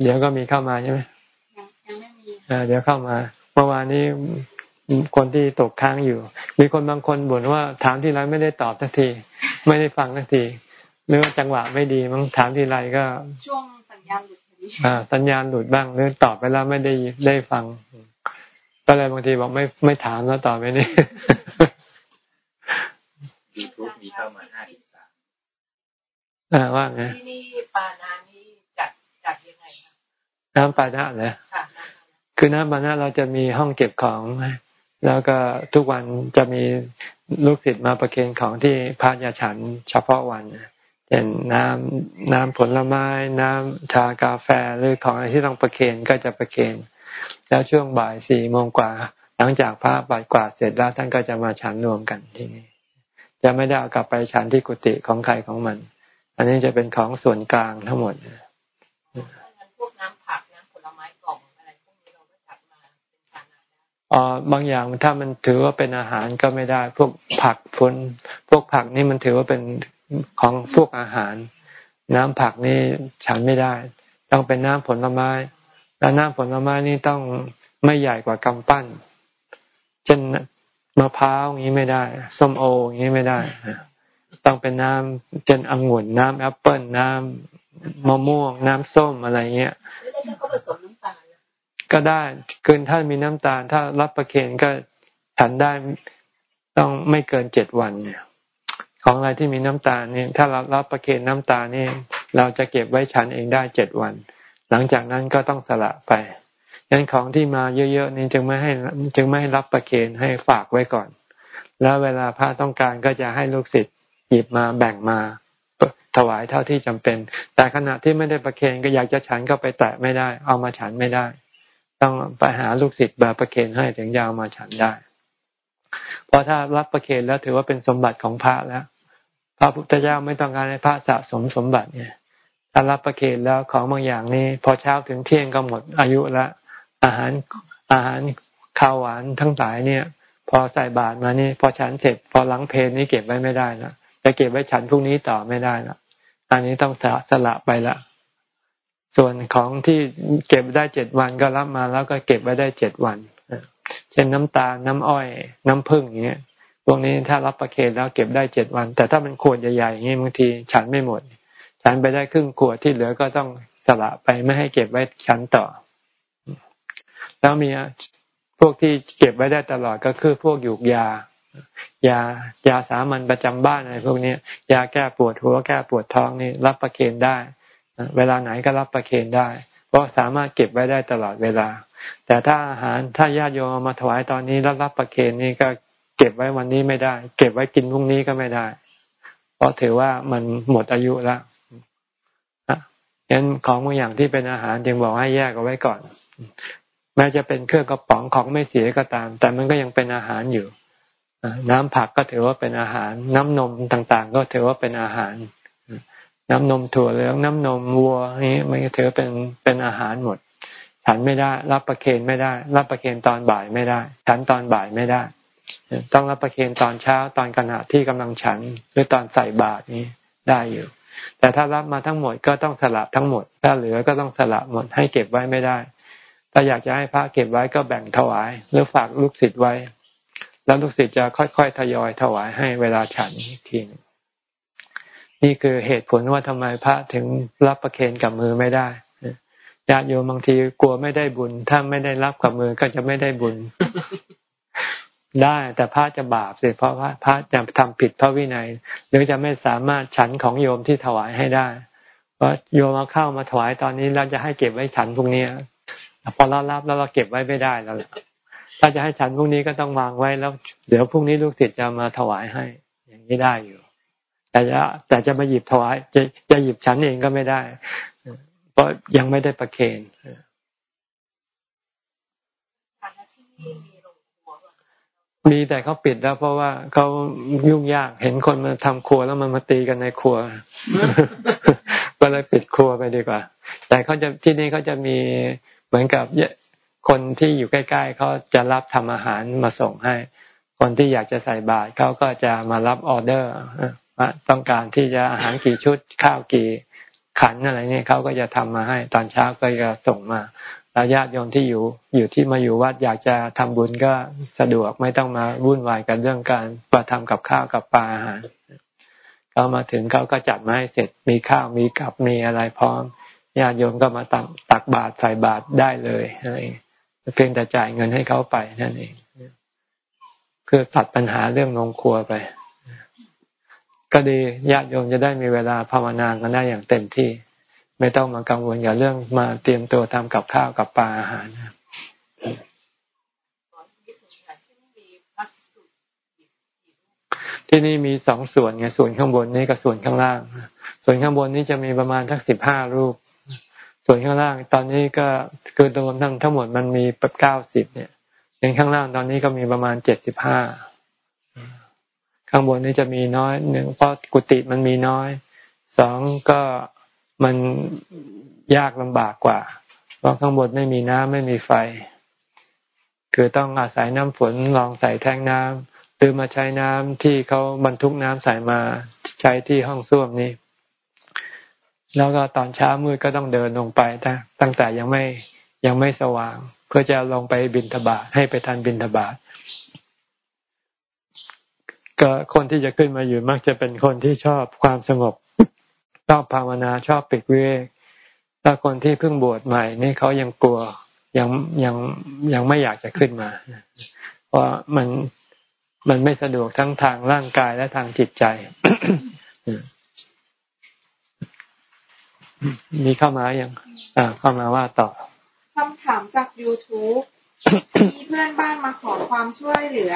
เดี๋ยวก็มีเข้ามาใช่ไหมยังไม่มีเดี๋ยวเข้ามาเมื่อวานนี้คนที่ตกค้างอยู่ มีคนบางคนบ่นว่าถามที่ไรไม่ได้ตอบสักที ไม่ได้ฟังสักทีหรือว่าจังหวะไม่ดีมั้งถามที่ไรก็ ช่วงสัญญาณหลุดอ่า สัญญาณหลุดบ้างหรือตอบไปแล้วไม่ได้ได้ฟัง ก็เลยบางทีบอกไม่ไม่ถามแล้วตอบไปนี่ยูทูบมีเข้ามาห้าสิบสามอ่าว่าไงที่นี่ปานานีน้ำปานะเหรอคือน้ำปานะเราจะมีห้องเก็บของแล้วก็ทุกวันจะมีลูกศิษย์มาประเคนของที่พระยาฉันเฉพาะวัน เช่นน้ำน้ำผลไม้ น้ำชากาแฟหรือของอะไรที่ต้องประเคนก็จะประเคนแล้วช่วงบ่ายสี่โมงกว่า หลังจากพระบ่ายกว่าเสร็จแล้วท่านก็จะมาฉันรวมกันที่นี่จะไม่ได้เอากลับไปฉันที่กุฏิของใครของมัน อันนี้จะเป็นของส่วนกลางทั้งหมดอ๋อบางอย่างถ้ามันถือว่าเป็นอาหารก็ไม่ได้ พวกผักผลพวกผักนี่มันถือว่าเป็น ของพวกอาหาร น้ำผักนี่ฉันไม่ได้ ต้องเป็นน้ำผลไม้ แล้วน้ำผลไม้นี่ต้องไม่ใหญ่กว่ากำปั้น เช่นมะพร้าวอย่างนี้ไม่ได้ส้มโออย่างนี้ไม่ได้ ต้องเป็นน้ำเป็นองุ่นน้ำแอปเปิลน้ำมะม่วง น้ำส้มอะไรเงี้ยก็ผสมน้ำตาลก็ได้เกินถ้ามีน้ำตาล ถ้ารับประเคนก็ฉันได้ต้องไม่เกินเจ็ดวันเนี่ย ของอะไรที่มีน้ำตาลนี่ถ้าเรารับประเคนน้ำตาลนี่เราจะเก็บไว้ฉันเองได้เจ็ดวัน หลังจากนั้นก็ต้องสละไปยันของที่มาเยอะๆนี่จึงไม่ให้จึงไม่ให้รับประเคนให้ฝากไว้ก่อน แล้วเวลาพระต้องการก็จะให้ลูกศิษย์หยิบมาแบ่งมาถวายเท่าที่จำเป็น แต่ขณะที่ไม่ได้ประเคนก็อยากจะฉันก็ไปแตะไม่ได้ เอามาฉันไม่ได้ ต้องไปหาลูกศิษย์มาประเคนให้ถึงจะเอามาฉันได้ เพราะถ้ารับประเคนแล้วถือว่าเป็นสมบัติของพระแล้ว พระพุทธเจ้าไม่ต้องการให้พระสะสมสมบัติเนี่ยถ้ารับประเคนแล้วของบางอย่างนี้ พอเช้าถึงเที่ยงก็หมดอายุละ อาหารอาหารข้าวหวานทั้งหลายเนี่ย พอใส่บาตรมานี่ พอฉันเสร็จ พอล้างเพลนี่เก็บไว้ไม่ได้นะจะเก็บไว้ฉันพรุ่งนี้ต่อไม่ได้ละอันนี้ต้องสสละไปละส่วนของที่เก็บได้เจ็ดวันก็รับมาแล้วก็เก็บไว้ได้เจ็ดวันเช่นน้ำตาลน้ำอ้อย น้ำผึ้งอย่างเงี้ย วกนี้ถ้ารับประเคนแล้วเก็บได้เจ็ดวัน แต่ถ้ามันขวดใหญ่ๆอย่างนี้บางทีฉันไม่หมด ฉันไปได้ครึ่งขวดที่เหลือก็ต้องสละไปไม่ให้เก็บไว้ฉันต่อ แล้วมีพวกที่เก็บไว้ได้ตลอดก็คือพวกหยูกยายายาสามัญประจำบ้านอะไรพวกนี้ยาแก้ปวดหัวแก้ปวดท้องนี่รับประเคนได้ เวลาไหนก็รับประเคนได้ เพราะสามารถเก็บไว้ได้ตลอดเวลา แต่ถ้าอาหารถ้าญาติโยมมาถวายตอนนี้แล้วรับประเคนนี่ก็ เก็บไว้วันนี้ไม่ได้ เก็บไว้กินพรุ่งนี้ก็ไม่ได้ เพราะถือว่ามันหมดอายุแล้วงั้นของบางอย่างที่เป็นอาหารจึงบอกให้แยกเอาไว้ก่อน แม้จะเป็นเครื่องกระป๋องของไม่เสียก็ตาม แต่มันก็ยังเป็นอาหารอยู่น้ำผักก็ถือว่าเป็นอาหาร น้ำนมต่างๆ ก็ถือว่าเป็นอาหาร น้ำนมถั่วเหลืองน้ำนมวัวนี่มันถือเป็นเป็นอาหารหมดฉันไม่ได้ รับประเคนไม่ได้ รับประเคนตอนบ่ายไม่ได้ฉันตอนบ่ายไม่ได้ ต้องรับประเคนตอนเช้าตอนขณะที่กำลังฉันหรือตอนใส่บาตรนี้ได้อยู่ แต่ถ้ารับมาทั้งหมดก็ต้องสละทั้งหมด ถ้าเหลือก็ต้องสละหมดให้เก็บไว้ไม่ได้ ถ้าอยากจะให้พระเก็บไว้ก็แบ่งถวาย หรือฝากลูกศิษย์ไว้ แล้วลูกศิษย์จะค่อยๆทยอยถวายให้เวลาฉันทีนึงนี่คือเหตุผลว่าทำไมพระถึงรับประเคนกับมือไม่ได้ญาติโยมบางทีกลัวไม่ได้บุญ ถ้าไม่ได้รับกับมือก็จะไม่ได้บุญ ได้ แต่พระจะบาปสิเพราะว่าพระจะทำผิดพระวินัย หรือจะไม่สามารถฉันของโยมที่ถวายให้ได้เพราะโยมเอาเข้ามาถวายตอนนี้เราจะให้เก็บไว้ฉันพรุ่งนี้พอเรารับแล้วเราเก็บไว้ไม่ได้แล้วถ้าจะให้ฉันพรุ่งนี้ก็ต้องวางไว้แล้ว เดี๋ยวพรุ่งนี้ลูกศิษย์จะมาถวายให้ อย่างนี้ได้อยู่ แต่จะแต่จะมาหยิบถวาย จะจะหยิบฉันเองก็ไม่ได้ เพราะยังไม่ได้ประเคน มีแต่เขาปิดแล้วเพราะว่าเขายุ่งยากเห็นคนมาทำครัวแล้วมันมาตีกันในครัว ก็เลยปิดครัวไปดีกว่า แต่เขาจะที่นี่เขาจะมีเหมือนกับคนที่อยู่ใกล้ ๆเขาจะรับทำอาหารมาส่งให้ คนที่อยากจะใส่บาตรเขาก็จะมารับออเดอร์ต้องการที่จะอาหารกี่ชุดข้าวกี่ขันอะไรเนี่ยเขาก็จะทำมาให้ ตอนเช้าก็จะส่งมา แล้วญาติโยมที่อยู่อยู่ที่มาอยู่วัดอยากจะทำบุญก็สะดวกไม่ต้องมาวุ่นวายกันเรื่องการประทำกับข้าวกับปลาอาหารเขามาถึงเขาก็จัดมาให้เสร็จมีข้าวมีกับมีอะไรพร้อมญาติโยมก็มาตักตักบาตรใส่บาตรได้เลยอะไรเพียงแต่จ่ายเงินให้เขาไปนั่นเองคือตัดปัญหาเรื่องลงครัวไป ก็ดีญาติโยมจะได้มีเวลาภาวนากันได้อย่างเต็มที่ ไม่ต้องมากังวลกับเรื่องมาเตรียมตัวทำกับข้าวกับปลาอาหารที่นี่มีสองส่วนไงส่วนข้างบนนี้กับส่วนข้างล่าง ส่วนข้างบนนี้จะมีประมาณทักสิบห้ารูป ส่วนข้างล่าง ตอนนี้ก็คือรวมทั้งทั้งหมดมันมีเก้าสิบเนี่ยอย่างข้างล่างตอนนี้ก็มีประมาณเจ็ดสิบห้าข้างบนนี้จะมีน้อยหนึ่งเพราะกุฏิมันมีน้อยสองก็ มันยากลำบากกว่า เพราะข้างบนไม่มีน้ำไม่มีไฟ คือต้องอาศัยน้ำฝนลองใส่แทงน้ำหรือมาใช้น้ำที่เขาบรรทุกน้ำใส่มาใช้ที่ห้องส้วมนี้ แล้วก็ตอนเช้ามืดก็ต้องเดินลงไปตั้งแต่ยังไม่ยังไม่สว่าง เพื่อจะลงไปบินทบาทให้ไปทันบินทบาทก็คนที่จะขึ้นมาอยู่มักจะเป็นคนที่ชอบความสงบ ชอบภาวนาชอบปิดเวกถ้าคนที่เพิ่งบวชใหม่นี่เขายังกลัวยังยังยังไม่อยากจะขึ้นมา เพราะมันมันไม่สะดวกทั้งทางร่างกายและทางจิตใจ มีเข้ามาอย่างอ่า เข้ามาว่าต่อคำถามจาก YouTube มีเพื่อนบ้านมาขอความช่วยเหลือ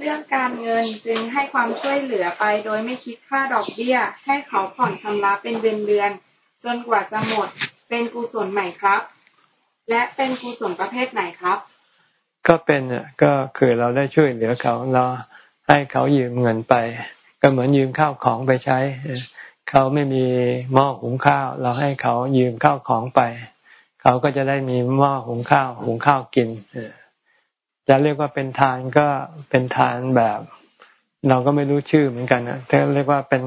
เรื่องการเงินจึงให้ความช่วยเหลือไปโดยไม่คิดค่าดอกเบี้ย ให้เขาผ่อนชำระเป็นเดือนเดือนจนกว่าจะหมด เป็นกุศลใหม่ครับ และเป็นกุศลประเภทไหนครับ ก็เป็นอะก็คือเราได้ช่วยเหลือเขาเราให้เขายืมเงินไป ก็เหมือนยืมข้าวของไปใช้ เขาไม่มีหม้อหุงข้าว เราให้เขายืมข้าวของไป เขาก็จะได้มีหม้อหุงข้าว หุงข้าวกิน จะเรียกว่าเป็นทานก็เป็นทานแบบ เราก็ไม่รู้ชื่อเหมือนกันนะถ้าเรียกว่าเป็น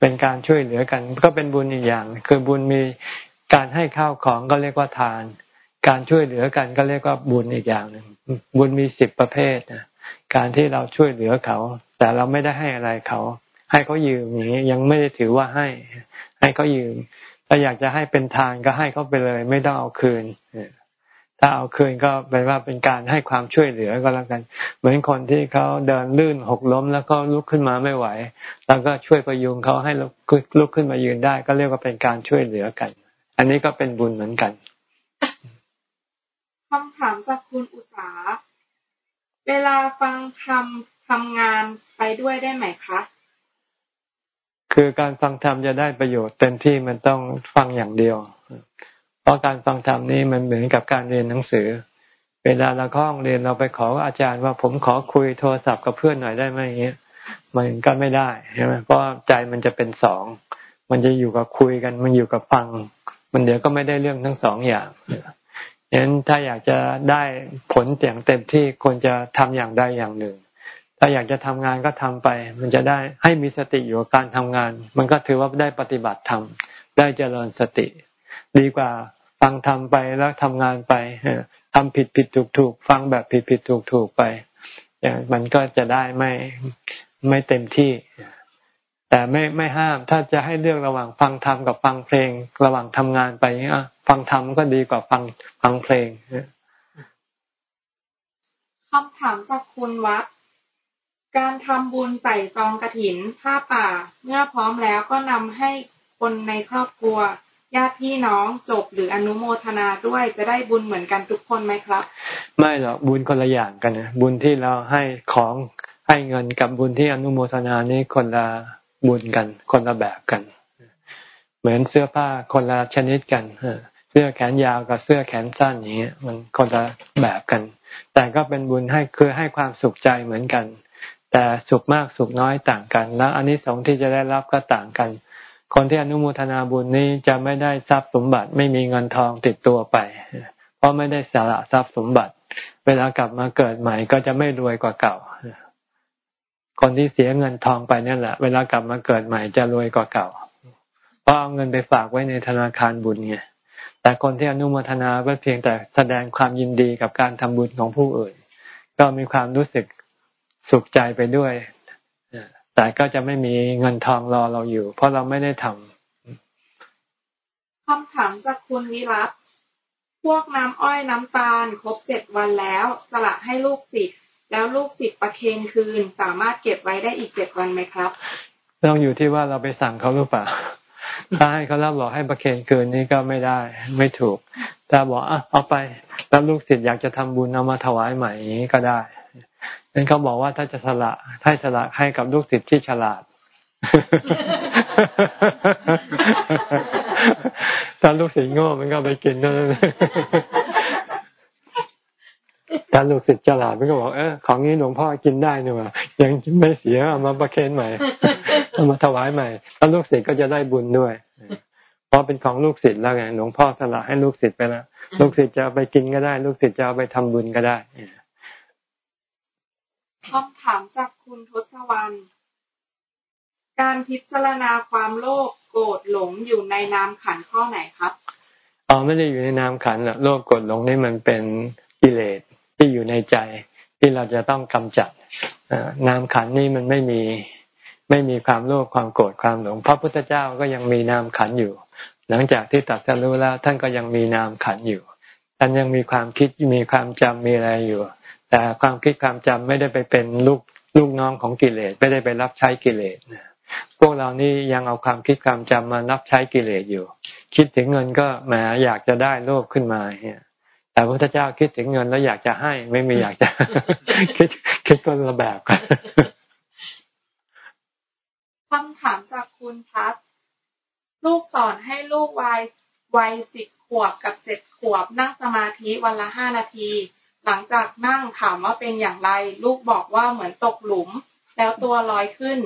เป็นการช่วยเหลือกัน ก็เป็นบุญอีกอย่าง คือบุญมีการให้ข้าวของก็เรียกว่าทาน การช่วยเหลือกันก็เรียกว่าบุญอีกอย่างหนึ่งบุญมีสิบประเภทนะการที่เราช่วยเหลือเขา แต่เราไม่ได้ให้อะไรเขา ให้เขายืมอย่างนี้ยังไม่ได้ถือว่าให้ ให้เขายืมถ้าอยากจะให้เป็นทานก็ให้เขาไปเลย ไม่ต้องเอาคืน ถ้าเอาคืนก็แปลว่าเป็นการให้ความช่วยเหลือก็แล้วกัน เหมือนคนที่เขาเดินลื่นหกล้มแล้วก็ลุกขึ้นมาไม่ไหว แล้วก็ช่วยประยุงเขาให้ลุกขึ้นมายืนได้ ก็เรียกว่าเป็นการช่วยเหลือกัน อันนี้ก็เป็นบุญเหมือนกันคำถามจากคุณอุษาเวลาฟังทำทำงานไปด้วยได้ไหมคะ คือการฟังธรรมจะได้ประโยชน์เต็มที่มันต้องฟังอย่างเดียว เพราะการฟังธรรมนี้มันเหมือนกับการเรียนหนังสือ เวลาเราเข้าห้องเรียนเราไปขออาจารย์ว่าผมขอคุยโทรศัพท์กับเพื่อนหน่อยได้ไหมอย่างเงี้ยมันก็ไม่ได้ใช่ไหมเพราะใจมันจะเป็นสอง มันจะอยู่กับคุยกัน มันอยู่กับฟัง มันเดี๋ยวก็ไม่ได้เรื่องทั้งสองอย่างฉะนั้นถ้าอยากจะได้ผลอย่างเต็มที่ควรจะทำอย่างใดอย่างหนึ่ง ถ้าอยากจะทำงานก็ทำไป มันจะได้ให้มีสติอยู่กับการทำงาน มันก็ถือว่าได้ปฏิบัติธรรมได้เจริญสติ ดีกว่าฟังทำไปแล้วทำงานไปทำผิดผิดถูกถูกฟังแบบผิดผิดถูกถูกไปมันก็จะได้ไม่ไม่เต็มที่ แต่ไม่ไม่ห้ามถ้าจะให้เลือกระหว่างฟังธรรมกับฟังเพลง ระหว่างทำงานไปฟังธรรมก็ดีกว่าฟังฟังเพลงคำถามจากคุณวัด การทำบุญใส่ซองกระถินผ้าป่า เมื่อพร้อมแล้วก็นำให้คนในครอบครัว ญาติพี่น้องจบหรืออนุโมทนาด้วยจะได้บุญเหมือนกันทุกคนไหมครับ ไม่หรอกบุญคนละอย่างกันนะบุญที่เราให้ของให้เงินกับบุญที่อนุโมทนานี้คนละบุญกัน คนละแบบกัน เหมือนเสื้อผ้าคนละชนิดกันเสื้อแขนยาวกับเสื้อแขนสั้นอย่างเงี้ยมันคนละแบบกัน แต่ก็เป็นบุญให้คือให้ความสุขใจเหมือนกัน แต่สุขมากสุขน้อยต่างกัน แล้วอันนี้สองที่จะได้รับก็ต่างกัน คนที่อนุโมทนาบุญนี้จะไม่ได้ทรัพย์สมบัติ ไม่มีเงินทองติดตัวไป เพราะไม่ได้สละทรัพย์สมบัติ เวลากลับมาเกิดใหม่ก็จะไม่รวยกว่าเก่า คนที่เสียเงินทองไปนั่นแหละ เวลากลับมาเกิดใหม่จะรวยกว่าเก่า เพราะเอาเงินไปฝากไว้ในธนาคารบุญไงแต่คนที่อนุโมทนาก็เพียงแต่แสดงความยินดีกับการทำบุญของผู้อื่น ก็มีความรู้สึกสุขใจไปด้วย แต่ก็จะไม่มีเงินทองรอเราอยู่ เพราะเราไม่ได้ทำคำถามจากคุณวิรัตพวกน้ำอ้อยน้ำตาล ครบเจ็ดวันแล้ว สละให้ลูกศิษย์แล้วลูกศิษย์ประเคนคืน สามารถเก็บไว้ได้อีกเจ็ดวันไหมครับต้องอยู่ที่ว่าเราไปสั่งเขาหรือเปล่าถ้าให้เขารับบอกให้ประเคนคืนนี่ก็ไม่ได้ ไม่ถูกถ้าบอกอะเอาไปแล้วลูกศิษย์อยากจะทำบุญเอามาถวายใหม่อย่างนี้ก็ได้ นั้นเขาบอกว่าถ้าจะสละให้สละให้กับลูกศิษย์ที่ฉลาด ถ้าลูกศิษย์โง่มันก็ไปกินนั่นถ้าลูกศิษย์ฉลาดมันก็บอกเออของนี้หลวงพ่อกินได้นี่ว่ายังไม่เสียเอามาประเคนใหม่เอามาถวายใหม่แล้วลูกศิษย์ก็จะได้บุญด้วยเพราะเป็นของลูกศิษย์แล้วไงหลวงพ่อสละให้ลูกศิษย์ไปแล้วลูกศิษย์จะไปกินก็ได้ ลูกศิษย์จะเอาไปทำบุญก็ได้ คำถามจากคุณทศวรรณ การพิจารณาความโลภโกรธหลงอยู่ในนามขันข้อไหนครับอ๋อไม่ได้อยู่ในนามขันหรอกโลภโกรธหลงนี่มันเป็นกิเลสที่อยู่ในใจที่เราจะต้องกำจัดนามขันนี่มันไม่มีไม่มีความโลภความโกรธความหลง พระพุทธเจ้าก็ยังมีนามขันอยู่ หลังจากที่ตัดสรู้แล้วท่านก็ยังมีนามขันอยู่ท่านยังมีความคิดมีความจำมีอะไรอยู่ แต่ความคิดความจำไม่ได้ไปเป็นลูกลูกน้องของกิเลสไม่ได้ไปรับใช้กิเลสพวกเรานี่ยังเอาความคิดความจำมารับใช้กิเลสอยู่ คิดถึงเงินก็แหมอยากจะได้โลภขึ้นมาเนี่ยแต่พระพุทธเจ้าคิดถึงเงินแล้วอยากจะให้ไม่มีอยากจะ คิดคิดก็ระแบบกันคำถามจากคุณพัฒลูกสอนให้ลูกวัยวัยสิบขวบกับเจ็ดขวบนั่งสมาธิวันละห้านาที หลังจากนั่งถามว่าเป็นอย่างไร ลูกบอกว่าเหมือนตกหลุม แล้วตัวลอยขึ้น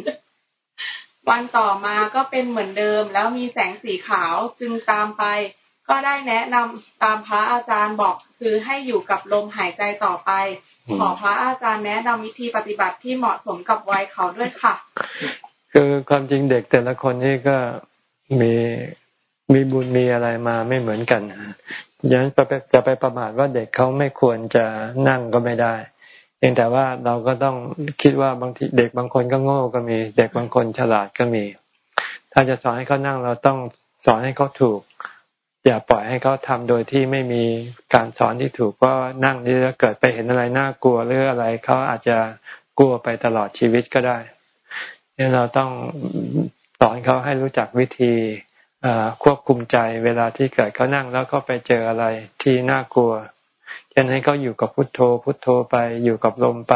วันต่อมาก็เป็นเหมือนเดิม แล้วมีแสงสีขาวจึงตามไป ก็ได้แนะนำตามพระอาจารย์บอกคือให้อยู่กับลมหายใจต่อไป ขอพระอาจารย์แนะนำวิธีปฏิบัติที่เหมาะสมกับวัยเขาด้วยค่ะ คือความจริงเด็กแต่ละคนนี่ก็มีมีบุญมีอะไรมาไม่เหมือนกัน ยันจะไปประมาทว่าเด็กเขาไม่ควรจะนั่งก็ไม่ได้เพียงแต่ว่าเราก็ต้องคิดว่าบางทีเด็กบางคนก็โง่ก็มี เด็กบางคนฉลาดก็มี ถ้าจะสอนให้เขานั่งเราต้องสอนให้เขาถูก อย่าปล่อยให้เขาทำโดยที่ไม่มีการสอนที่ถูกก็นั่งนี่แล้วเกิดไปเห็นอะไรน่ากลัวหรืออะไรเขาอาจจะกลัวไปตลอดชีวิตก็ได้เนี่ยเราต้องสอนเขาให้รู้จักวิธี ควบคุมใจเวลาที่เกิดเขานั่งแล้วก็ไปเจออะไรที่น่ากลัวเช่นให้เขาอยู่กับพุทโธ พุทโธไปอยู่กับลมไป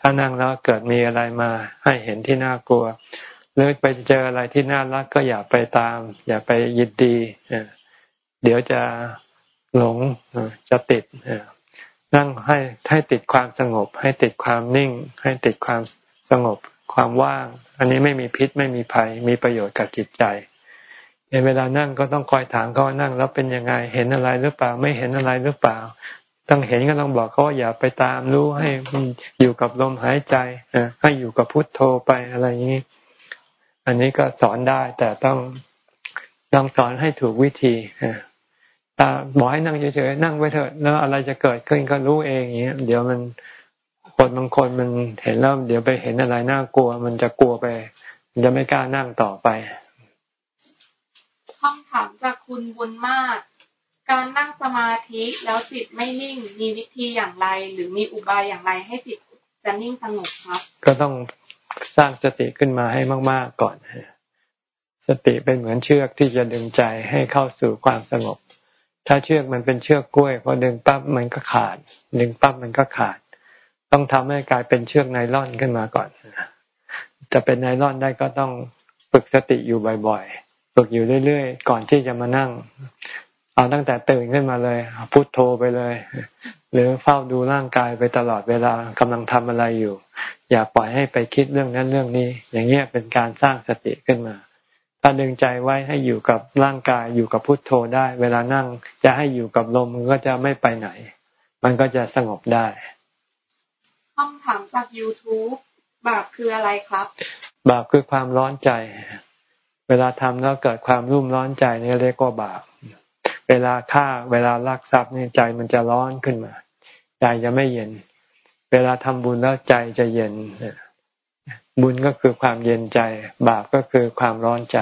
ถ้านั่งแล้วเกิดมีอะไรมา ให้เห็นที่น่ากลัวหรือไปเจออะไรที่น่ารักก็อย่าไปตาม อย่าไปยินดีเดี๋ยวจะหลงจะติดนั่งให้ให้ติดความสงบ ให้ติดความนิ่ง ให้ติดความสงบความว่าง อันนี้ไม่มีพิษไม่มีภัยมีประโยชน์กับจิตใจ ในเวลานั่งก็ต้องคอยถามเขานั่งแล้วเป็นยังไง เห็นอะไรหรือเปล่า ไม่เห็นอะไรหรือเปล่า ต้องเห็นก็ต้องบอกเขาว่าอย่าไปตามรู้ให้อยู่กับลมหายใจให้อยู่กับพุทโธไปอะไรอย่างนี้ อันนี้ก็สอนได้แต่ต้องต้องสอนให้ถูกวิธีถ้าบอกให้นั่งเฉยๆนั่งไว้เถอะแล้วอะไรจะเกิดขึ้นก็รู้เองอย่างเงี้ยเดี๋ยวมันคนบางคนมันเห็นแล้วเดี๋ยวไปเห็นอะไรน่ากลัว มันจะกลัวไป มันจะไม่กล้านั่งต่อไป ถามจากคุณบุญมาก การนั่งสมาธิแล้วจิตไม่นิ่ง มีวิธีอย่างไร หรือมีอุบายอย่างไรให้จิตจะนิ่งสงบครับ ก็ต้องสร้างสติขึ้นมาให้มาก ๆก่อน สติเป็นเหมือนเชือกที่จะดึงใจให้เข้าสู่ความสงบ ถ้าเชือกมันเป็นเชือกกล้วยพอดึงปั๊บมันก็ขาด ดึงปั๊บมันก็ขาด ต้องทำให้กลายเป็นเชือกไนล่อนขึ้นมาก่อน จะเป็นไนล่อนได้ก็ต้องฝึกสติอยู่บ่อยๆ ฝึกอยู่เรื่อยๆ ก่อนที่จะมานั่ง เอาตั้งแต่ตื่นขึ้นมาเลยพุโทโธไปเลย หรือเฝ้าดูร่างกายไปตลอดเวลากำลังทำอะไรอยู่ อย่าปล่อยให้ไปคิดเรื่องนั้นเรื่องนี้ อย่างเงี้ยเป็นการสร้างสติขึ้นมา ถ้าดึงใจไว้ให้อยู่กับร่างกายอยู่กับพุโทโธได้ เวลานั่งจะให้อยู่กับลมมันก็จะไม่ไปไหน มันก็จะสงบได้คำถามจาก YouTube บาปคืออะไรครับ บาปคือความร้อนใจเวลาทำแล้วเกิดความรุ่มร้อนใจนี่เรียกว่าบาป เวลาฆ่าเวลาลักทรัพย์นี่ใจมันจะร้อนขึ้นมา ใจจะไม่เย็น เวลาทำบุญแล้วใจจะเย็น บุญก็คือความเย็นใจ บาปก็คือความร้อนใจ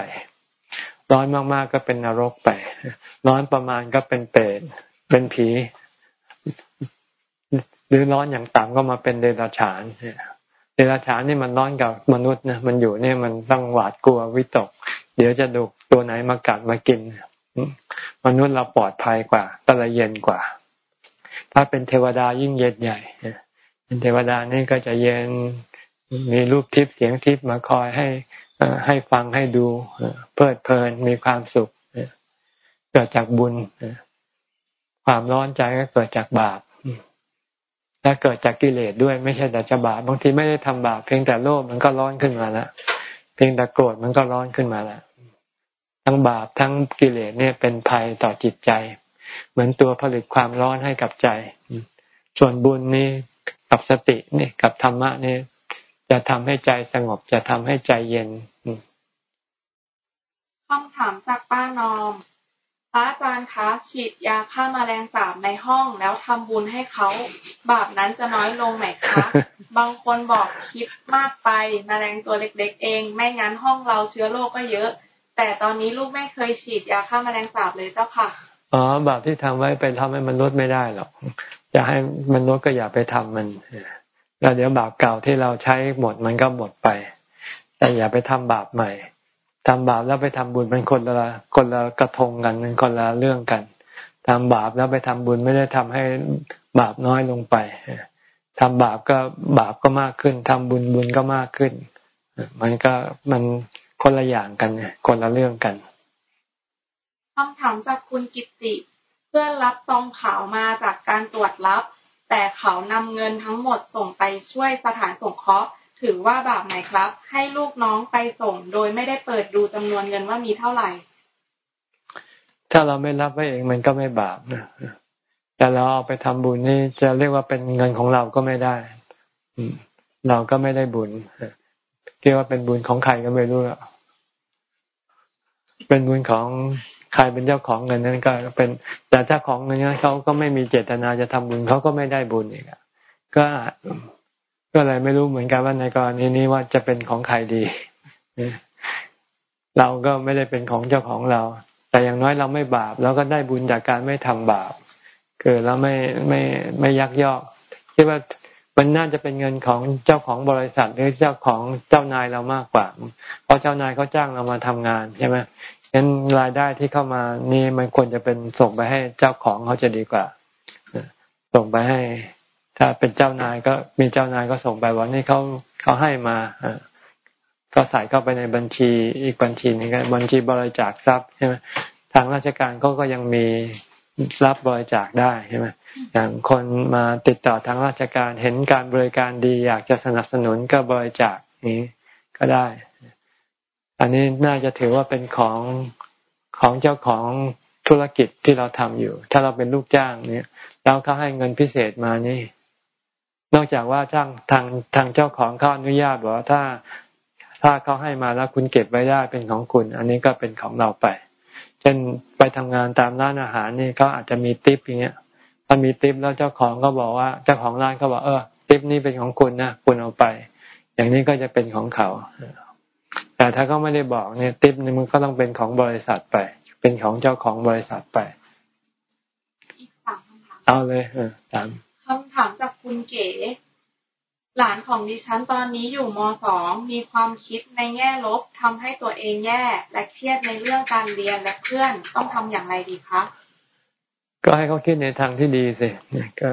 ร้อนมากๆก็เป็นนรกไป ร้อนประมาณก็เป็นเปรต เป็นผี หรือร้อนอย่างต่ำก็มาเป็นเดรัจฉานเดรัจฉานนี่มันร้อนกับมนุษย์นะมันอยู่เนี่ยมันต้องหวาดกลัววิตก เดี๋ยวจะดูตัวไหนมากัดมากิน มนุษย์เราปลอดภัยกว่าตะละเย็นกว่า ถ้าเป็นเทวดายิ่งเย็นใหญ่เป็นเทวดานี่ก็จะเย็นมีรูปทิพย์เสียงทิพย์มาคอยให้ให้ฟังให้ดูเพลิดเพลินมีความสุขเกิดจากบุญความร้อนใจก็เกิดจากบาป และเกิดจากกิเลสด้วยไม่ใช่แต่จะบาปบางทีไม่ได้ทำบาปเพียงแต่โลภมันก็ร้อนขึ้นมาแล้วเพียงแต่โกรธมันก็ร้อนขึ้นมาแล้วทั้งบาปทั้งกิเลสเนี่ยเป็นภัยต่อจิตใจ เหมือนตัวผลิตความร้อนให้กับใจ ส่วนบุญนี่กับสตินี่กับธรรมะนี่จะทำให้ใจสงบจะทำให้ใจเย็นคำถามจากป้านอม พระอาจารย์คะฉีดยาฆ่ามาแมลงสาบในห้องแล้วทำบุญให้เขาบาปนั้นจะน้อยลงไหมคะ บางคนบอกคิดมากไปมแมลงตัวเล็ก ๆ เอง ไม่งั้นห้องเราเชื้อโรคก็เยอะ แต่ตอนนี้ลูกไม่เคยฉีดยาฆ่ามาแมลงสาบเลยเจ้าค่ะอ๋อบาปที่ทำไว้เป็นทำให้มันลดไม่ได้หรอกจะให้มันลดก็อย่าไปทำมันแล้วเดี๋ยวบาปเก่าที่เราใช้หมดมันก็หมดไป แต่อย่าไปทำบาปใหม่ ทำบาปแล้วไปทำบุญเป็นคนละคนละกระทงกันเป็นคนละเรื่องกันทำบาปแล้วไปทำบุญไม่ได้ทำให้บาปน้อยลงไปทำบาปก็บาปก็มากขึ้นทำบุญบุญก็มากขึ้น มันก็มันคนละอย่างกันคนละเรื่องกันคำถามจากคุณกิติเพื่อนรับซองข่าวมาจากการตรวจรับ แต่เขานำเงินทั้งหมดส่งไปช่วยสถานสงเคราะห์ ถือว่าบาปไหมครับ ให้ลูกน้องไปส่งโดยไม่ได้เปิดดูจำนวนเงินว่ามีเท่าไหร่ ถ้าเราไม่รับไว้เองมันก็ไม่บาปนะแต่เราเอาไปทำบุญนี่จะเรียกว่าเป็นเงินของเราก็ไม่ได้เราก็ไม่ได้บุญเรียกว่าเป็นบุญของใครก็ไม่รู้ละเป็นบุญของใครเป็นเจ้าของเงินนั้นก็เป็น แต่ถ้าของเงินนั้นเขาก็ไม่มีเจตนาจะทำบุญเขาก็ไม่ได้บุญอีกก็ ก็เลยไม่รู้เหมือนกันว่าในกรณีนี้ว่าจะเป็นของใครดี เราก็ไม่ได้เป็นของเจ้าของเรา แต่อย่างน้อยเราไม่บาปเราก็ได้บุญจากการไม่ทำบาปคือเราไม่ไม่ไม่ยักยอกคิดว่ามันน่าจะเป็นเงินของเจ้าของบริษัทหรือเจ้าของเจ้านายเรามากกว่า เพราะเจ้านายเขาจ้างเรามาทำงานใช่ไหมงั้นรายได้ที่เข้ามานี่มันควรจะเป็นส่งไปให้เจ้าของเขาจะดีกว่า ส่งไปให้ ถ้าเป็นเจ้านายก็มีเจ้านายก็ส่งไปว่านี่เขาเขาให้มาก็ใส่เข้าไปในบัญชีอีกบัญชีนึงก็บัญชีบริจาคทรัพย์ใช่ไหมทางราชการเขาก็ยังมีรับบริจาคได้ใช่ไหมอย่างคนมาติดต่อทางราชการเห็นการบริการดีอยากจะสนับสนุนก็บริจาคนี้ก็ได้ อันนี้น่าจะถือว่าเป็นของของเจ้าของธุรกิจที่เราทำอยู่ ถ้าเราเป็นลูกจ้างเนี่ยแล้วเขาให้เงินพิเศษมานี่ นอกจากว่าจ้างทางทางเจ้าของเขาอนุญาตบอกว่าถ้าถ้าเขาให้มาแล้วคุณเก็บไว้ได้เป็นของคุณ อันนี้ก็เป็นของเราไป เช่นไปทำงานตามร้านอาหารนี่เขาอาจจะมีติปอย่างเงี้ยถ้ามีติปแล้วเจ้าของก็บอกว่าเจ้าของร้านเขาบอกเออติปนี้เป็นของคุณนะคุณเอาไป อย่างนี้ก็จะเป็นของเขา แต่ถ้าเขาไม่ได้บอกเนี่ยติปนี่มันก็ต้องเป็นของบริษัทไป เป็นของเจ้าของบริษัทไป เอาเลยเออตาม คำถามจากคุณเก๋ หลานของดิฉันตอนนี้อยู่มสองมีความคิดในแง่ลบทำให้ตัวเองแย่และเครียดในเรื่องการเรียนและเพื่อนต้องทำอย่างไรดีคะ ก็ให้เขาคิดในทางที่ดีสิก็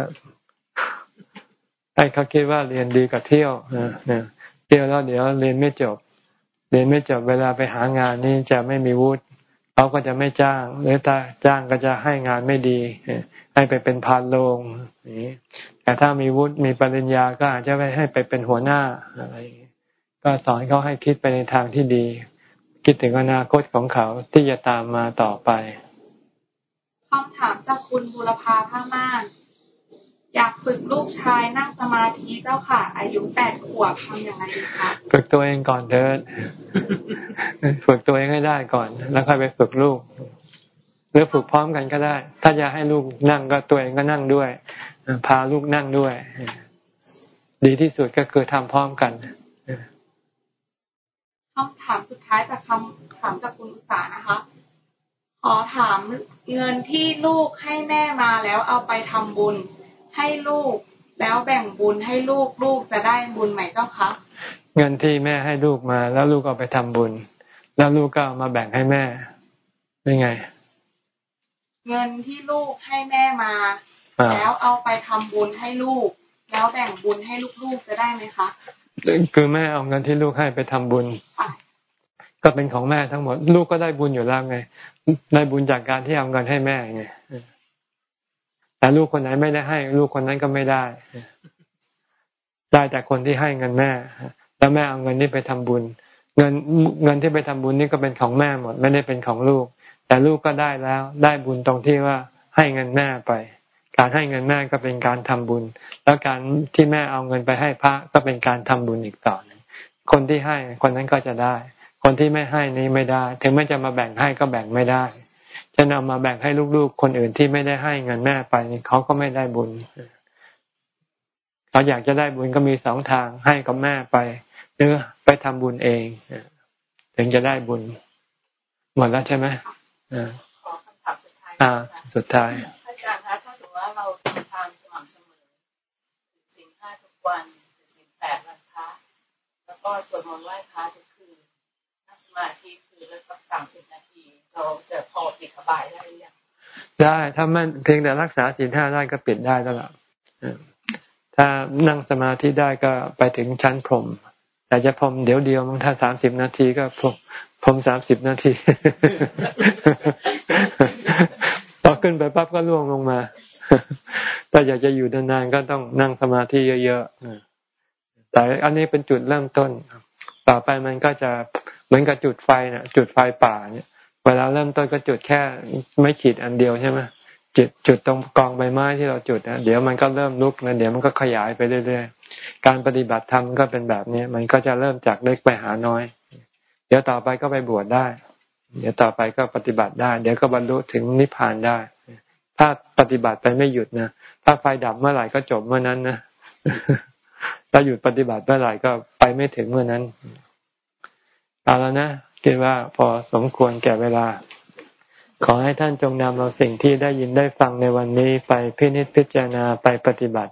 ให้เขาคิดว่าเรียนดีกว่าเที่ยวเที่ยวแล้วเดี๋ยวเรียนไม่จบ เรียนไม่จบเวลาไปหางานนี่จะไม่มีวุฒิเขาก็จะไม่จ้างหรือถ้าจ้างก็จะให้งานไม่ดี ให้ไปเป็นพานโรงนี้ แต่ถ้ามีวุฒิมีปริญญาก็อาจจะไปให้ไปเป็นหัวหน้าอะไรก็สอนเขาให้คิดไปในทางที่ดี คิดถึงอนาคตของเขาที่จะตามมาต่อไปคำถามจากคุณบุรพาผ้าม่านอยากฝึกลูกชายนั่งสมาธิเจ้าค่ะ อายุแปดขวบทำอย่างไรดีคะฝึกตัวเองก่อนเถิดฝึกตัวเองให้ได้ก่อน แล้วค่อยไปฝึกลูกห รือฝึกพร้อมกันก็ได้ ถ้าจะให้ลูกนั่งก็ตัวเองก็นั่งด้วย พาลูกนั่งด้วย ดีที่สุดก็คือทำพร้อมกันคำถามสุดท้ายจากคำถามจากคุณอุษานะคะ ขอถามเงินที่ลูกให้แม่มาแล้วเอาไปทำบุญ ให้ลูกแล้วแบ่งบุญให้ลูกลูกจะได้บุญไหมเจ้าคะเงินที่แม่ให้ลูกมา แล้วลูกเอาไปทำบุญ แล้วลูกก็มาแบ่งให้แม่เป็นไง เงินที่ลูกให้แม่มา แล้วเอาไปทำบุญให้ลูก แล้วแบ่งบุญให้ลูกๆจะได้ไหมคะคือแม่เอาเงินที่ลูกให้ไปทำบุญ ก็เป็นของแม่ทั้งหมด ลูกก็ได้บุญอยู่แล้วไงได้บุญจากการที่เอาเงินให้แม่ไงแต่ลูกคนไหนไม่ได้ให้ ลูกคนนั้นก็ไม่ได้ ได้แต่คนที่ให้เงินแม่ แล้วแม่เอาเงินนี้ไปทำบุญ เงินเงินที่ไปทำบุญนี่ก็เป็นของแม่หมด ไม่ได้เป็นของลูก แต่ลูกก็ได้แล้วได้บุญตรงที่ว่าให้เงินแม่ไป การให้เงินแม่ก็เป็นการทำบุญ แล้วการที่แม่เอาเงินไปให้พระก็เป็นการทำบุญอีกต่อหนึ่งคนที่ให้คนนั้นก็จะได้ คนที่ไม่ให้นี้ไม่ได้ ถึงแม้จะมาแบ่งให้ก็แบ่งไม่ได้จะนำมาแบ่งให้ลูกๆ คนอื่นที่ไม่ได้ให้เงินแม่ไปเขาก็ไม่ได้บุญเขาอยากจะได้บุญก็มีสองทางให้กับแม่ไปหรือไปทำบุญเองถึงจะได้บุญหมดแล้วใช่ไหม อ่าขอคำถามสุดท้ายอ่า สุดท้ายอาจารย์คะถ้าสมมติว่าเราทำทานสม่ำเสมอสิ่งห้าทุกวันสิ่งแปดวันพระแล้วก็สวดมนต์ไหว้พระทุกคืนนั่งสมาธิคือละสักสามสิบนาที เราจะพอปิดขบายได้หรือยังได้ถ้ามันเพียงแต่รักษาศีลห้าได้ก็ปิดได้แล้วล่ะถ้านั่งสมาธิได้ก็ไปถึงชั้นพรหมแต่จะพรมเดี๋ยวเดียวมันถ้าสามสิบนาทีก็พรม พรมสามสิบนาทีพอขึ้นไปปั๊บก็ล่วงลงมาถ้าอยากจะอยู่นานๆก็ต้องนั่งสมาธิเยอะๆแต่อันนี้เป็นจุดเริ่มต้น ต่อไปมันก็จะเหมือนกับจุดไฟนะจุดไฟป่าเนี่ย เวลาเริ่มต้นก็จุดแค่ไม่ขีดอันเดียวใช่ไหมจุดจุดตรงกองใบไม้ที่เราจุดนะเดี๋ยวมันก็เริ่มลุกแล้วเดี๋ยวมันก็ขยายไปเรื่อยๆ การปฏิบัติธรรมก็เป็นแบบนี้มันก็จะเริ่มจากเล็กไปหาน้อย เดี๋ยวต่อไปก็ไปบวชได้ เดี๋ยวต่อไปก็ปฏิบัติได้ เดี๋ยวก็บรรลุถึงนิพพานได้ ถ้าปฏิบัติไปไม่หยุดนะ ถ้าไฟดับเมื่อไหร่ก็จบเมื่อนั้นนะถ้าหยุดปฏิบัติเมื่อไหร่ก็ไปไม่ถึงเมื่อนั้นเอาแล้วนะคิดว่าพอสมควรแก่เวลา ขอให้ท่านจงนำเอาสิ่งที่ได้ยินได้ฟังในวันนี้ไปพินิจพิจารณาไปปฏิบัติ